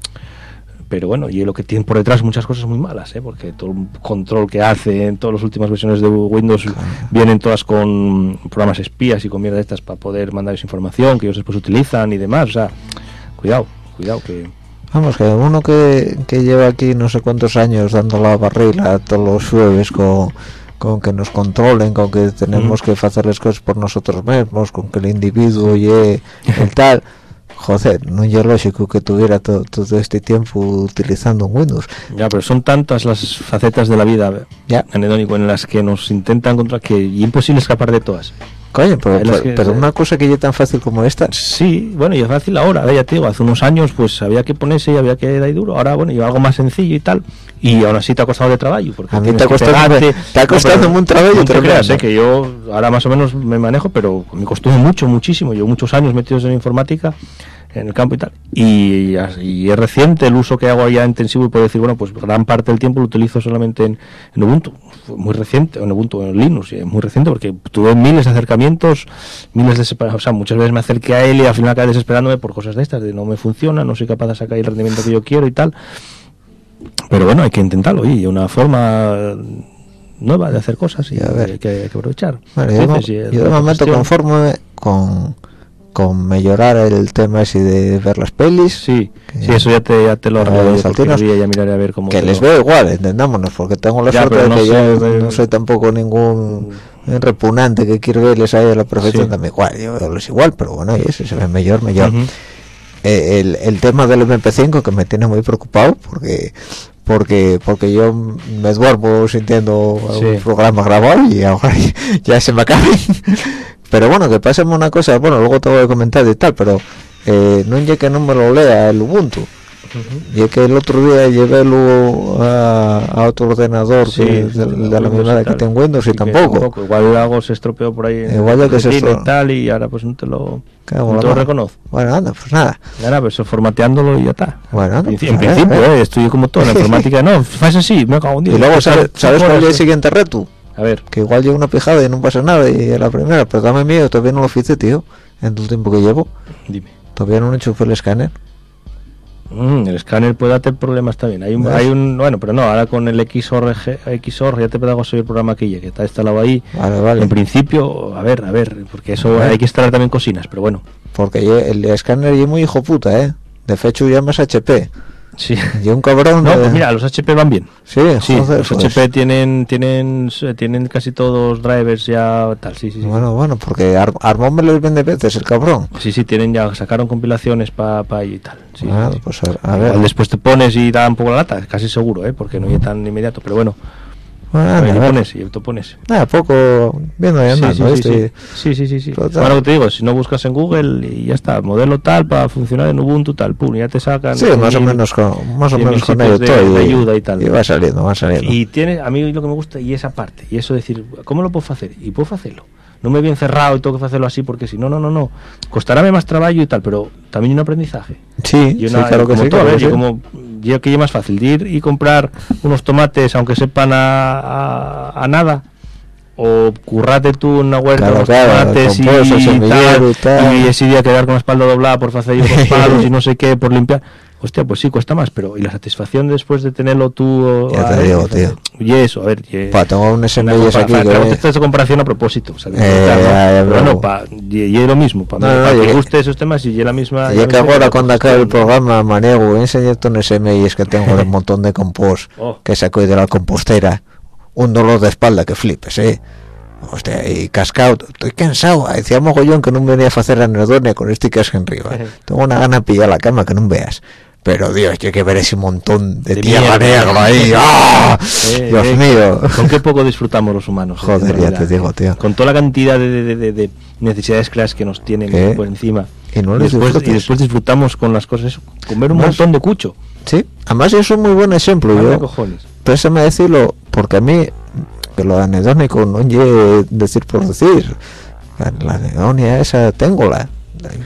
pero bueno, y lo que tiene por detrás muchas cosas muy malas, ¿eh? porque todo el control que hace en todas las últimas versiones de Windows vienen todas con programas espías y con mierda de estas para poder mandarles información que ellos después utilizan y demás, o sea, cuidado, cuidado que... Vamos, que uno que, que lleva aquí no sé cuántos años dando la barrila todos los jueves con, con que nos controlen, con que tenemos que hacer las cosas por nosotros mismos, con que el individuo y el tal, joder, no es lógico que tuviera to- todo este tiempo utilizando un Windows. Ya, pero son tantas las facetas de la vida, Ya. anedónico, en las que nos intentan contra que y imposible escapar de todas. Coño, pero, Es las pero, que- pero una cosa que ya tan fácil como esta, Sí, bueno, y es fácil ahora, ya te digo, hace unos años pues había que ponerse y había que dar duro, ahora bueno, y algo más sencillo y tal, y aún así te ha costado de trabajo. Porque A mí te ha costado- pegarte. te ha costado pero un trabajo No te creas, eh, que yo ahora más o menos me manejo, pero me costó mucho, muchísimo, yo muchos años metidos en informática, en el campo y tal, y, y es reciente el uso que hago ya intensivo y puedo decir, bueno, pues gran parte del tiempo lo utilizo solamente en, en Ubuntu, fue muy reciente, en Ubuntu, en Linux, y es muy reciente porque tuve miles de acercamientos, miles de o sea, muchas veces me acerqué a él y al final acabé desesperándome por cosas de estas, de no me funciona, no soy capaz de sacar el rendimiento que yo quiero y tal. Pero bueno, hay que intentarlo, y una forma nueva de hacer cosas y a ver. hay que, hay que aprovechar. Bueno, yo, de- momento cuestión- conforme con, con mejorar el tema ese de ver las pelis, Sí, sí, eso ya te, ya te lo arreglo ya miraré a ver cómo que les lo- veo igual, entendámonos, porque tengo la Ya, suerte de no que yo eh, no soy tampoco ningún repugnante que quiero verles a la perfección, Sí. también igual, yo veo los igual, pero bueno, y ese se ve mejor, mejor. Ujú. Eh, el, el tema del MP5 que me tiene muy preocupado porque porque porque yo me duermo sintiendo Sí. un programa grabado y ahora ya se me acaba pero bueno que pásame una cosa bueno luego te voy a comentar y tal pero eh, no es que no me lo lea el Ubuntu y es que el otro día llevé a, a otro ordenador Sí, que- de, de la misma que tengo Windows y, que tampoco. Igual algo se estropeó por ahí. en Igual el ya que se estro- y tal y ahora pues no te lo, en no te lo reconozco. bueno anda pues nada Ahora pues formateándolo y ya está. Bueno, en, pues, principio- en a ver, principio, eh, estoy como todo en la informática. No, faz así, me cago en Dios. y luego Pues, sabes, ¿sabes cuál es el siguiente reto A ver, que igual llega una pijada y no pasa nada y es la primera, pero dame miedo, todavía no lo hice, tío, en todo el tiempo que llevo, dime. todavía no he hecho el escáner. Mm, el escáner puede darte problemas también. Hay un, ¿Ves? hay un, bueno, pero no, ahora con el XOR, XOR ya te puedo subir el programa que llegue, que está instalado ahí. Vale, vale. En principio, a ver, a ver, porque eso A hay que instalar también cocinas, pero bueno. Porque el escáner es muy hijo puta, ¿eh? De hecho llamas HP. Sí. Y un cabrón No, de- pues mira, los HP van bien. Sí, Sí, joder, los pues. HP tienen, tienen, tienen casi todos drivers ya tal, sí, sí, sí. Bueno, bueno, porque ar armó me los vende veces el cabrón. Sí, sí, tienen ya, sacaron compilaciones para pa y tal. Sí, Ah, sí, pues a, ver. después te pones y da un poco la lata, casi seguro, ¿eh? porque no es tan inmediato, pero bueno, Bueno, ahí anda, a te ver. pones y te pones. Nada, poco viendo Sí, andando, sí, sí, sí, sí, sí, sí. Bueno, te digo, si no buscas en Google y ya está, modelo tal para funcionar en Ubuntu tal, pum, ya te sacan. Sí, más o menos con, más o menos con ello sitios de- todo. de ayuda y tal. va saliendo, va saliendo. Y tiene, a mí lo que me gusta y esa parte, y eso decir, ¿cómo lo puedo hacer? Y puedo hacerlo. No me bien cerrado y tengo que hacerlo así porque si no, no, no, no. Costaráme más trabajo y tal, pero también un aprendizaje. sí, Y sí, una, claro que como sí, todo, claro ¿eh? sí. como yo que es más fácil de ir y comprar unos tomates aunque sepan a, a- a nada o currate tú una huerta Claro, unos claro, tomates y, tal, y tal. y ese día quedar con la espalda doblada por hacer los palos y no sé qué por limpiar hostia pues sí cuesta más pero y la satisfacción después de tenerlo tú Ya te digo, tío. y eso a ver Pa, tengo un compara- aquí claro, es comparación a propósito de pero pa, y, es lo mismo para, No, no, que guste esos temas y es la misma la que ahora cuando acabe el programa manego enseñarte un SMIs que tengo de un montón de compost Oh. que saco de la compostera. Un dolor de espalda que flipes eh hostia y cascado estoy cansado decía mogollón que no me venía a hacer anedonia con este es en arriba tengo una gana de pillar la cama que no veas pero Dios, yo que ver ese montón de, De tierra negra ahí ¡Ah! Eh, Dios eh, mío Con qué poco disfrutamos los humanos. eh, Joder, ya te digo, tío. Con toda la cantidad de, de- de- de necesidades claras que nos tienen ¿Qué? por encima. Y no les después, y después disfrutamos con las cosas, eso, comer un Más. montón de cucho. sí además es un muy buen ejemplo yo cojones. pésame decirlo porque a mí que lo anedónico no lle decir por decir la, anedonia esa tengo la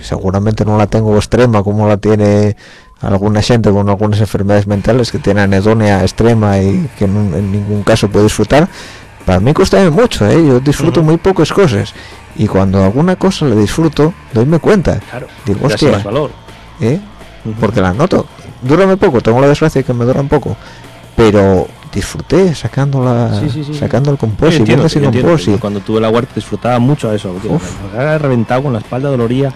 seguramente no la tengo extrema como la tiene alguna gente con algunas enfermedades mentales que tiene anedonia extrema y que no- en ningún caso puede disfrutar para mí cuesta mucho ¿eh? yo disfruto Ujú. muy pocas cosas y cuando alguna cosa le disfruto doyme cuenta Claro. digo hostia valor. ¿eh? Ujú. porque la noto. Dúrame poco, tengo la desgracia que me duran poco, pero disfruté sí, sí, sí. sacando el Yo compost y entiendo, sin yo compost. y- yo Cuando tuve la huerta disfrutaba mucho a eso. me reventado con la espalda doloría.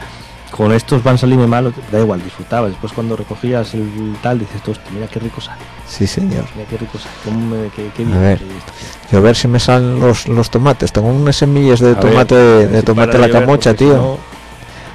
Con estos van a salirme mal, da igual, disfrutaba. Después cuando recogías el tal, dices, "Hostia, mira qué rico sale, Sí, señor. mira qué rico sale, me- qué, qué A bien. ver. que esto, Y a ver si me salen los, los tomates. Tengo unas semillas de A tomate, ver de si tomate la de camocha, tío. no-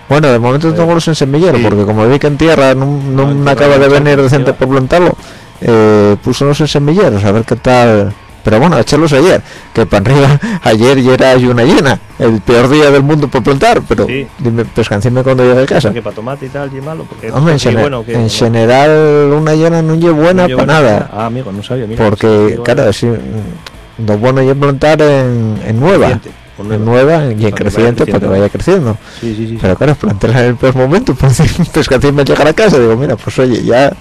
Bueno, de momento tengo los en semillero, Sí. porque como vi que en tierra no, no No, me acaba de venir decente por plantarlo, eh, puse los en semilleros, a ver qué tal. Pero bueno, echarlos ayer, que para arriba, ayer ya era una llena, el peor día del mundo por plantar, pero Sí. dime, pescancime cuando llegue a casa. que para tomate y tal, y malo. Porque Hombre, en, sí, gene- bueno, que- en no, general una llena no es buena no para nada, Ah, amigo, no sabía. Mira, porque, claro, sí, mm, lo bueno es plantar en, en nueva, en nueva. y en que creciente para que vaya creciendo. Sí, sí, sí. Pero claro, plantarla en el peor momento, pues pescancime llegar a casa, digo, mira, pues oye, ya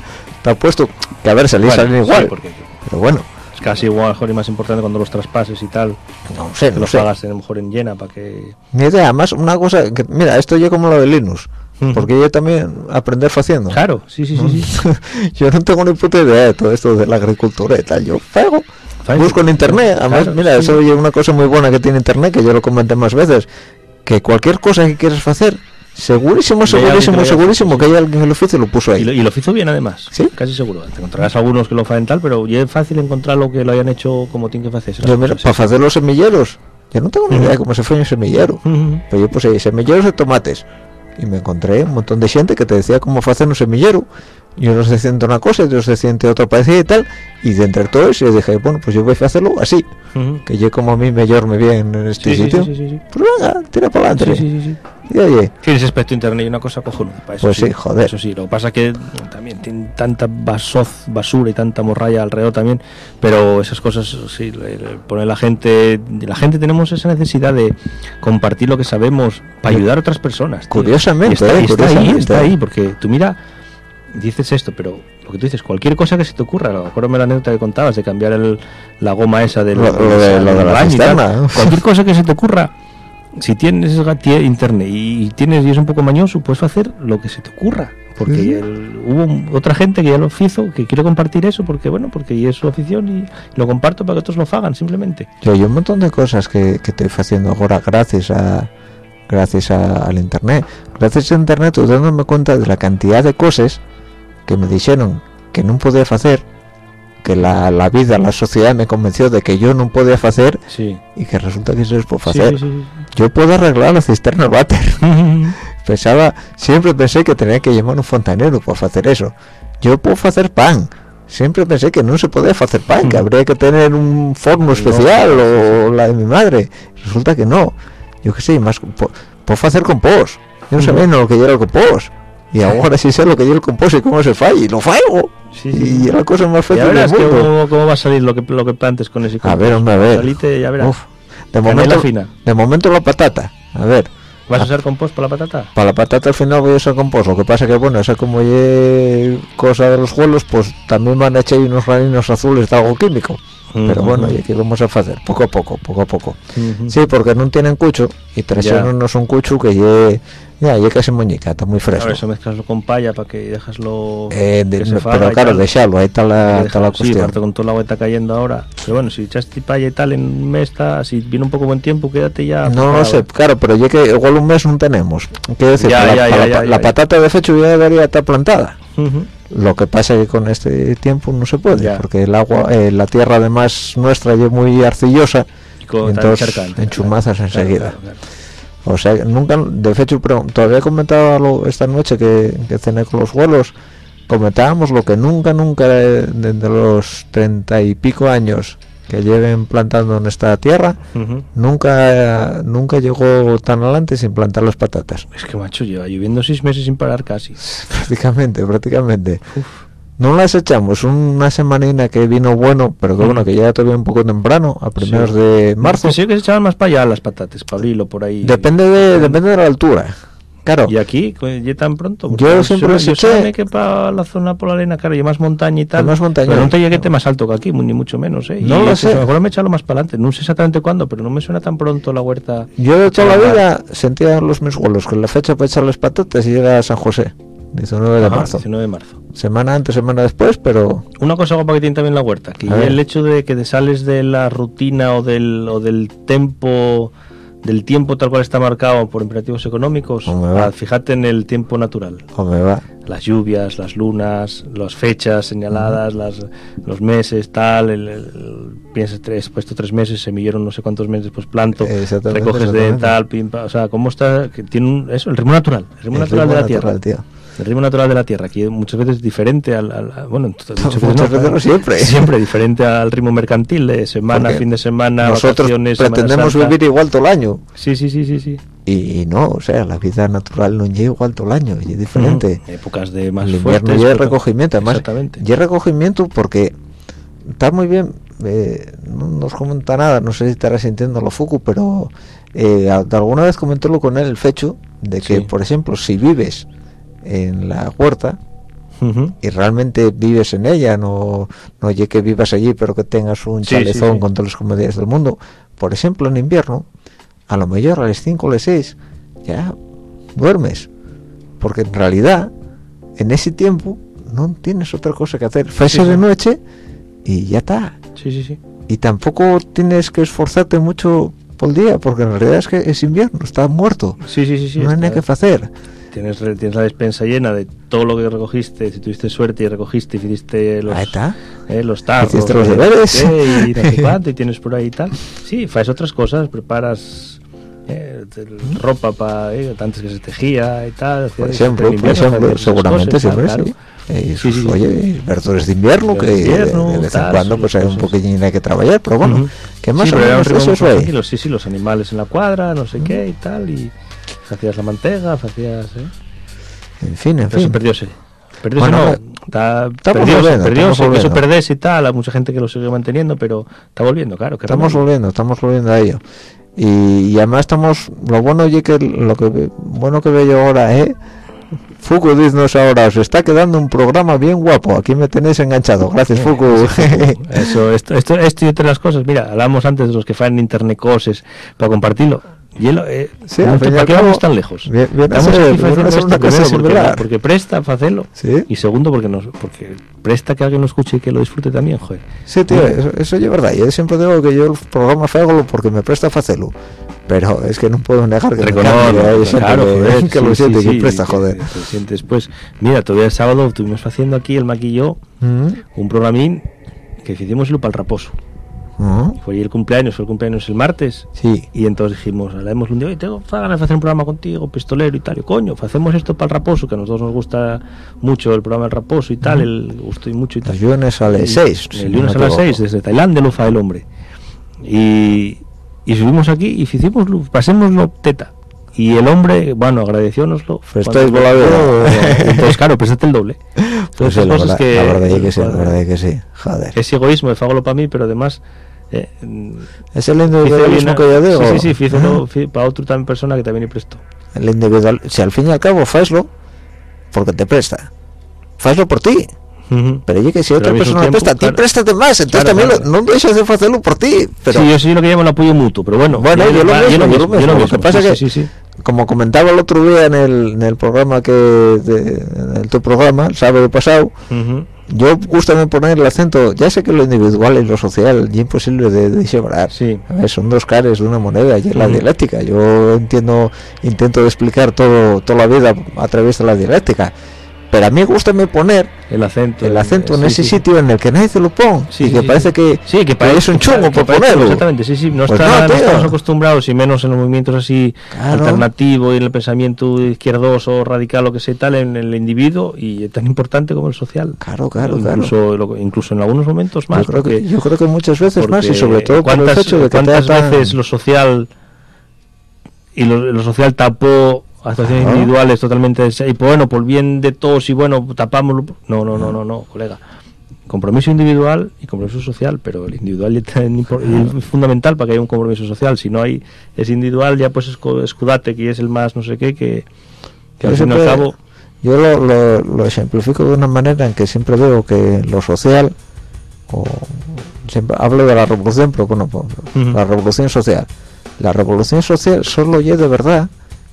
puesto, que a ver, salir, Bueno, salen sí, igual, porque pero bueno, es casi igual, mejor y más importante cuando los traspases y tal. no sé, Que no los sé. hagas a lo mejor en llena para que. Ni idea, más una cosa, que, mira, esto yo como lo de Linux, porque yo también aprender haciendo. Claro, sí, sí, sí. sí. yo no tengo ni puta idea de todo esto de la agricultura y tal. Yo pego, busco en internet. Además, Claro, mira, sí. eso es una cosa muy buena que tiene internet, que yo lo comenté más veces, que cualquier cosa que quieras hacer, segurísimo, segurísimo, segurísimo que hay alguien que lo hizo y lo puso Y lo, ahí. y lo hizo bien además. Sí. Casi seguro. Te encontrarás algunos que lo hacen tal, pero ya es fácil encontrar lo que lo hayan hecho como tienen que hacerse. las Yo, mira, para hacer los semilleros, yo no tengo ni idea de cómo se fue un semillero. Pues yo puse semilleros de tomates. Y me encontré un montón de gente que te decía cómo hacer un semillero. Y unos decían de una cosa y decían de otra parecida y tal. Y de entre todos yo dije, bueno, pues yo voy a hacerlo así. Ujú. Que yo como a mí me me bien en este Sí, sitio. sí, sí. Pues venga, tira para adelante. sí, sí, sí. Y oye, Tienes aspecto internet y una cosa cojonuda. para eso Pues sí, joder. Eso sí, lo que pasa que también tiene tanta basoz, basura y tanta morralla alrededor también, pero esas cosas, sí, le- le pone la gente, la gente tenemos esa necesidad de compartir lo que sabemos para ayudar a otras personas. tío. Curiosamente, Y está, eh, y está ahí, curiosamente. está ahí, porque tú mira, dices esto, pero lo que tú dices, cualquier cosa que se te ocurra, lo acuérdame la anécdota que contabas de cambiar el- la goma esa del, Lo- lo de- lo de la cisterna, cualquier cosa que se te ocurra, si tienes tie- internet y tienes y es un poco mañoso, puedes hacer lo que se te ocurra. Porque Sí. el- hubo otra gente que ya lo hizo, que quiere compartir eso, porque bueno, porque es su afición y lo comparto para que otros lo hagan, simplemente. yo hay un montón de cosas que, que estoy haciendo ahora gracias a gracias a- al internet. Gracias a internet estoy dándome cuenta de la cantidad de cosas que me dijeron que no podía hacer, que la, la vida, la sociedad me convenció de que yo no podía hacer Sí. y que resulta que se puede Sí, hacer. sí, sí, Yo puedo arreglar la cisterna al váter. Pensaba, siempre pensé que tenía que llamar a un fontanero para hacer eso. Yo puedo hacer pan. Siempre pensé que no se podía hacer pan, que habría que tener un forno especial o la de mi madre. Resulta que no. Yo qué sé, más puedo hacer compost. Yo no sabía ni lo que era el compost. Y ahora sí sé lo que es el compost y cómo se falla. Y lo fallo. Sí, sí. Y es la cosa más fácil del mundo. cómo, cómo va a salir lo que, lo que plantes con ese A ver, hombre, a ver. Salite, ya verás. Uf, de momento, fina. de momento la patata. A ver. ¿Vas a usar compost para la patata? para la patata al final voy a usar compost lo que pasa que bueno esa como ye cosa de los suelos pues también van a echar unos raninos azules de algo químico pero bueno y aquí vamos a hacer poco a poco poco a poco sí porque no tienen cucho y traicionan no un cucho que ye ya ye casi muñeca está muy fresco Ahora eso mezclaslo con palla para que dejaslo Eh, de- que se pero claro dejarlo ahí está la, está la dejarlo, sí, cuestión aparte con toda la agua está cayendo ahora. Pero bueno, si echaste palla y tal en un mes, está, si viene un poco buen tiempo, quédate ya. no preparado. sé, claro, pero ya que igual un mes no tenemos. Quiero decir, Ya, la, ya, ya, la, ya, la ya. patata de fecho ya debería estar plantada. Ujú. lo que pasa es que con este tiempo no se puede Ya. porque el agua eh, la tierra además nuestra es muy arcillosa Y entonces enchumazas Claro, enseguida claro, claro. O sea, nunca, de hecho, pero todavía comentaba esta noche que, que cené con los vuelos, comentábamos lo que nunca, nunca, eh, desde los treinta y pico años que lleven plantando en esta tierra, nunca, nunca llegó tan adelante sin plantar las patatas. Es que, macho, lleva lloviendo seis meses sin parar casi. prácticamente, prácticamente. No las echamos una semanina que vino bueno, pero que bueno, que ya todavía un poco temprano, a primeros Sí. de marzo. Sí, que se echaban más para allá las patatas, para abril o por ahí. Depende de, depende de la altura. Claro. Y aquí, pues, ya tan pronto. Yo siempre yo les eché- que para la zona por la arena, claro, y más montaña y tal. más montaña. Pero no te lleguete más alto que aquí, ni mucho menos, ¿eh? No y lo sé. Mejor me más para adelante. No sé exactamente cuándo, pero no me suena tan pronto la huerta. Yo de toda la vida sentía en los mis vuelos que la fecha para echarles patatas y llega a San José, 19 de marzo. 19 de marzo. Semana antes, semana después, pero Una cosa guapa que tiene también la huerta, que el hecho de que te sales de la rutina o del, o del tempo del tiempo tal cual está marcado por imperativos económicos, va. a- fíjate en el tiempo natural. me va. las lluvias, las lunas, las fechas señaladas, las, los meses, tal, el, el- piensas tres, puesto tres meses, semillero no sé cuántos meses, pues planto, recoges de tal, pim, pa, o sea, cómo está, que tiene un- eso, el ritmo natural, el ritmo El natural ritmo de la natural, tierra. tío. El ritmo natural de la tierra, que muchas veces diferente al, al- bueno, muchas veces, Muchas veces no, siempre. siempre diferente al ritmo mercantil de semana, Porque fin de semana, Nosotros Semana pretendemos vivir igual todo el año. Sí, sí, sí, sí, sí. Y no, o sea, la vida natural no llega igual todo el año, y es diferente. Ujú. Épocas de más el invierno es pero- recogimiento, además. Exactamente. Ya es recogimiento porque está muy bien, eh, no nos comenta nada, no sé si estará sintiendo lo Fuku, pero eh, alguna vez comentólo con él el fecho de que, Sí. por ejemplo, si vives en la huerta y realmente vives en ella, no, no oye que vivas allí, pero que tengas un Sí, chalezón sí. con todas las comodidades del mundo, por ejemplo, en invierno, a lo mejor a las 5 o las 6 ya duermes, porque en realidad en ese tiempo no tienes otra cosa que hacer, Sí, de noche y ya está, Sí, sí, sí. y tampoco tienes que esforzarte mucho por el día, porque en realidad es que es invierno, está muerto, Sí, sí, sí, sí. no hay nada que hacer. Tienes, tienes la despensa llena de todo lo que recogiste, si tuviste suerte y recogiste y hiciste los, eh, los tarros, Hiciste los eh, deberes. eh, y, no sé cuánto, y tienes por ahí y tal. Sí, haces otras cosas, preparas eh, ropa para antes que se tejía y tal. Por ejemplo, en por invierno ejemplo, seguramente cosas siempre claro. sí. Eh, Sí, sí, sí. oye, verdores de invierno que de invierno, de, vez en cuando pues hay un poquillo hay que trabajar, pero bueno, Ujú. que más o menos eso es ahí. Sí, sí, los animales en la cuadra, no sé qué y tal, y hacías la mantega, hacías... ¿eh? En fin, en se fin. perdióse. Perdióse Bueno, no, está, perdióse, volviendo, perdióse, estamos eso perdés y tal, hay mucha gente que lo sigue manteniendo, pero está volviendo, claro. que Estamos volviendo, estamos volviendo a ello. Y, y además estamos, lo bueno oye que lo que bueno que veo yo ahora, eh, Fuku, ahora, os está quedando un programa bien guapo. Aquí me tenéis enganchado. Gracias, Fuku. Eso, esto, esto, esto y otras cosas. Mira, hablamos antes de los que fan internet cosas para compartirlo. Y él, eh, Sí, ¿para qué vamos tan lejos? aquí viene a haciendo ser una cosa primero, porque, porque presta para hacerlo. Sí. Y segundo, porque nos, porque presta que alguien lo escuche y que lo disfrute también, joder. Sí, tío, eso, eso es verdad. Yo siempre digo que yo el programa fágolo porque me presta a hacerlo. Pero es que no puedo negar que me Reconoce, hay gente claro, que, joder, que lo sí, siente, sí, que presta, que joder. te sientes, pues, mira, todavía el sábado estuvimos haciendo aquí el maquillo, un programín que hicimos para el raposo. Fue el cumpleaños, fue el cumpleaños el martes. Sí. Y entonces dijimos, hablamos un día, oye, tengo ganas de hacer un programa contigo, pistolero y tal. Y coño, hacemos esto para el raposo, que a nosotros nos gusta mucho el programa del raposo y tal, el gusto y mucho y tal. Los lunes a las Y- 6. El lunes a las 6, desde Tailandia lo fa el hombre. Y, y subimos aquí y hicimos, pasémoslo teta. Y el hombre, bueno, agradeciónoslo. La vida. Entonces, claro, préstate el doble. Pues Esas sí, la, cosas verdad, que- la verdad es que sí, la verdad es que sí. Joder. Es egoísmo, fágolo para mí, pero además... eh, Es el individualismo que yo digo. Sí, sí, sí, hice para otro también persona que también y presto. El individual, si al fin y al cabo faeslo, porque te presta. Faeslo por ti. Pero oye que si otra persona tiempo, presta, a ti claro. préstate más. Entonces Claro, también claro. lo- no dejes de hacerlo por ti. Pero sí, yo sí lo que llamo el apoyo mutuo, pero bueno. Bueno, yo lo mismo, yo lo mismo, mismo. ya Lo mismo, que pasa sí, que- sí, sí, como comentaba el otro día en el, en el programa que de, en el tu programa, el sábado pasado, Ujú. Yo gustame poner el acento, ya sé que lo individual y lo social es imposible de, de separar. Sí. A ver, son dos caras de una moneda y es la Ujú. dialéctica. Yo entiendo, intento de explicar todo, toda la vida a través de la dialéctica. Pero a mí me poner el acento el acento en ese sí. sitio en el que nadie se lo pone. Sí, y que parece que sí que parece un chungo por parece- ponerlo exactamente sí sí. No, Pues está- no, estamos acostumbrados y menos en los movimientos así Claro. alternativo y en el pensamiento izquierdoso radical o que sea y tal en el individuo y tan importante como el social. Claro, claro, incluso lo- incluso en algunos momentos más yo creo que yo creo que muchas veces más y sobre todo por el cuántas, hecho de que cuántas veces lo social y lo, lo social tapó actuaciones Claro. individuales totalmente y bueno por bien de todos y bueno tapámoslo no no no no no colega. Compromiso individual y compromiso social pero el individual ya es fundamental para que haya un compromiso social. Si no hay es individual ya pues escu- escudate que es el más no sé qué que, que al fin y al cabo yo lo, lo, lo ejemplifico de una manera en que siempre veo que lo social o siempre hablo de la revolución pero bueno Ujú. la revolución social. La revolución social solo llega de verdad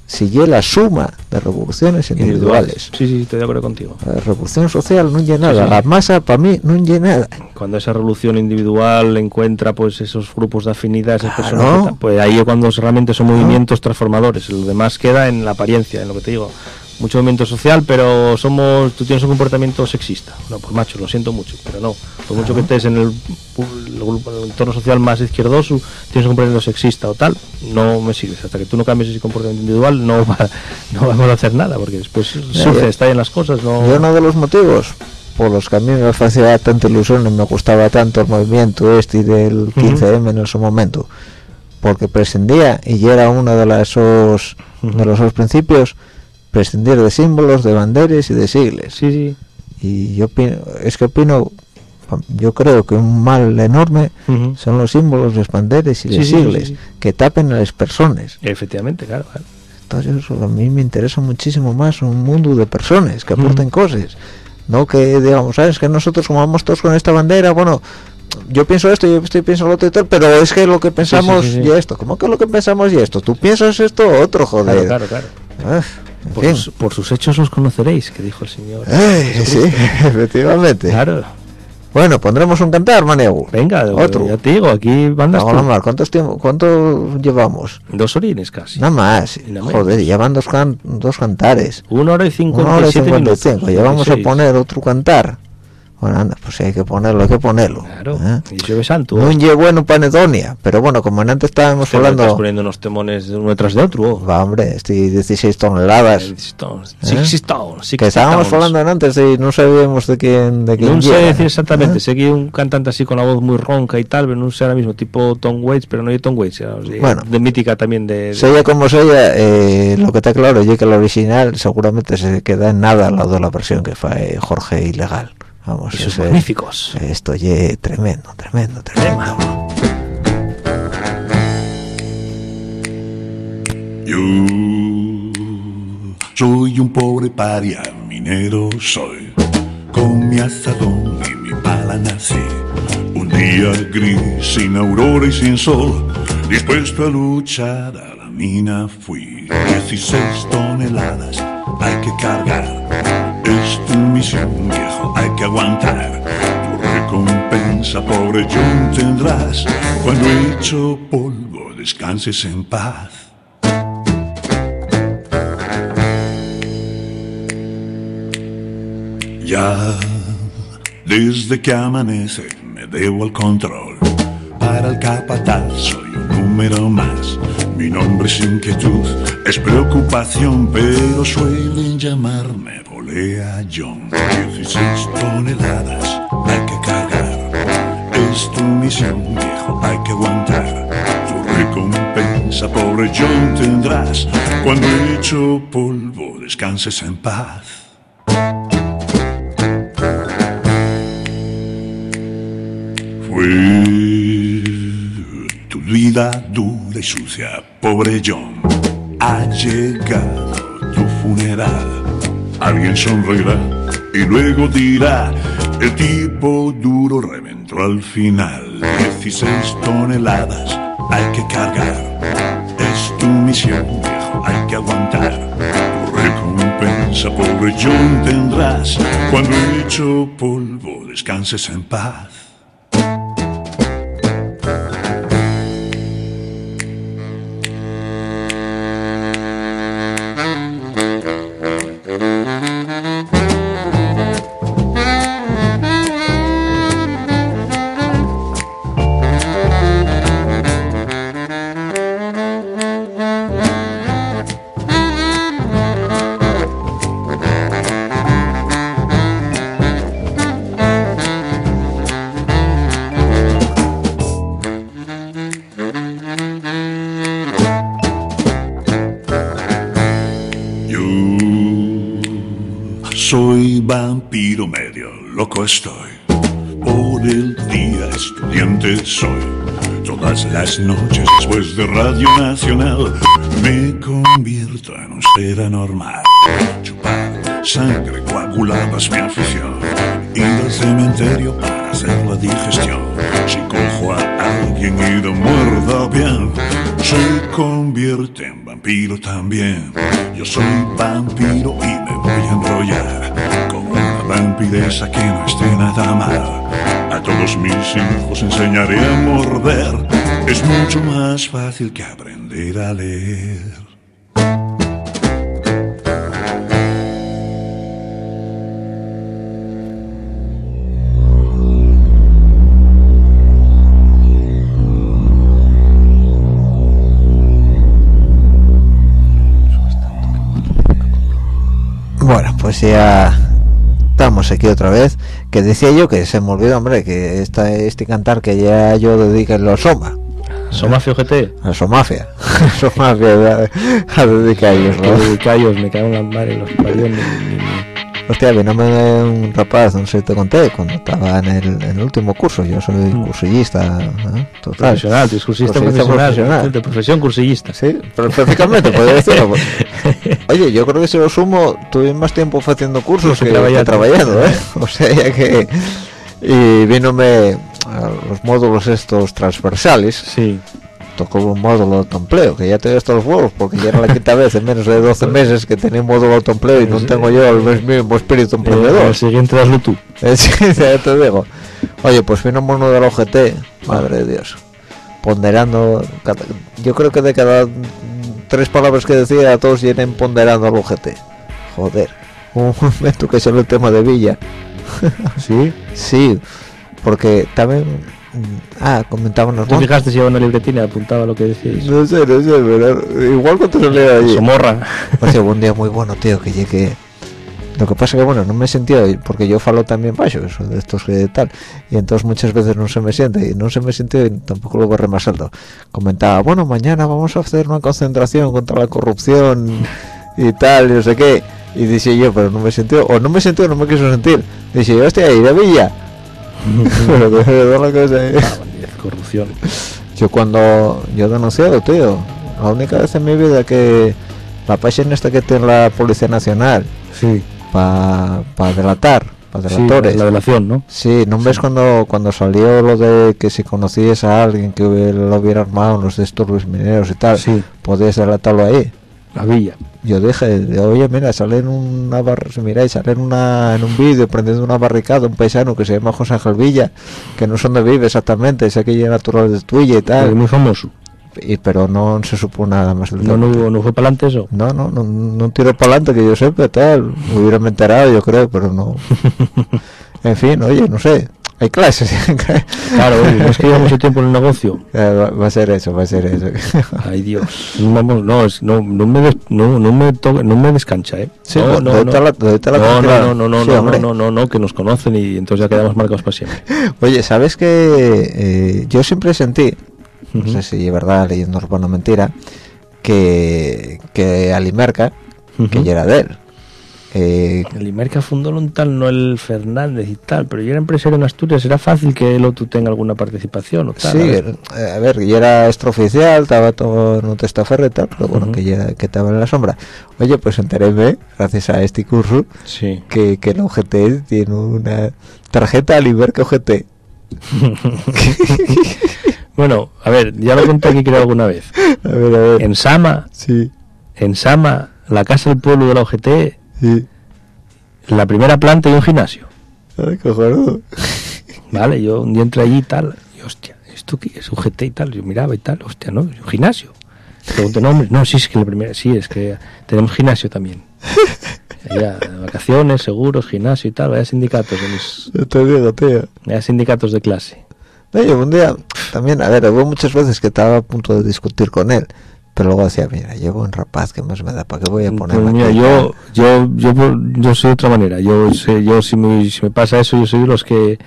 si llega la suma de revoluciones individuales. Sí sí estoy de acuerdo contigo. La revolución social no llega nada sí. la masa para mí no llega nada. Cuando esa revolución individual encuentra pues esos grupos de afinidad esas Claro. personas pues ahí es cuando realmente son movimientos transformadores. Lo demás queda en la apariencia en lo que te digo mucho movimiento social pero somos tú tienes un comportamiento sexista. No pues macho lo siento mucho pero no. Por mucho que estés en el, el entorno social más izquierdoso tienes un comportamiento sexista o tal no me sirves. Hasta que tú no cambies ese comportamiento individual no va, no vamos a hacer nada porque después surge estallan las cosas no y uno de los motivos por los que a mí me hacía tanta ilusión y me gustaba tanto el movimiento este del 15M en su momento porque prescindía y era uno de Ujú. de los esos principios prescindir de símbolos de banderas y de siglas. Sí sí. Y yo opino, es que opino yo creo que un mal enorme son los símbolos las banderas y Sí, siglas sí. que tapen a las personas. Efectivamente claro, claro. entonces eso a mí me interesa muchísimo más un mundo de personas que aporten cosas. No que digamos sabes que nosotros como vamos todos con esta bandera bueno yo pienso esto yo estoy pienso lo otro y tal pero es que lo que pensamos sí, sí. y esto ¿cómo que lo que pensamos y esto tú piensas esto otro joder Claro, claro, claro. Ah, Por, sus, por sus hechos os conoceréis, que dijo el Señor. Ay, sí efectivamente Claro. bueno pondremos un cantar Maniego Venga, Otro. ya te digo, aquí bandas Vamos a hablar, ¿cuántos tiempo, cuánto llevamos dos orines casi. nada más nada joder menos. llevan dos, can- dos cantares Una hora y hora y 57 minutos. 55. Ya vamos a 56. poner otro cantar. Bueno, anda, pues si hay que ponerlo, hay que ponerlo. Claro, ¿eh? y yo santo. No es bueno panedonia, pero bueno, como en antes estábamos Te estás hablando... poniendo unos temones de uno detrás de otro. Va, hombre, estoy 16 toneladas. Stones, ¿Eh? Six Stones, Six Que estábamos hablando en antes y no sabíamos de quién de quién No sé llega, decir exactamente, ¿eh? sé que un cantante así con la voz muy ronca y tal, pero no sé ahora mismo, tipo Tom Waits, pero no hay Tom Waits, os digo, Bueno. de mítica también de... de- Sea como sea, eh, lo que está claro es que el original seguramente se queda en nada al lado de la versión que fue Jorge Ilegal. Vamos, esos ese- magníficos. Esto tremendo, tremendo, tremendo. Yo soy un pobre paria, minero soy, con mi asadón y mi pala nací. Un día gris, sin aurora y sin sol, dispuesto a luchar fui. 16 toneladas hay que cargar, es tu misión viejo, hay que aguantar. Tu recompensa, pobre John, tendrás cuando hecho polvo descanses en paz. Ya desde que amanece me debo al control. Para el capataz soy un número más. Mi nombre es inquietud, es preocupación, pero suelen llamarme Volea John. 16 toneladas hay que cargar. Es tu misión, viejo, hay que aguantar. Tu recompensa, pobre John, tendrás cuando hecho polvo descanses en paz. Tu dura y sucia, pobre John. Ha llegado tu funeral. Alguien sonreirá y luego dirá, el tipo duro reventó al final. 16 toneladas hay que cargar. Es tu misión, viejo, hay que aguantar. Tu recompensa, pobre John, tendrás cuando hecho polvo descanses en paz. Médico estoy. Por el día estudiante soy. Todas las noches después de Radio Nacional me convierto en un ser anormal. Chupar sangre coagulada es mi afición. Ir al cementerio para hacer la digestión. Si cojo a alguien y lo muerda bien, se convierte en vampiro también. Yo soy vampiro y me voy a enrollar con una vampiresa que no esté nada mal. A todos mis hijos enseñaré a morder. Es mucho más fácil que aprender a leer. Bueno, pues ya estamos aquí otra vez. Que decía yo que se me olvidó, hombre, que esta, este cantar que ya yo dediqué en los Soma. Somafia OGT. A Somafia. Somafia a, a dedicar a ellos, me cago en la madre, los parió, Hostia, vínome un rapaz, no sé si te conté, cuando estaba en el, en el último curso. Yo soy cursillista, ¿eh? total. Profesional, discursista Cursillista profesional, profesional. de profesión cursillista. Sí, pero prácticamente, podría decirlo. Oye, yo creo que si lo sumo, tuve más tiempo haciendo cursos Que que, trabajando. que trabajando, ¿eh? O sea, ya que... Y vínome a los módulos estos transversales, Sí, tocó un módulo de autoempleo, que ya tengo estos huevos, porque ya era la quinta vez en menos de 12 meses que tenía un módulo de autoempleo y no tengo yo el mismo espíritu emprendedor. el siguiente hazlo tú. Sí, ya te digo. Oye, pues vino uno del OGT, madre de Dios. Ponderando, cada- yo creo que de cada tres palabras que decía, todos vienen ponderando al OGT. Joder, un momento que salió el tema de Villa. Sí. Sí, porque también. Ah, comentábamos. ¿Te fijaste si llevaba una libretina y apuntaba lo que decíais? No sé, no sé, pero igual cuando salió allí. Somorra. O sea, un día muy bueno, tío, que llegué. Lo que pasa que, bueno, no me sentía, porque yo falo también bajo, eso de estos que tal, y entonces muchas veces no se me siente, y no se me siente y tampoco lo borré más alto. Comentaba, bueno, mañana vamos a hacer una concentración contra la corrupción y tal, y no sé qué. Y dice yo, pero no me sintió, o no me sintió, no me quiso sentir. Dice yo, hostia, ir a Villa. Pero de verdad la cosa es- Corrupción. yo cuando yo he denunciado, tío, la única vez en mi vida que la página esta que tiene la Policía Nacional Sí. para delatar, para Sí, delatores. la delación, ¿no? Sí, ¿no ves cuando cuando salió lo de que si conocías a alguien que lo hubiera armado en los disturbios mineros y tal, Sí. podías delatarlo ahí? La villa. Yo dije, de, oye, mira, sale en una barra, si miráis, sale en, una, en un vídeo prendiendo una barricada un paisano que se llama José Ángel Villa, que no sé dónde vive exactamente, sé que es natural de Tuya y tal. Es muy famoso. y pero no se supo nada más del No, no, no fue para adelante eso. no no no no tiró para adelante que yo sepa tal me hubiera enterado yo creo pero no en fin oye no sé hay clases Claro, oye, no es que lleva mucho tiempo en el negocio. Eh, va, va a ser eso va a ser eso Ay Dios, vamos, no, es- no, no me, des- no, no me toca, no me descancha, ¿eh? Sí, no, pues, no, ¿dónde no. la- no, no, no, no, Sí, no, no, no, no, que nos conocen y entonces ya quedamos marcados para siempre. oye sabes que eh, yo siempre sentí no sé si es verdad leyendo urbano mentira que que Alimerca que Ujú. ya era de él eh, El Imerca fundó un tal Noel Fernández y tal, pero yo era empresario en Asturias, era fácil que el otro tenga alguna participación o tal. Sí, a ver. eh, a ver, ya era extraoficial, estaba todo en un testaferro y tal, pero bueno, que ya que estaba en la sombra. Oye, pues enteréme, gracias a este curso, Sí. que, que el OGT tiene una tarjeta Aliberca OGT. Bueno, a ver, ya lo conté aquí creo alguna vez. A ver, a ver. En Sama, Sí, en Sama, la casa del pueblo de la OGT, sí. en la primera planta hay un gimnasio. Ay, cojonudo. Vale, yo un día entré allí y tal, y hostia, ¿esto qué es? UGT y tal, yo miraba y tal, hostia, ¿no? ¿Es un gimnasio? Pregunté, no, hombre, no, sí, es que la primera, sí, es que tenemos gimnasio también. Ya, vacaciones, seguros, gimnasio y tal, vaya sindicatos de mis, Yo te digo, tío. vaya sindicatos de clase. Oye, un día, también, a ver, hubo muchas veces que estaba a punto de discutir con él, pero luego decía, mira, llevo un rapaz que más me da, ¿para qué voy a Pues mira, aquí? yo, yo, yo, yo soy de otra manera. Yo sé, yo si me, si me pasa eso, yo soy de los que,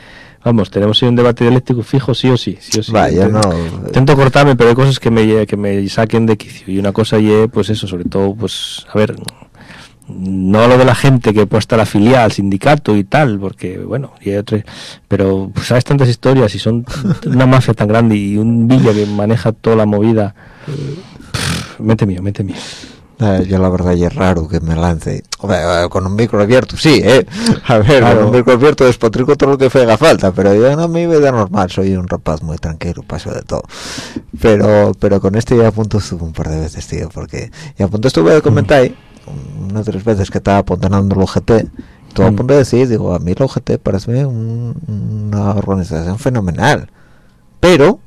vamos, tenemos un debate dialéctico fijo, sí o sí, sí o sí. Va, yo no... Intento cortarme, pero hay cosas que me, que me saquen de quicio. Y una cosa y pues eso, sobre todo, pues, a ver, no lo de la gente que puesta la filial al sindicato y tal, porque bueno, y hay otro, pero pues, sabes tantas historias y son una mafia tan grande y un villa que maneja toda la movida. Mete mío, mete mío. Eh, yo la verdad ya es raro que me lance Hombre, eh, con un micro abierto sí eh a ver Claro. con un micro abierto despotrico todo lo que haga falta pero yo no mi vida normal soy un rapaz muy tranquilo paso de todo pero pero con este ya a punto estuve un par de veces tío porque y a punto estuve de comentar ahí, unas tres veces que estaba apuntanando el OGT todo a Mm. punto de decir digo a mí el OGT parece un- una organización fenomenal pero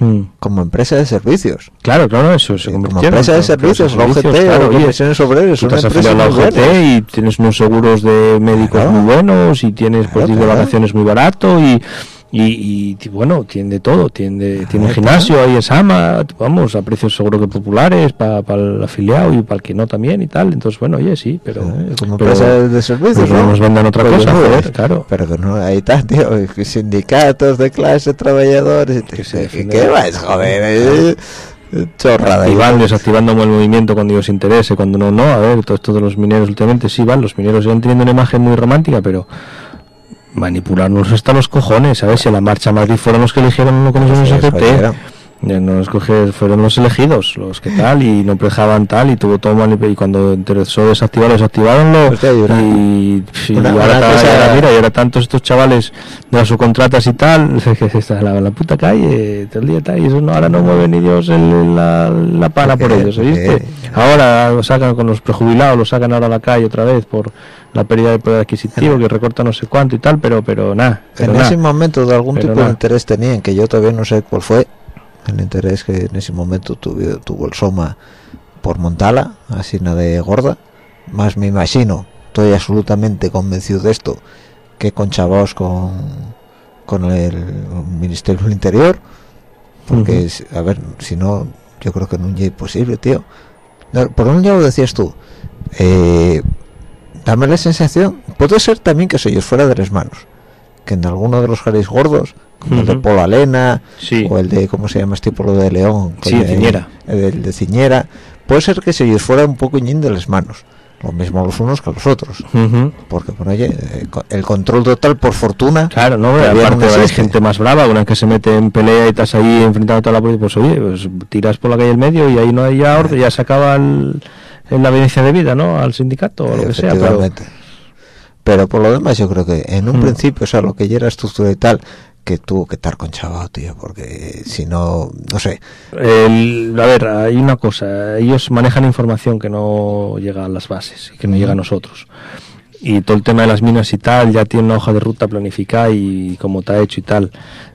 Hmm. como empresa de servicios Claro, claro, eso se como empresa de servicios, la OGT claro, oye, obreras, tú empresas afiliado a la OGT y tienes unos seguros de médicos Claro. muy buenos y tienes pues Claro, de claro. vacaciones muy barato y, y, y, bueno, tiene de todo, tiene, tiene un Claro, gimnasio ahí en Sama, vamos, a precios seguro que populares para el afiliado y para el que no también y tal, entonces bueno, oye, sí, pero... Eh, como pero- empresa de servicios pues no ¿no? nos vendan otra Pues cosa, no, joder, eh, claro. pero que no ahí está tío sindicatos de clase trabajadores y Que se ¿qué, vas joder eh, chorrada Activando, desactivando el movimiento cuando ellos interese, cuando no, no. A ver, todo esto de los mineros últimamente sí van, los mineros siguen teniendo una imagen muy romántica, pero manipularnos hasta los cojones, ¿sabes? Si la marcha a Madrid fueron los que eligieron una comisión Sí, de escogieron. Ya no escoge, fueron los elegidos, los que tal, y no dejaban tal, y tuvo todo manip- y cuando interesó desactivar, desactivaronlo, Hostia, y y, ahora, cosa- y ahora mira, y ahora tantos estos chavales de las subcontratas y tal, que está en la, la puta calle, todo el día tal, y eso no, ahora no mueve ni Dios el- la, la pana por ellos, Ahora lo sacan con los prejubilados, lo sacan ahora a la calle otra vez por la pérdida de poder adquisitivo, que recorta no sé cuánto y tal, pero pero nada, en nada. ese momento de algún tipo de interés tenían que yo todavía no sé cuál fue el interés que en ese momento tuvo, tuvo el Soma por montarla así nada de gorda. Más me imagino estoy absolutamente convencido de esto que con chavaos con con el Ministerio del Interior porque a ver si no yo creo que no es posible tío. No, por un lado decías tú eh, dame la sensación puede ser también que se ellos fuera de las manos que en alguno de los jaris gordos como el de. Polo Alena Sí. o el de cómo se llama este pueblo de León Sí, coño, Ciñera. el, el de Ciñera puede ser que se ellos fuera un poco ñín de las manos lo mismo los unos que los otros porque bueno oye el control total por fortuna Claro, no, aparte hay gente más brava, una que se mete en pelea y estás ahí enfrentando a toda la policía, pues oye, pues tiras por la calle del medio y ahí no hay ya orden, ya se acaba el, en la evidencia de vida, ¿no? Al sindicato o lo que sea, pero. Pero por lo demás yo creo que en un Mm. principio o sea lo que ya era estructura y tal que tuvo que estar conchado tío porque si no no sé El- a ver, hay una cosa, ellos manejan información que no llega a las bases y que no llega a nosotros. Y todo el tema de las minas y tal, ya tiene una hoja de ruta planificada y cómo está hecho y tal,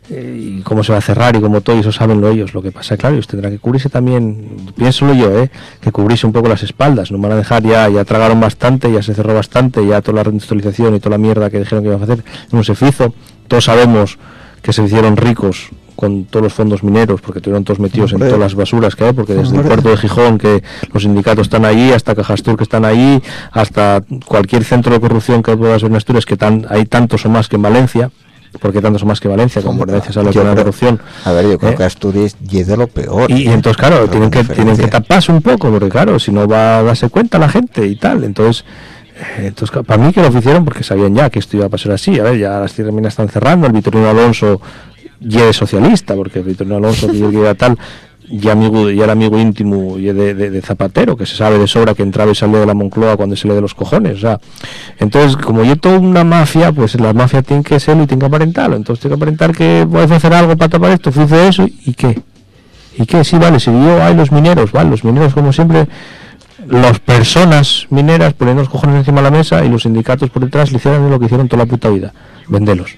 eh, y cómo se va a cerrar y cómo todo, y eso saben ellos. Lo que pasa, claro, ellos tendrán que cubrirse también, piénsolo yo, eh, que cubrirse un poco las espaldas, no van a dejar ya, ya tragaron bastante, ya se cerró bastante, ya toda la reindustrialización y toda la mierda que dijeron que iban a hacer, no se hizo. Todos sabemos que se hicieron ricos con todos los fondos mineros, porque estuvieron todos metidos Hombre. en todas las basuras que hay, porque desde el puerto de Gijón, que los sindicatos están ahí, hasta Cajastur que están ahí, hasta cualquier centro de corrupción que puedas ver en Asturias, que tan, hay tantos o más que en Valencia, porque tantos más que Valencia, como en Valencia sale Yo la corrupción. a ver yo creo ¿eh? que Asturias es de lo peor Y, y entonces, claro, tienen que, con tienen que taparse un poco, porque claro, si no va a darse cuenta la gente y tal. Entonces, eh, entonces para mí que lo hicieron porque sabían ya que esto iba a pasar así. A ver, ya las tierras minas están cerrando, el Vitorino Alonso ya es socialista, porque el Vitorino Alonso que tal, ya amigo, ya era amigo íntimo y de, de- Zapatero, que se sabe de sobra que entraba y salía de la Moncloa cuando se le de los cojones. O sea, entonces, como yo toda una mafia, pues la mafia tiene que serlo y tiene que aparentarlo. Entonces tiene que aparentar que puedes hacer algo para tapar esto, hice eso y qué. ¿Y qué? Sí, vale, si yo hay los mineros, vale, los mineros como siempre, las personas mineras poniendo los cojones encima de la mesa y los sindicatos por detrás le hicieron lo que hicieron toda la puta vida, vendelos.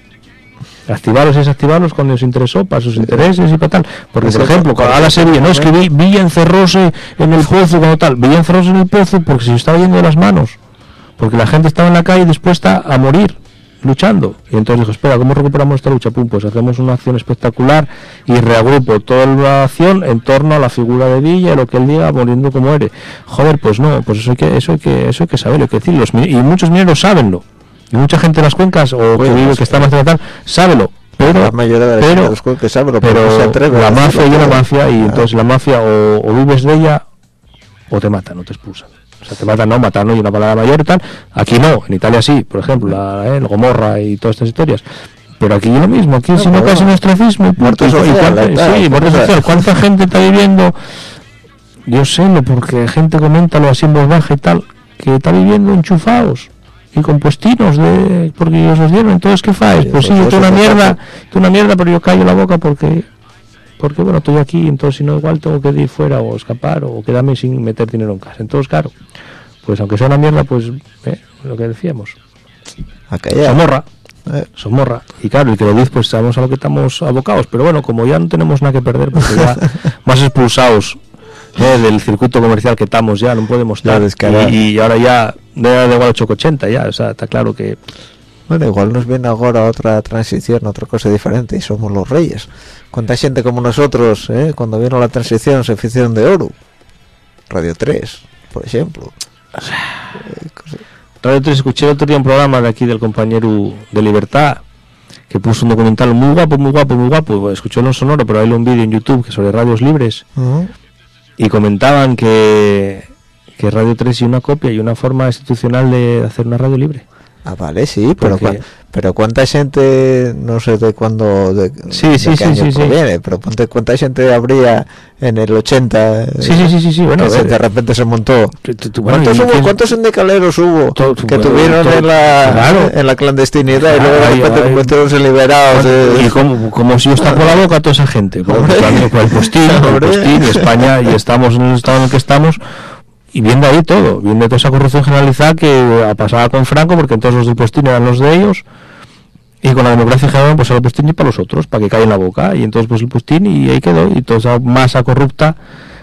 Activarlos y desactivarlos cuando les interesó, para sus intereses y para tal. Porque, por ejemplo, a la Sevilla, no, es que vi- Villa encerróse en el pozo como tal. Villa encerróse en el pozo porque se estaba yendo de las manos. Porque la gente estaba en la calle dispuesta a morir luchando. Y entonces dijo, espera, ¿cómo recuperamos esta lucha? Pum, pues hacemos una acción espectacular y reagrupo toda la acción en torno a la figura de Villa, lo que él diga, muriendo como muere. Joder, pues no, pues eso hay que, eso hay que, eso hay que saberlo, hay que decirlo. Y muchos mineros sabenlo. Y mucha gente en las cuencas o que vive, que está más cerca tal, sábelo. Pero, la mayoría de pero, de los que sabe lo pero no se atreve la mafia y la mafia y Ah. entonces la mafia o, o vives de ella o te matan o te expulsan O sea, te matan, no, matar no y una palabra mayor y tal. Aquí no, en Italia sí, por ejemplo, la, eh, el Gomorra y todas estas historias. Pero aquí lo mismo, aquí si no pero caes en ostracismo social, cuánta- tal, sí, social. ¿Cuánta gente está viviendo? Yo sé, lo porque gente comenta lo así en voz baja y tal, que está viviendo enchufados y con puestinos de porque ellos los dieron. Entonces, ¿qué faes? Pues sí, yo tengo una mierda, tengo una mierda, pero yo callo la boca porque porque bueno, estoy aquí, entonces si no igual tengo que ir fuera o escapar o quedarme sin meter dinero en casa. Entonces, claro, pues aunque sea una mierda, pues eh, lo que decíamos, Aquella. somorra, Eh, somorra. Y claro, el que lo dice, pues sabemos a lo que estamos abocados, pero bueno, como ya no tenemos nada que perder, porque ya más expulsados eh, del circuito comercial que estamos ya, no podemos estar. Y, y ahora ya, da igual 880 ya, o sea, está claro que Bueno, igual nos viene ahora otra transición, otra cosa diferente, y somos los reyes. Cuánta gente como nosotros, ¿eh? cuando vino la transición, se hicieron de oro. Radio 3, por ejemplo. Radio 3 escuché el otro día un programa de aquí del compañero de Libertad que puso un documental muy guapo, muy guapo, muy guapo. Escuchó en sonoro, pero hay un vídeo en YouTube que sobre radios libres Ujú. Y comentaban que, que Radio 3 y una copia y una forma institucional de hacer una radio libre. Ah, vale, sí, pero, Porque- cua- pero cuánta gente, no sé de cuándo, de, Sí, de sí, qué sí, año sí, sí. proviene, pero ponte cuánta gente habría en el 80, eh, Sí, sí, sí, sí, sí, bueno, se- de repente se montó. Tu- tu- bueno, ¿Cuántos, hubo, ¿Cuántos sindicaleros hubo Todo- que bueno, tuvieron todo- en, la, claro. en la clandestinidad y luego de repente ay. convirtieronse liberados? eh? y como, como si os tapó la boca a toda esa gente por el postín, por el postín España y estamos en el estado en el que estamos y viendo ahí todo, viendo toda esa corrupción generalizada que ha pasado con Franco porque entonces los del postín eran los de ellos y con la democracia general pues el postín y para los otros, para que caigan la boca y entonces pues el postín y ahí quedó y toda esa masa corrupta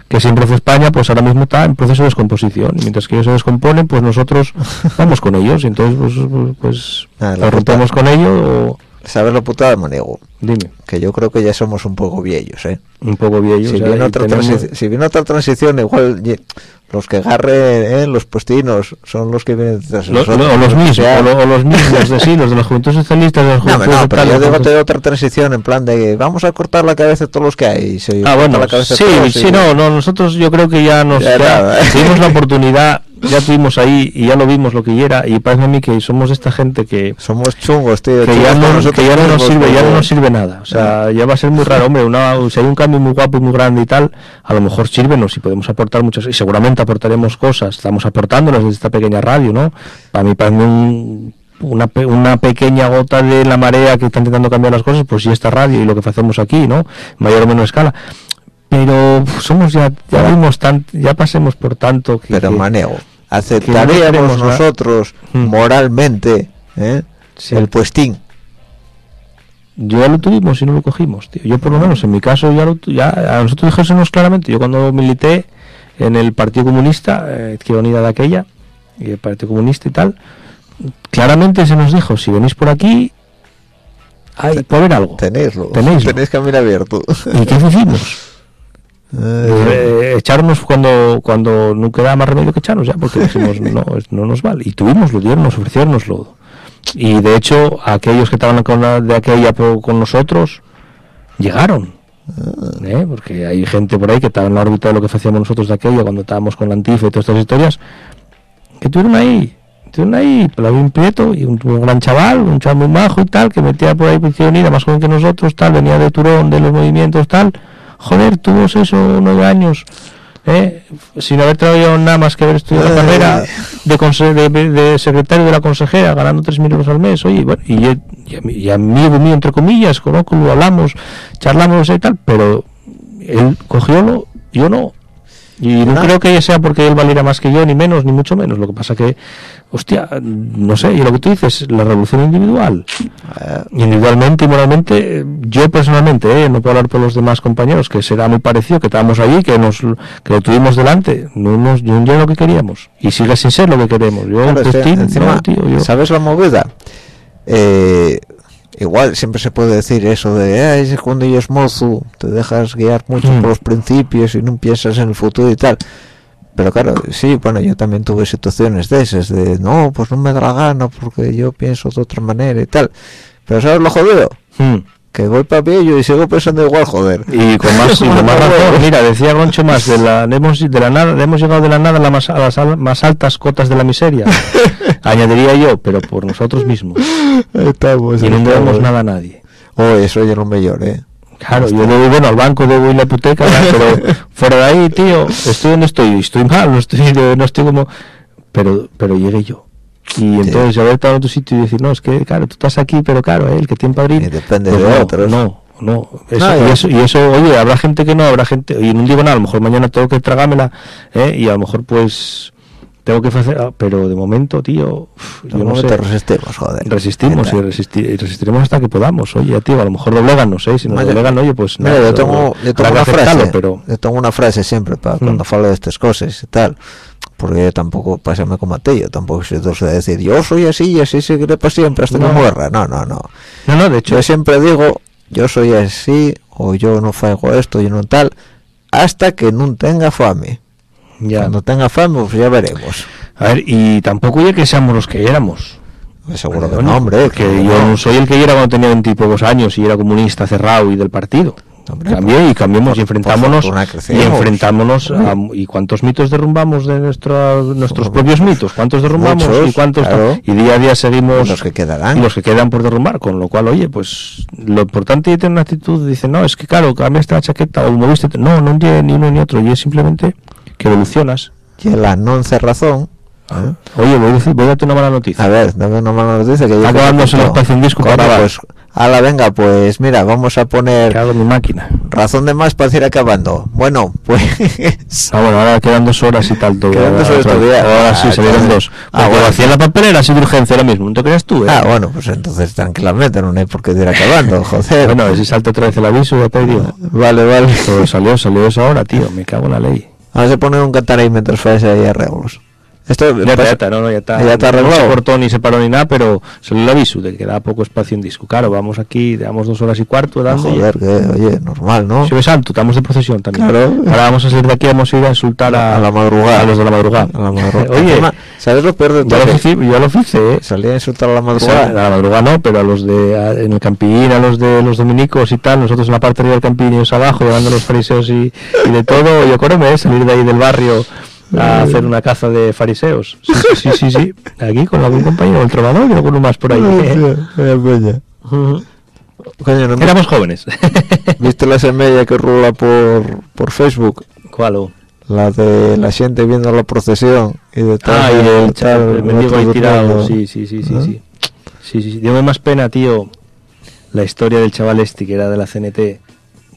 que siempre fue España pues ahora mismo está en proceso de descomposición y mientras que ellos se descomponen pues nosotros vamos con ellos y entonces pues, pues, pues Ah, la o rompemos con ellos o ¿Sabes lo putada, maniego? Dime Que yo creo que ya somos un poco viejos, ¿eh? un poco viejo. si, o sea, viene otra tenemos- si viene otra transición, igual los que agarren ¿eh? los puestinos son los que vienen detrás de lo- nosotros. lo- o los mismos, o, lo- o los mismos de sí, los de la Juventud Socialista, de la No, Juventud no, pero tal, yo Juventud- de otra transición en plan de vamos a cortar la cabeza de todos los que hay. se Ah, bueno, la cabeza sí, todos sí, y- no, no, nosotros yo creo que ya nos Ya ya tuvimos la oportunidad, ya tuvimos ahí y ya lo vimos lo que era y parece a mí que somos esta gente que Somos chungos, tío. que chungos ya no, que ya no nos sirve, ya no nos sirve nada. O sea, ya va a ser muy raro, hombre, una, si hay un cambio muy guapo y muy grande y tal, a lo mejor sírvenos y podemos aportar muchas, y seguramente aportaremos cosas, estamos aportándonos desde esta pequeña radio, ¿no? Para mí parece un- una, pe- una pequeña gota de la marea que está intentando cambiar las cosas, pues sí esta radio y lo que hacemos aquí, ¿no? Mayor o menor escala. Pero somos ya, ya vimos tan, ya pasemos por tanto que, Pero que- queremos aceptaríamos nosotros Mm. moralmente ¿eh? Sí. el puestín. Yo ya lo tuvimos y no lo cogimos, tío. Yo por lo menos en mi caso ya, lo ya a nosotros dijésemos claramente, yo cuando milité en el Partido Comunista, eh, Izquierda Unida de aquella, y el Partido Comunista y tal, claramente se nos dijo, si venís por aquí, hay, puede haber algo. Tenéislo. Tenéislo. Tenéis camino abierto. ¿Y qué hicimos? Eh, Eh, echarnos cuando cuando no quedaba más remedio que echarnos ya porque dijimos no no nos vale y tuvimos lo dieron nos ofrecieron y de hecho aquellos que estaban con de aquella con nosotros llegaron ¿eh? porque hay gente por ahí que estaba en la órbita de lo que hacíamos nosotros de aquella cuando estábamos con la Antifa y todas estas historias que estuvieron ahí estuvieron ahí Pelavín Prieto y un, un gran chaval un chaval muy majo y tal que metía por ahí Unida más joven que nosotros tal venía de Turón de los movimientos tal joder tuvo eso nueve años ¿eh? sin haber trabajado nada más que haber estudiado la carrera de, de, de secretario de la consejera ganando 3.000 euros al mes oye bueno, y, yo- y, a mío entre comillas conozco hablamos charlamos y tal pero él cogiólo yo no y no creo que sea porque él valiera más que yo, ni menos, ni mucho menos. Lo que pasa que, hostia, no sé, y lo que tú dices, la revolución individual. eh, Individualmente y moralmente, yo personalmente, eh, no puedo hablar por los demás compañeros, que será muy parecido, que estábamos allí, que nos que lo tuvimos delante, no nos dio ya lo que queríamos. Y sigue sin ser lo que queremos. Yo, Claro, encima, no, tío, yo- ¿sabes la movida? Eh, igual siempre se puede decir eso de "Ay, es cuando eres mozo te dejas guiar mucho Mm. por los principios y no piensas en el futuro y tal pero claro sí bueno yo también tuve situaciones de esas de no pues no me da la gana porque yo pienso de otra manera y tal pero sabes lo jodido Hmm. Que voy para yo y sigo pensando igual, joder. Y con más, y con más razón, mira, decía Goncho más, de la, hemos, de la nada, hemos llegado de la nada a, la más, a las al- más altas cotas de la miseria. Añadiría yo, pero por nosotros mismos. Estamos, Y no debemos nada a nadie. Oh, eso ya lo mejor, ¿eh? Claro, yo debo, bueno, al banco debo ir la ¿verdad? pero fuera de ahí, tío, estoy donde estoy, estoy mal, no estoy, no estoy como... Pero, pero llegué yo. Y entonces ya haber en otro sitio y decir, no, es que, claro, tú estás aquí, pero claro, ¿eh? el que tiene padrino... Y depende pues de no, otros. No, no, eso, No, y, eso, y eso, oye, habrá gente que no, habrá gente, y no digo nada, a lo mejor mañana tengo que tragármela, ¿eh? y a lo mejor pues tengo que hacer, ah, pero de momento, tío, uf, yo no sé. te resistimos, joder. Resistimos y, resisti- y resistiremos hasta que podamos. Oye, tío, a lo mejor doblegan, no sé, si nos Vaya. doblegan, oye, pues Mira, nada, yo tengo, yo tengo una frase, pero yo tengo una frase siempre para cuando Mm. falo de estas cosas y tal, porque tampoco pásame como a ti, yo tampoco soy de decir, yo soy así y así seguiré para siempre hasta No. que muera, no, no, no. no, no, de hecho, Yo siempre digo, yo soy así, o yo no fago esto, yo no tal, hasta que no tenga fame. ya. Cuando tenga fame, pues ya veremos. A ver, y tampoco ya que seamos los que éramos. Pues seguro que Bueno, no, hombre. que que yo no. no soy el que era cuando tenía veintipocos años y era comunista cerrado y del partido. Hombre, Cambié y cambiamos y enfrentámonos y enfrentámonos a, y cuántos mitos derrumbamos de nuestra, nuestros propios mitos, cuántos derrumbamos Muchos, y cuántos claro. y día a día seguimos Los que quedarán. los que quedan por derrumbar, con lo cual, oye, pues lo importante es tener una actitud, dice, no, es que claro, cambiaste la chaqueta o moviste, no, no llegue ni uno ni otro, y es simplemente que evolucionas. Y la no razón. ¿eh? Oye, voy a, decir, voy a darte una mala noticia. A ver, dame una mala noticia que Está acabándose que el espacio en disco para pues, ala, venga, pues mira, vamos a poner hago mi máquina. razón de más para ir acabando. Bueno, pues... Ah, bueno, ahora quedan dos horas y tal. todo, Quedan dos horas todavía. Ahora Ah, sí, salieron entonces- dos. Ah, bueno. hacía la papelera así de urgencia ahora mismo. ¿No te creas tú, eh? Ah, bueno, pues entonces tranquilamente, no hay por qué ir acabando, joder. Bueno, si salta otra vez el aviso, ya te digo. Vale, vale. Pero salió, salió eso ahora, tío. Me cago en la ley. Vamos a poner un cantar ahí mientras fuese ahí arreglos. Esto Ya está, pasa- ya está, no, no, ya está. Ya está No arreglado. se cortó ni se paró ni nada, pero salió el aviso de que da poco espacio en disco. Claro, vamos aquí, damos dos horas y cuarto dando. y- joder, que, oye, normal, ¿no? Si ves santo, estamos de procesión también. Claro. Ahora vamos a salir de aquí, vamos a ir a insultar a, A la madrugada. a los de la madrugada. A la madrugada. Oye, ¿sabes lo peor de todo? yo lo hice, ¿eh? Salía a insultar a la O sea, madrugada. a la madrugada no, pero a los de a- en el campillín, a los de los dominicos y tal, nosotros en la parte arriba del campillín y ellos abajo, llevando los fariseos y, y de todo, yo ¿eh? salir de ahí del barrio a hacer una caza de fariseos. Sí, sí, sí, sí, sí. Aquí con algún compañero, el trovador y alguno más por ahí. Coño, ¿no Éramos jóvenes. ¿Viste la semilla que rula por, por Facebook? ¿Cuál? o? La de la gente viendo la procesión y de tal. Ah, y el, tal, chaval, el mendigo ahí tirado. Sí, sí, sí, sí, ¿Ah? sí. Sí, sí, sí. Dime más pena, tío, la historia del chaval este que era de la CNT,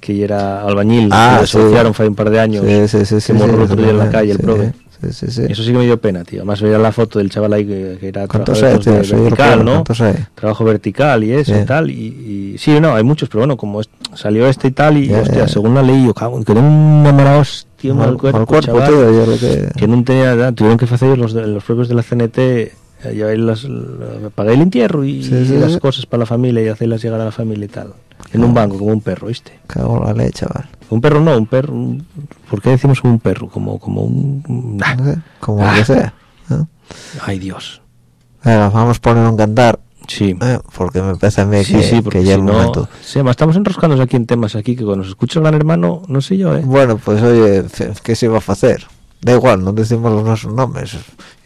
que ya era albañil, Ah, que lo sí. desahuciaron hace un par de años. Sí, sí, que morró el otro día en la calle, el prove. Eso sí que me dio pena, tío. Además veía la foto del chaval ahí que, que era ¿Cuántos trabajador hay, tío? el vertical, ¿no? Trabajo vertical y eso y tal. Y, y- sí, no, hay muchos, pero bueno, como es- salió este y tal, y Ya, hostia, según la ley, yo cago, en que era un mala hostia, mal, cuerpo, mal cuerpo, chaval, tío, yo lo que... que no tenía nada, tuvieron que hacer los, los propios de la CNT, eh, llevar las, la- pagar el entierro y, Sí, sí, las sí. cas para la familia y hacerlas llegar a la familia y tal. En un banco, como un perro, ¿viste? Cago en la ley, chaval. Un perro no, un perro. un- ¿Por qué decimos como un perro? Como, como un. nah. No sé, como Ah. que sea. ¿no? Ay, Dios. Venga, vamos a poner un cantar, Sí. eh, porque me parece a mí Sí, que, sí, porque que ya si el no, momento. sí, además estamos enroscándonos aquí en temas aquí que cuando nos escucha el gran hermano, no sé yo, ¿eh? Bueno, pues oye, ¿qué se va a hacer? Da igual, no decimos los nuestros nombres.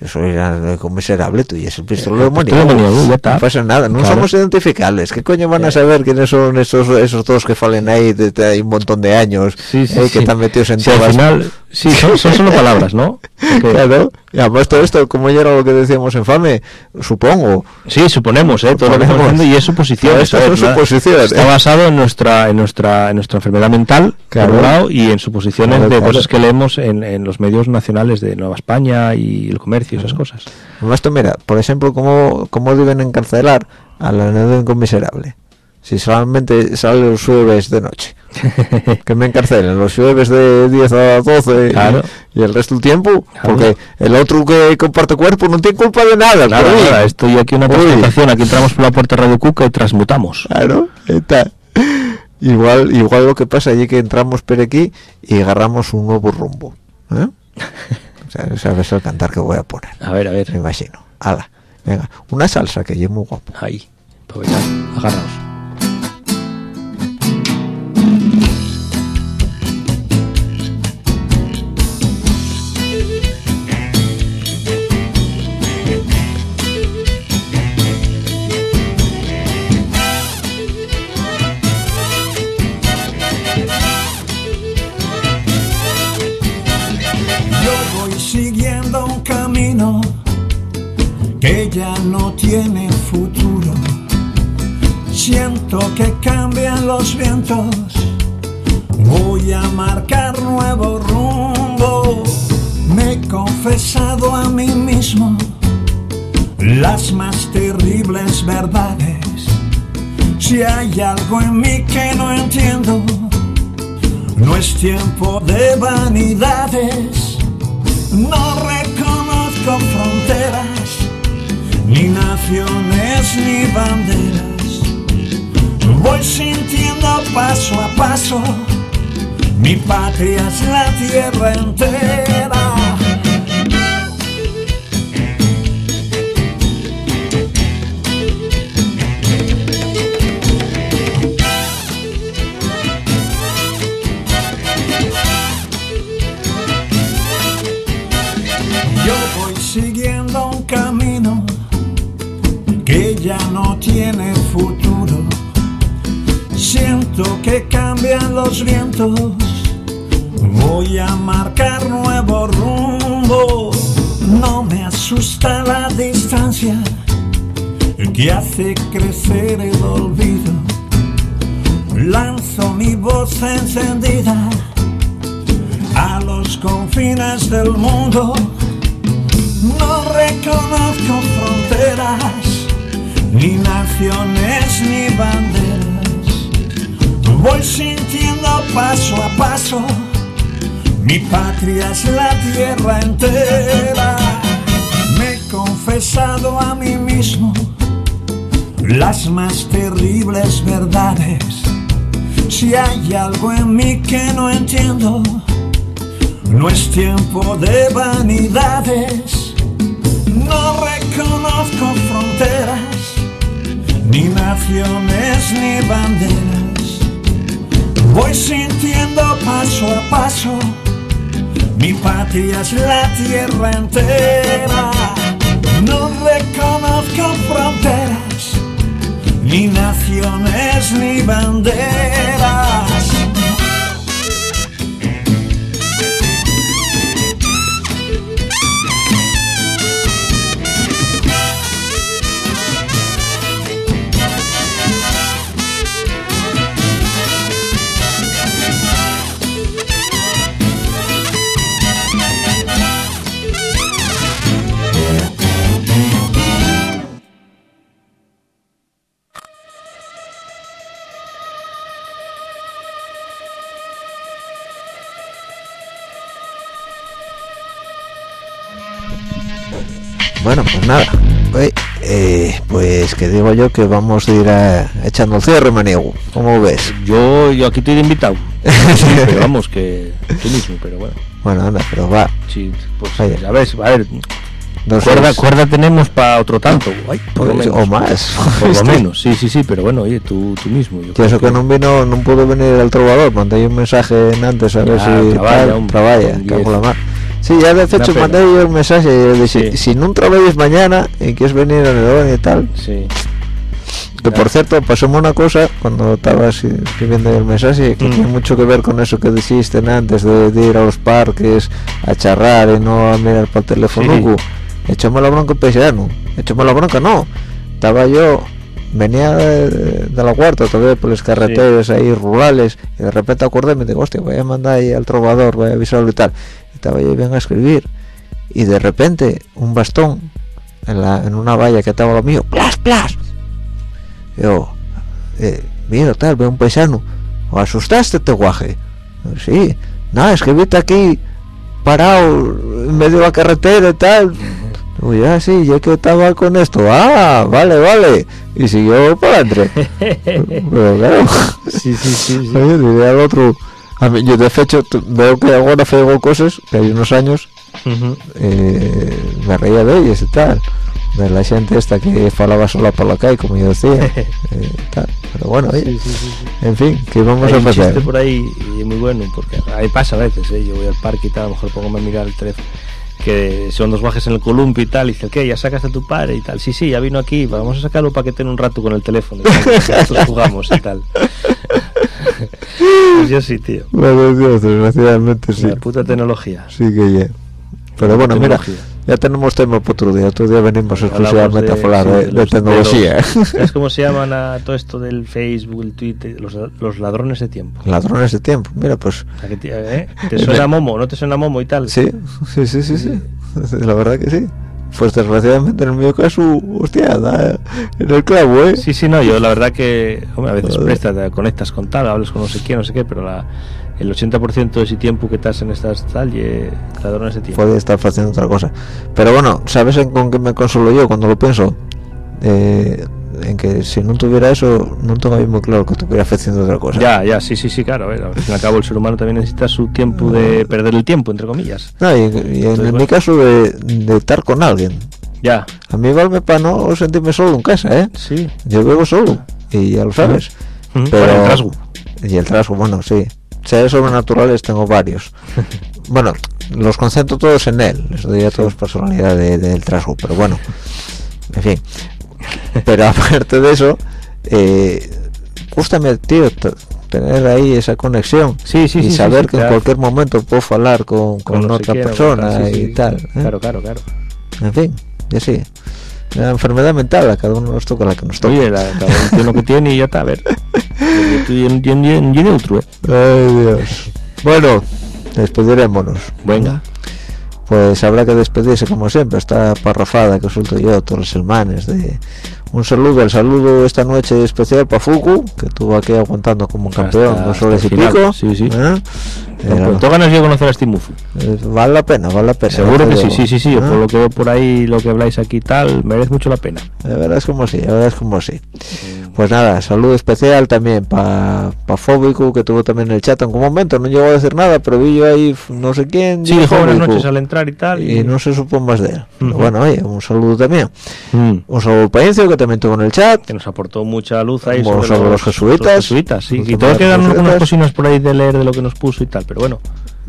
Yo soy el miserable, tú y es el pistolero El pistolero ya está. No pasa nada, no Claro. somos identificables. ¿Qué coño van a Ya. saber quiénes son esos esos dos que falen ahí desde hay un montón de años? Sí, sí, eh, sí. Que están metidos en al final, sí, son, son solo palabras, ¿no? Claro, y además todo esto, como ya era lo que decíamos en Fame, supongo. Sí, suponemos, ¿eh? Todo lo que estamos y es suposición. Esto eso es, nada. suposiciones, Está ¿eh? basado en nuestra, en nuestra, en nuestra enfermedad mental, Claro. por un lado, y en suposiciones Claro, de claro. cosas que leemos en, en los medios nacionales de Nueva España y el comercio esas cosas. Además, tú mira, por ejemplo, cómo, cómo deben encarcelar al anedónico miserable. Si solamente sale los jueves de noche. que me encarcelen los jueves de 10 a 12 y- Claro. y, el resto del tiempo. Claro. Porque el otro que comparte cuerpo no tiene culpa de nada. Claro, nada, estoy aquí una presentación, aquí entramos por la puerta de Radio Cuca y transmutamos. Claro, está. Igual, igual lo que pasa allí que entramos por aquí y agarramos un nuevo rumbo. ¿eh? O sea, sabes el cantar que voy a poner. A ver, a Me ver, imagino. Hala, venga, una salsa que muy guapo. ahí, pues agarraos. Yo Siento que cambian los vientos. Voy a marcar nuevo rumbo. Me he confesado a mí mismo las más terribles verdades. Si hay algo en mí que no entiendo, no es tiempo de vanidades. No reconozco fronteras, ni naciones, ni banderas. Voy sintiendo paso a paso, mi patria es la tierra entera. Yo voy siguiendo un camino que ya no tiene futuro. Siento que cambian los vientos. Voy a marcar nuevo rumbo. No me asusta la distancia que hace crecer el olvido. Lanzo mi voz encendida a los confines del mundo. No reconozco fronteras, ni naciones, ni banderas. Voy sintiendo paso a paso, mi patria es la tierra entera. Me he confesado a mí mismo las más terribles verdades. Si hay algo en mí que no entiendo, no es tiempo de vanidades. No reconozco fronteras, ni naciones, ni banderas. Voy sintiendo paso a paso, mi patria es la tierra entera. No reconozco fronteras, ni naciones, ni banderas. Bueno, pues nada. Oye, eh, pues que digo yo que vamos a ir a- echando el cierre, maniego. ¿Cómo ves? Yo, yo aquí estoy de invitado. Sí, pero vamos, que tú mismo, pero bueno. Bueno, anda, pero va. Sí, pues ves, a ver, No sé, cuerda, cuerda tenemos para otro tanto. Ay, por pues, o más. Por lo Este, menos, sí, sí, sí, pero bueno, oye, tú, tú mismo. Yo eso que no vino, no pudo venir el trovador, mandé un mensaje en antes a ver si traballa, tal, diez. la mar. Sí, ya de hecho mandé yo un mensaje y le dije, Sí. si no trabajas mañana y quieres venir a León y tal, Sí. que por cierto pasóme una cosa cuando estaba escribiendo el mensaje que Mm. tiene mucho que ver con eso que dijiste antes de, de ir a los parques a charrar y no a mirar para el teléfono Sí. echame la bronca pesano echame la bronca no estaba yo venía de, de la huerta todavía por las carreteras ahí rurales y de repente acordé me digo hostia voy a mandar ahí al trovador voy a avisarlo y tal estaba yo bien a escribir y de repente un bastón en, la, en una valla que estaba lo mío plas plas yo eh, mira tal veo un paisano ¿o asustaste te guaje sí nada es que viste aquí parado en medio de la carretera y tal Digo, ya sí ya que estaba con esto ah vale vale y siguió para adentro pero claro Sí, sí, sí. sí. Oye, diría al otro a mí, yo de hecho veo que ahora fego cosas que hay unos años Ujú. eh, me reía de ellas y tal de la gente esta que falaba sola por la calle como yo decía eh, tal. pero bueno oye, en fin que vamos Hay a hacer por ahí y muy bueno, porque ahí pasa a veces, ¿eh? yo voy al parque y tal, a lo mejor pongo a mirar el teléfono, que son dos bajes en el columpio y tal, y dice, ¿qué? ¿Ya sacaste a tu padre y tal? Sí, sí, ya vino aquí, vamos a sacarlo para que tenga un rato con el teléfono, y jugamos y tal. pues yo sí, tío, bueno Dios, desgraciadamente sí la puta tecnología. sí que ya pero bueno mira. Ya tenemos tema para otro día otro día venimos exclusivamente a hablar sí, de, de los- tecnología ¿Sabes cómo se llaman a todo esto del Facebook, el Twitter? Los, los ladrones de tiempo. ladrones de tiempo mira pues O sea, que te, ¿eh? ¿Te suena Momo? ¿No te suena Momo y tal? Sí, sí, sí, sí, sí. La verdad que sí. Pues desgraciadamente en el mío caso, hostia, da en el clavo, ¿eh? Sí, sí, no, yo la verdad que hombre, a veces prestas, te conectas con tal, hablas con no sé quién, no sé qué, pero la, el 80% de ese tiempo que estás en estas tal, y ladrones de tiempo. Puede estar haciendo otra cosa. Pero bueno, ¿sabes en con qué me consuelo yo cuando lo pienso? Eh, en que si no tuviera eso, no tengo muy claro que estuviera haciendo otra cosa. Ya, ya, sí, sí, sí, claro. ver, al fin y al cabo el ser humano también necesita su tiempo de perder el tiempo, entre comillas. No, y, y en, mi bueno. caso de, de estar con alguien. Ya, A mí vale para no sentirme solo en casa, ¿eh? sí. Yo vivo solo, y ya lo sabes. Pero, el trasgo. Y el trasgo, bueno, sí. Seres sobrenaturales tengo varios. bueno, los concentro todos en él. Les doy a todos personalidad de- del trasgo, pero bueno. En fin. Pero aparte de eso, eh, tío, tener ahí esa conexión. Sí, sí, y sí, sí, saber sí, que en claro. cualquier momento puedo hablar con, con, otra persona sí, y sí. tal. ¿eh? Claro, claro, claro. En fin, y así. La enfermedad mental, a cada uno nos toca la que nos toca. Oye, la, cada uno tiene lo que tiene y ya está, a ver. Yo en neutro, ¿eh? Ay, Dios. Bueno, despedirémonos. Venga. Pues habrá que despedirse como siempre, esta parrafada que suelto yo todos los semanas de un saludo, el saludo esta noche especial para Fuku, que estuvo aquí aguantando como un campeón Hasta- dos horas y final, pico. sí, sí. ¿eh? Pues tengo ganas yo de conocer a Stimufu. eh, vale la pena, vale la pena. Seguro que sí, sí, sí, sí. ¿eh? por lo que veo por ahí, lo que habláis aquí y tal, merece mucho la pena. La verdad es como sí, la verdad es como sí. Pues nada, saludo especial también para pa Fóbico, que tuvo también el chat en un momento, no llegó a decir nada, pero vi yo ahí no sé quién. Sí, dijo buenas noches al entrar y tal. Y no se supo más de él. Pero Ujú. bueno, oye, un saludo también. Mm. Un saludo para Encio, que también tuvo en el chat. que nos aportó mucha luz ahí sobre, sobre los jesuitas. los jesuitas, sí. Los Y tengo que dar jesuitas. algunas cositas por ahí de leer de lo que nos puso y tal, pero bueno.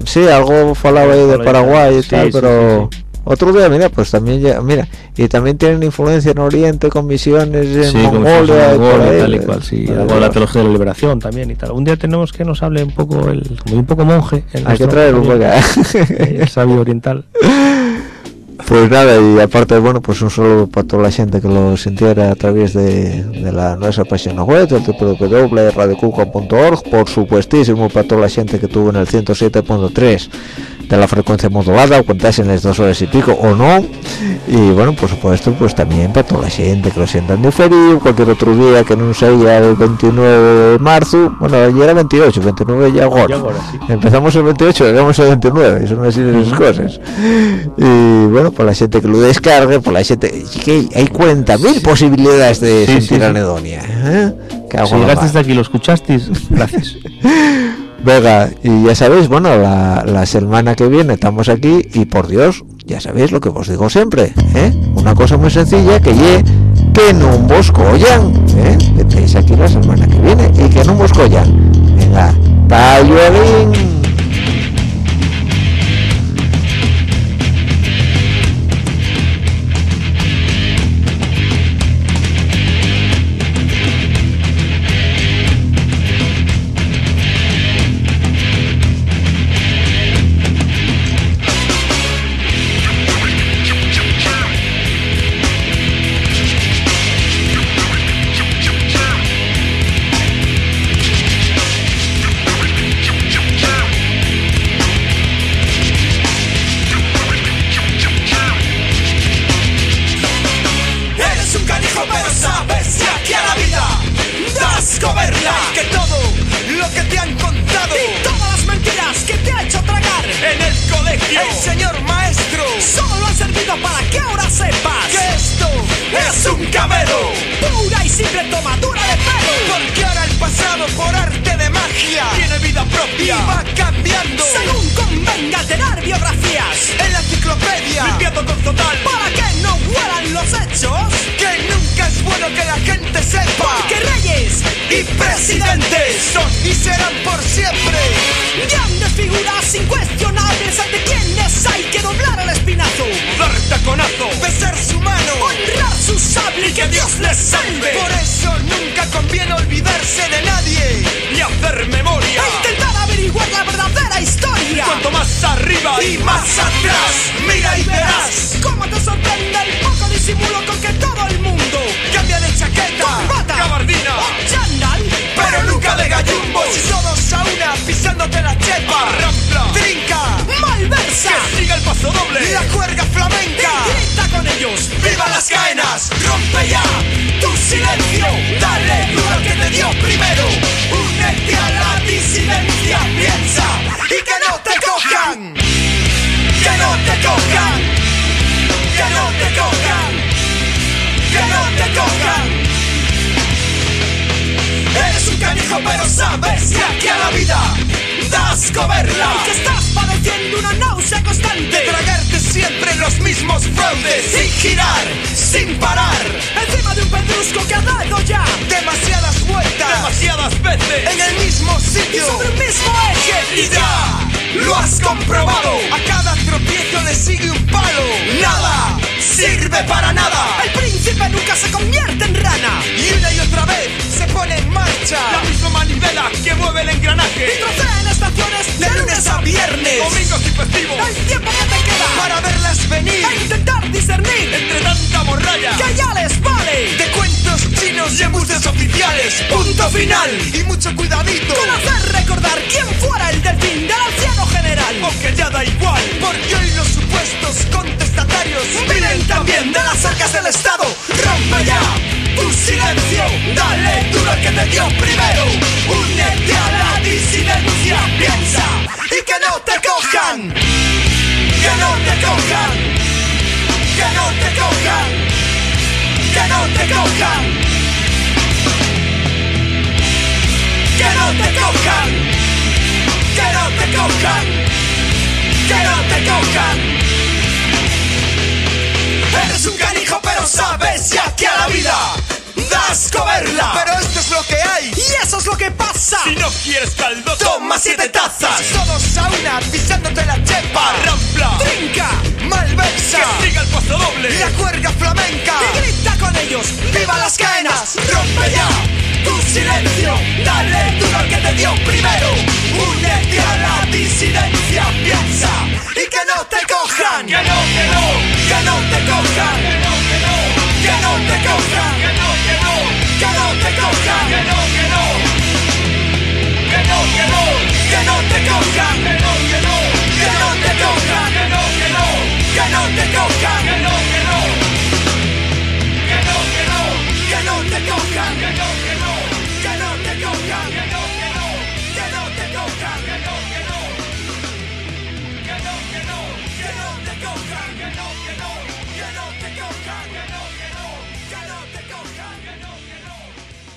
Sí, algo falaba ahí de Paraguay y sí, tal, sí, pero sí, otro día, mira, pues también ya, mira, y también tienen influencia en Oriente con misiones en Mongolia, y Mongolia, ahí. tal y cual, sí. Vale, de la vale. teología de la liberación también y tal. Un día tenemos que nos hable un poco, el, como un poco monje. el Hay que traer un venga. El sabio oriental. Pues nada, y aparte, bueno, pues un saludo para toda la gente que lo sintiera a través de, de la nuestra página web, www.radiocuca.org, por supuestísimo para toda la gente que tuvo en el 107.3 de la frecuencia modulada, cuentas en las dos horas y pico o no, y bueno, por supuesto, pues también para toda la gente que lo sientan diferido, cualquier otro día que no sea el 29 de marzo, bueno, ya era 28, 29 ya ahora. Sí. Empezamos el 28, llegamos al 29, son así de esas cosas. Y bueno, por la gente que lo descargue, por la gente que hay 40.000 posibilidades de Sí, sí, sentir sí. anedonia. ¿eh? Si llegaste hasta aquí, lo escuchasteis, gracias. Venga, y ya sabéis, bueno, la, la semana que viene estamos aquí y por Dios, ya sabéis lo que os digo siempre, ¿eh? Una cosa muy sencilla que ye que no vos collan, ¿eh? Estéis aquí la semana que viene y que no vos collan. Venga, talluelín.